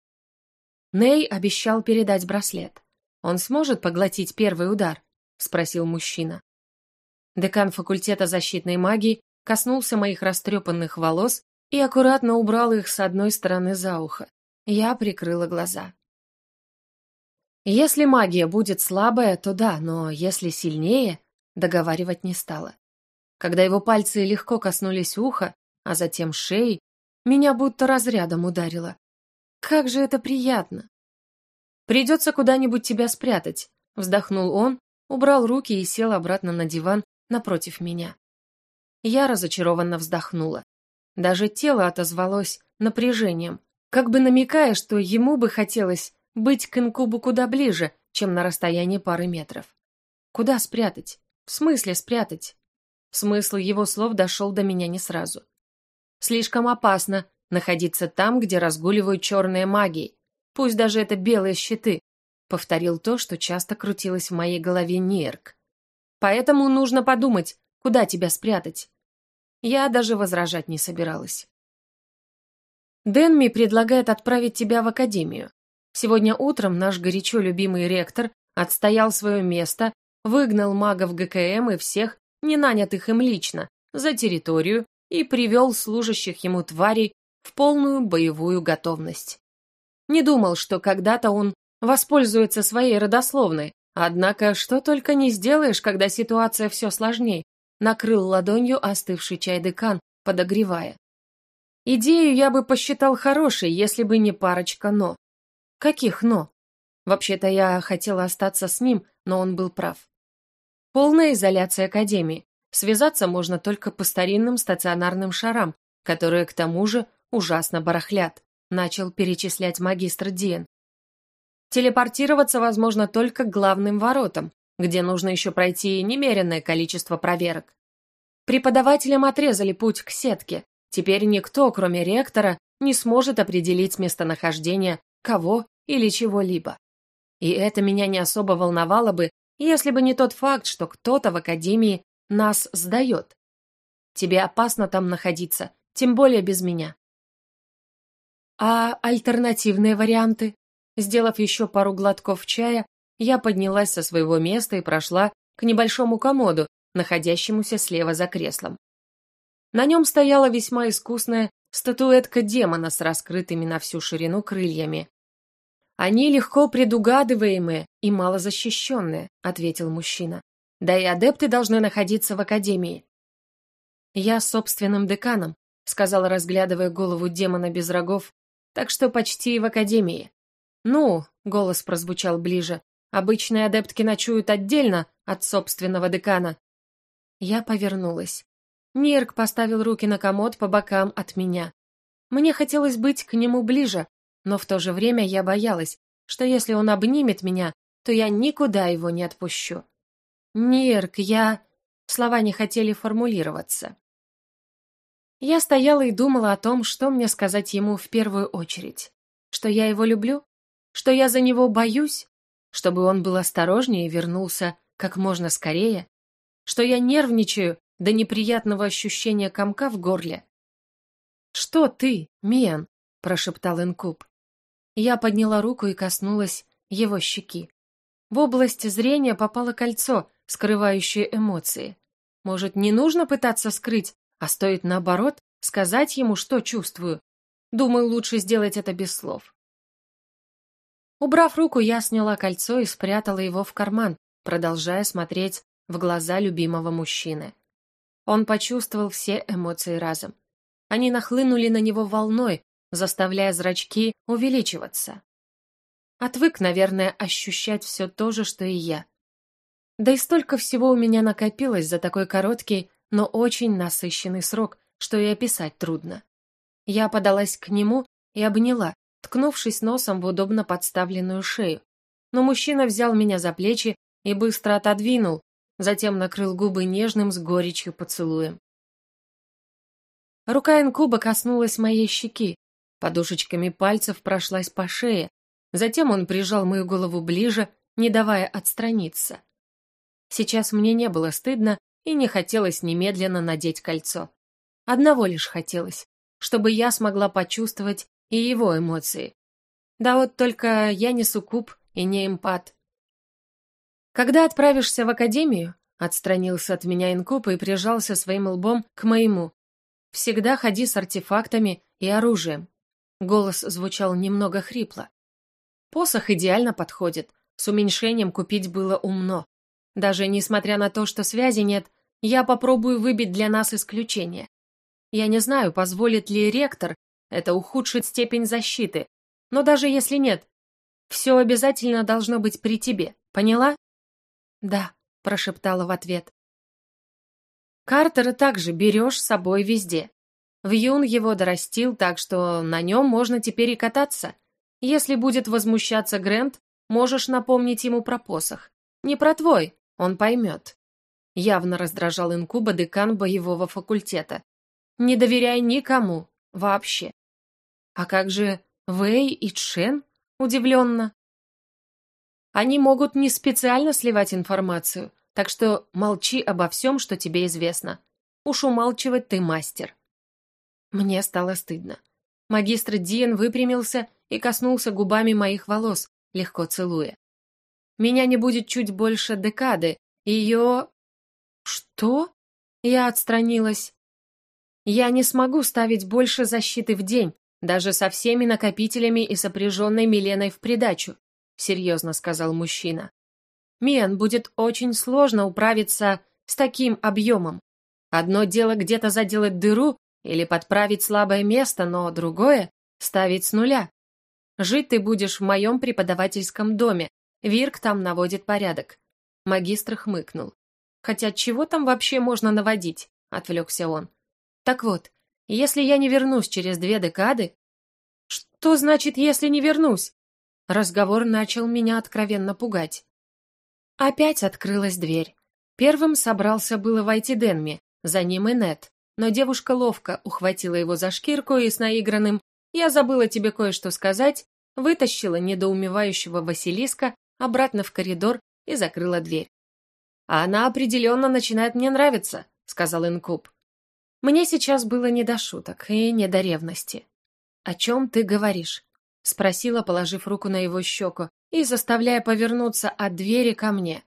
Ней обещал передать браслет. Он сможет поглотить первый удар? Спросил мужчина. Декан факультета защитной магии коснулся моих растрепанных волос и аккуратно убрал их с одной стороны за ухо. Я прикрыла глаза. Если магия будет слабая, то да, но если сильнее, договаривать не стала. Когда его пальцы легко коснулись уха, а затем шеи, меня будто разрядом ударило. Как же это приятно! Придется куда-нибудь тебя спрятать, вздохнул он, убрал руки и сел обратно на диван напротив меня. Я разочарованно вздохнула. Даже тело отозвалось напряжением, как бы намекая, что ему бы хотелось быть к инкубу куда ближе, чем на расстоянии пары метров. Куда спрятать? В смысле спрятать? Смысл его слов дошел до меня не сразу. Слишком опасно находиться там, где разгуливают черные магии, пусть даже это белые щиты, повторил то, что часто крутилось в моей голове Нерк. Поэтому нужно подумать, куда тебя спрятать. Я даже возражать не собиралась. Дэнми предлагает отправить тебя в академию. Сегодня утром наш горячо любимый ректор отстоял свое место, выгнал магов ГКМ и всех, не нанятых им лично, за территорию и привел служащих ему тварей в полную боевую готовность. Не думал, что когда-то он воспользуется своей родословной, однако что только не сделаешь, когда ситуация все сложней, накрыл ладонью остывший чай декан, подогревая. Идею я бы посчитал хорошей, если бы не парочка «но». Каких «но»? Вообще-то я хотела остаться с ним, но он был прав. Полная изоляция Академии. Связаться можно только по старинным стационарным шарам, которые, к тому же, ужасно барахлят, начал перечислять магистр Диен. Телепортироваться возможно только к главным воротам, где нужно еще пройти немеренное количество проверок. Преподавателям отрезали путь к сетке. Теперь никто, кроме ректора, не сможет определить местонахождение кого или чего-либо. И это меня не особо волновало бы, если бы не тот факт, что кто-то в академии нас сдает. Тебе опасно там находиться, тем более без меня. А альтернативные варианты? Сделав еще пару глотков чая, я поднялась со своего места и прошла к небольшому комоду, находящемуся слева за креслом. На нем стояла весьма искусная статуэтка демона с раскрытыми на всю ширину крыльями. «Они легко предугадываемые и малозащищенные», — ответил мужчина. «Да и адепты должны находиться в академии». «Я собственным деканом», — сказала, разглядывая голову демона без рогов, «так что почти в академии». «Ну», — голос прозвучал ближе, «обычные адептки ночуют отдельно от собственного декана». Я повернулась. Нирк поставил руки на комод по бокам от меня. Мне хотелось быть к нему ближе, но в то же время я боялась, что если он обнимет меня, то я никуда его не отпущу. «Нирк, я...» Слова не хотели формулироваться. Я стояла и думала о том, что мне сказать ему в первую очередь. Что я его люблю? Что я за него боюсь? Чтобы он был осторожнее и вернулся как можно скорее? Что я нервничаю до неприятного ощущения комка в горле? «Что ты, Миан?» – прошептал Инкуб. Я подняла руку и коснулась его щеки. В область зрения попало кольцо, скрывающее эмоции. Может, не нужно пытаться скрыть, а стоит, наоборот, сказать ему, что чувствую. Думаю, лучше сделать это без слов. Убрав руку, я сняла кольцо и спрятала его в карман, продолжая смотреть в глаза любимого мужчины. Он почувствовал все эмоции разом. Они нахлынули на него волной, заставляя зрачки увеличиваться. Отвык, наверное, ощущать все то же, что и я. Да и столько всего у меня накопилось за такой короткий, но очень насыщенный срок, что и описать трудно. Я подалась к нему и обняла, ткнувшись носом в удобно подставленную шею. Но мужчина взял меня за плечи и быстро отодвинул, затем накрыл губы нежным с горечью поцелуем. Рука инкуба коснулась моей щеки, Подушечками пальцев прошлась по шее, затем он прижал мою голову ближе, не давая отстраниться. Сейчас мне не было стыдно и не хотелось немедленно надеть кольцо. Одного лишь хотелось, чтобы я смогла почувствовать и его эмоции. Да вот только я не суккуб и не эмпат. Когда отправишься в академию, отстранился от меня инкуб и прижался своим лбом к моему. Всегда ходи с артефактами и оружием. Голос звучал немного хрипло. Посох идеально подходит. С уменьшением купить было умно. Даже несмотря на то, что связи нет, я попробую выбить для нас исключение. Я не знаю, позволит ли ректор это ухудшить степень защиты, но даже если нет, все обязательно должно быть при тебе, поняла? «Да», — прошептала в ответ. Картера также берешь с собой везде. Вьюн его дорастил, так что на нем можно теперь и кататься. Если будет возмущаться Грэнд, можешь напомнить ему про посох. Не про твой, он поймет. Явно раздражал инкуба декан боевого факультета. Не доверяй никому, вообще. А как же Вэй и Чен? Удивленно. Они могут не специально сливать информацию, так что молчи обо всем, что тебе известно. Уж умалчивать ты мастер. Мне стало стыдно. Магистр Диен выпрямился и коснулся губами моих волос, легко целуя. Меня не будет чуть больше декады, ее... Что? Я отстранилась. Я не смогу ставить больше защиты в день, даже со всеми накопителями и сопряженной Миленой в придачу серьезно сказал мужчина. Мен будет очень сложно управиться с таким объемом. Одно дело где-то заделать дыру или подправить слабое место, но другое — ставить с нуля. Жить ты будешь в моем преподавательском доме. Вирк там наводит порядок. Магистр хмыкнул. Хотя чего там вообще можно наводить? Отвлекся он. Так вот, если я не вернусь через две декады... Что значит, если не вернусь? Разговор начал меня откровенно пугать. Опять открылась дверь. Первым собрался было войти Денми, за ним и Нет, но девушка ловко ухватила его за шкирку и с наигранным «Я забыла тебе кое-что сказать», вытащила недоумевающего Василиска обратно в коридор и закрыла дверь. «А она определенно начинает мне нравиться», — сказал Инкуб. Мне сейчас было не до шуток и не до ревности. «О чем ты говоришь?» Спросила, положив руку на его щеку и заставляя повернуться от двери ко мне.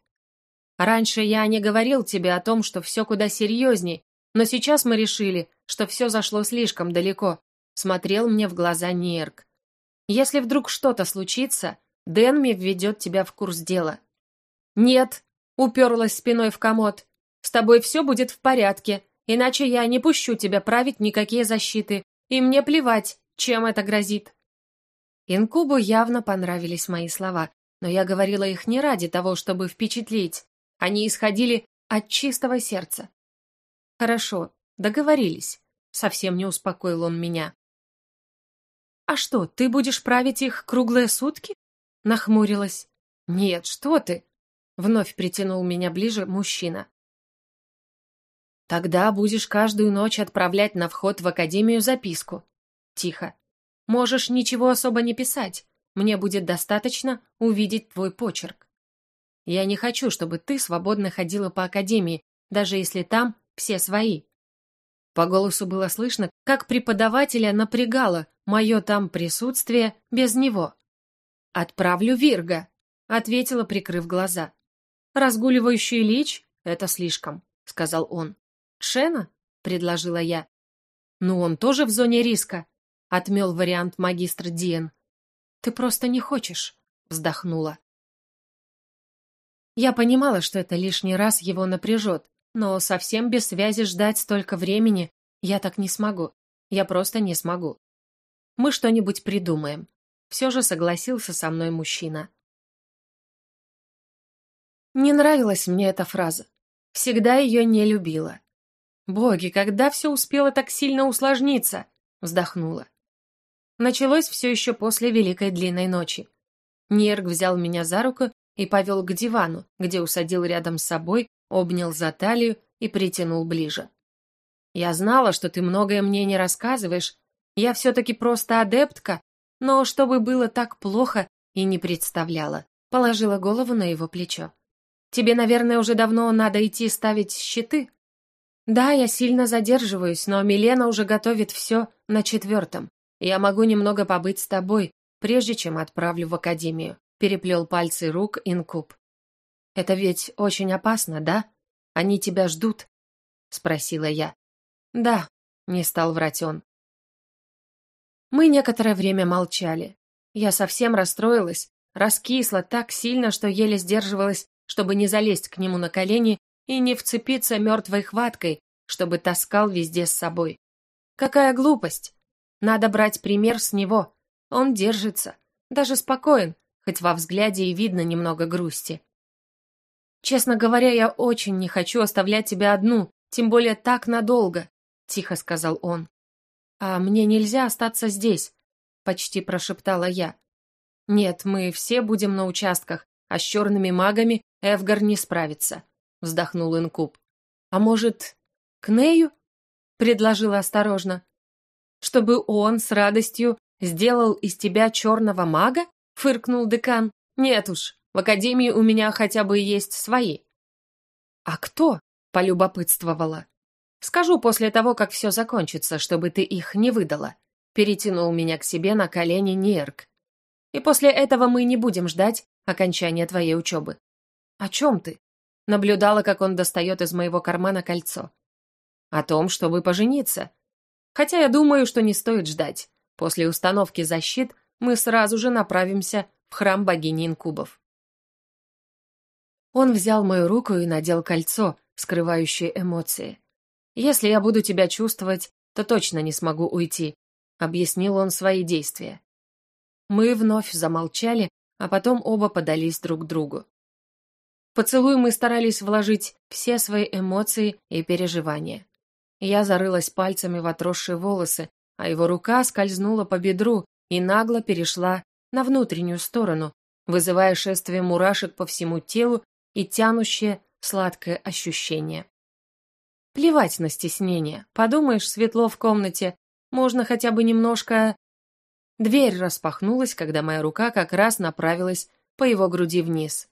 «Раньше я не говорил тебе о том, что все куда серьезней, но сейчас мы решили, что все зашло слишком далеко», смотрел мне в глаза Нерк. «Если вдруг что-то случится, Дэнми введет тебя в курс дела». «Нет», — уперлась спиной в комод, «с тобой все будет в порядке, иначе я не пущу тебя править никакие защиты, и мне плевать, чем это грозит». Инкубу явно понравились мои слова, но я говорила их не ради того, чтобы впечатлить. Они исходили от чистого сердца. Хорошо, договорились. Совсем не успокоил он меня. «А что, ты будешь править их круглые сутки?» Нахмурилась. «Нет, что ты!» Вновь притянул меня ближе мужчина. «Тогда будешь каждую ночь отправлять на вход в академию записку». Тихо. Можешь ничего особо не писать. Мне будет достаточно увидеть твой почерк. Я не хочу, чтобы ты свободно ходила по академии, даже если там все свои. По голосу было слышно, как преподавателя напрягало мое там присутствие без него. «Отправлю Вирга», — ответила, прикрыв глаза. «Разгуливающий лич — это слишком», — сказал он. «Шена?» — предложила я. «Ну, он тоже в зоне риска отмел вариант магистр Диен. «Ты просто не хочешь», — вздохнула. Я понимала, что это лишний раз его напряжет, но совсем без связи ждать столько времени я так не смогу. Я просто не смогу. Мы что-нибудь придумаем. Все же согласился со мной мужчина. Не нравилась мне эта фраза. Всегда ее не любила. «Боги, когда все успело так сильно усложниться?» Вздохнула. Началось все еще после Великой Длинной Ночи. Нерг взял меня за руку и повел к дивану, где усадил рядом с собой, обнял за талию и притянул ближе. «Я знала, что ты многое мне не рассказываешь. Я все-таки просто адептка, но чтобы было так плохо, и не представляла». Положила голову на его плечо. «Тебе, наверное, уже давно надо идти ставить щиты?» «Да, я сильно задерживаюсь, но Милена уже готовит все на четвертом. Я могу немного побыть с тобой, прежде чем отправлю в академию», — переплел пальцы рук инкуб. Это ведь очень опасно, да? Они тебя ждут?» — спросила я. «Да», — не стал врать он. Мы некоторое время молчали. Я совсем расстроилась, раскисла так сильно, что еле сдерживалась, чтобы не залезть к нему на колени и не вцепиться мертвой хваткой, чтобы таскал везде с собой. Какая глупость! Надо брать пример с него. Он держится, даже спокоен, хоть во взгляде и видно немного грусти. «Честно говоря, я очень не хочу оставлять тебя одну, тем более так надолго», — тихо сказал он. «А мне нельзя остаться здесь», — почти прошептала я. «Нет, мы все будем на участках, а с черными магами Эвгар не справится», — вздохнул Инкуб. «А может, к Нею?» — предложила осторожно. «Чтобы он с радостью сделал из тебя черного мага?» — фыркнул декан. «Нет уж, в академии у меня хотя бы есть свои». «А кто?» — полюбопытствовала. «Скажу после того, как все закончится, чтобы ты их не выдала». Перетянул меня к себе на колени Нерк. «И после этого мы не будем ждать окончания твоей учебы». «О чем ты?» Наблюдала, как он достает из моего кармана кольцо. «О том, чтобы пожениться. Хотя я думаю, что не стоит ждать. После установки защит мы сразу же направимся в храм богини инкубов». Он взял мою руку и надел кольцо, скрывающее эмоции. «Если я буду тебя чувствовать, то точно не смогу уйти», — объяснил он свои действия. Мы вновь замолчали, а потом оба подались друг к другу. поцелуй мы старались вложить все свои эмоции и переживания. Я зарылась пальцами в отросшие волосы, а его рука скользнула по бедру и нагло перешла на внутреннюю сторону, вызывая шествие мурашек по всему телу и тянущее сладкое ощущение. Плевать на стеснение. Подумаешь, светло в комнате. Можно хотя бы немножко... Дверь распахнулась, когда моя рука как раз направилась по его груди вниз.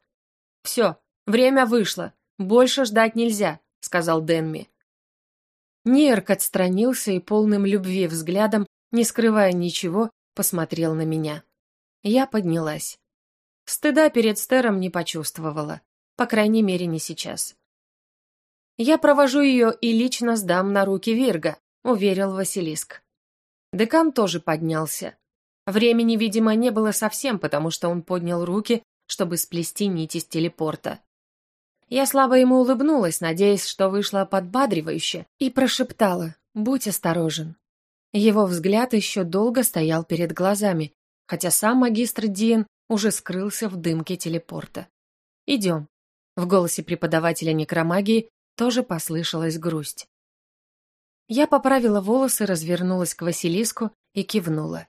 «Все, время вышло. Больше ждать нельзя», — сказал Денми. Нерк отстранился и полным любви взглядом, не скрывая ничего, посмотрел на меня. Я поднялась. Стыда перед Стером не почувствовала. По крайней мере, не сейчас. «Я провожу ее и лично сдам на руки Вирга», — уверил Василиск. Декан тоже поднялся. Времени, видимо, не было совсем, потому что он поднял руки, чтобы сплести нити с телепорта. Я слабо ему улыбнулась, надеясь, что вышло подбадривающе, и прошептала «Будь осторожен». Его взгляд еще долго стоял перед глазами, хотя сам магистр Диен уже скрылся в дымке телепорта. «Идем», в голосе преподавателя некромагии тоже послышалась грусть. Я поправила волосы, развернулась к Василиску и кивнула.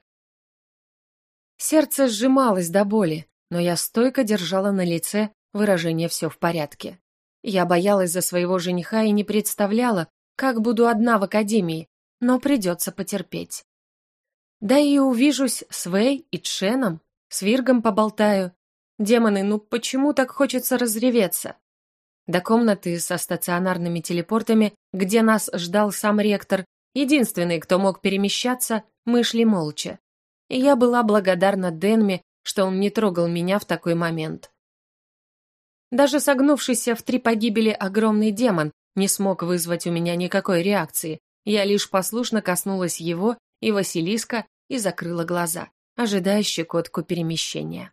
Сердце сжималось до боли, но я стойко держала на лице выражение «все в порядке». Я боялась за своего жениха и не представляла, как буду одна в академии, но придется потерпеть. Да и увижусь с Вэй и Ченом, с Виргом поболтаю, Демоны, ну почему так хочется разреветься? До комнаты со стационарными телепортами, где нас ждал сам ректор, единственный, кто мог перемещаться, мы шли молча. И я была благодарна Денме, что он не трогал меня в такой момент. Даже согнувшийся в три погибели огромный демон не смог вызвать у меня никакой реакции. Я лишь послушно коснулась его и Василиска и закрыла глаза, ожидая щекотку перемещения.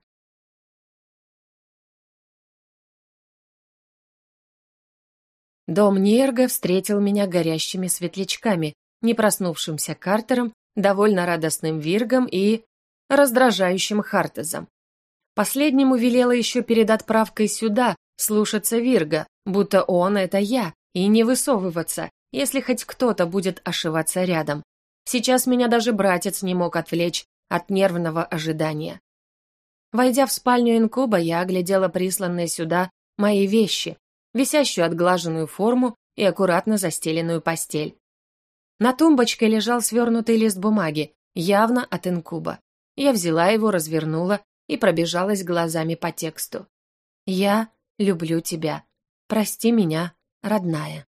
Дом Нерга встретил меня горящими светлячками, не проснувшимся Картером, довольно радостным Виргом и раздражающим Хартезом. Последнему велела еще перед отправкой сюда слушаться Вирга, будто он — это я, и не высовываться, если хоть кто-то будет ошиваться рядом. Сейчас меня даже братец не мог отвлечь от нервного ожидания. Войдя в спальню инкуба, я оглядела присланные сюда мои вещи, висящую отглаженную форму и аккуратно застеленную постель. На тумбочке лежал свернутый лист бумаги, явно от инкуба. Я взяла его, развернула и пробежалась глазами по тексту. «Я люблю тебя. Прости меня, родная».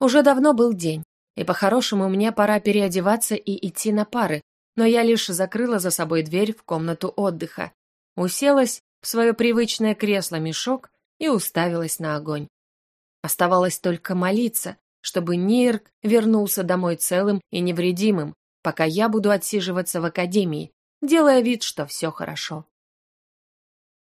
Уже давно был день, и по-хорошему мне пора переодеваться и идти на пары, но я лишь закрыла за собой дверь в комнату отдыха, уселась в свое привычное кресло-мешок и уставилась на огонь. Оставалось только молиться, чтобы Нирк вернулся домой целым и невредимым, пока я буду отсиживаться в академии, делая вид, что все хорошо.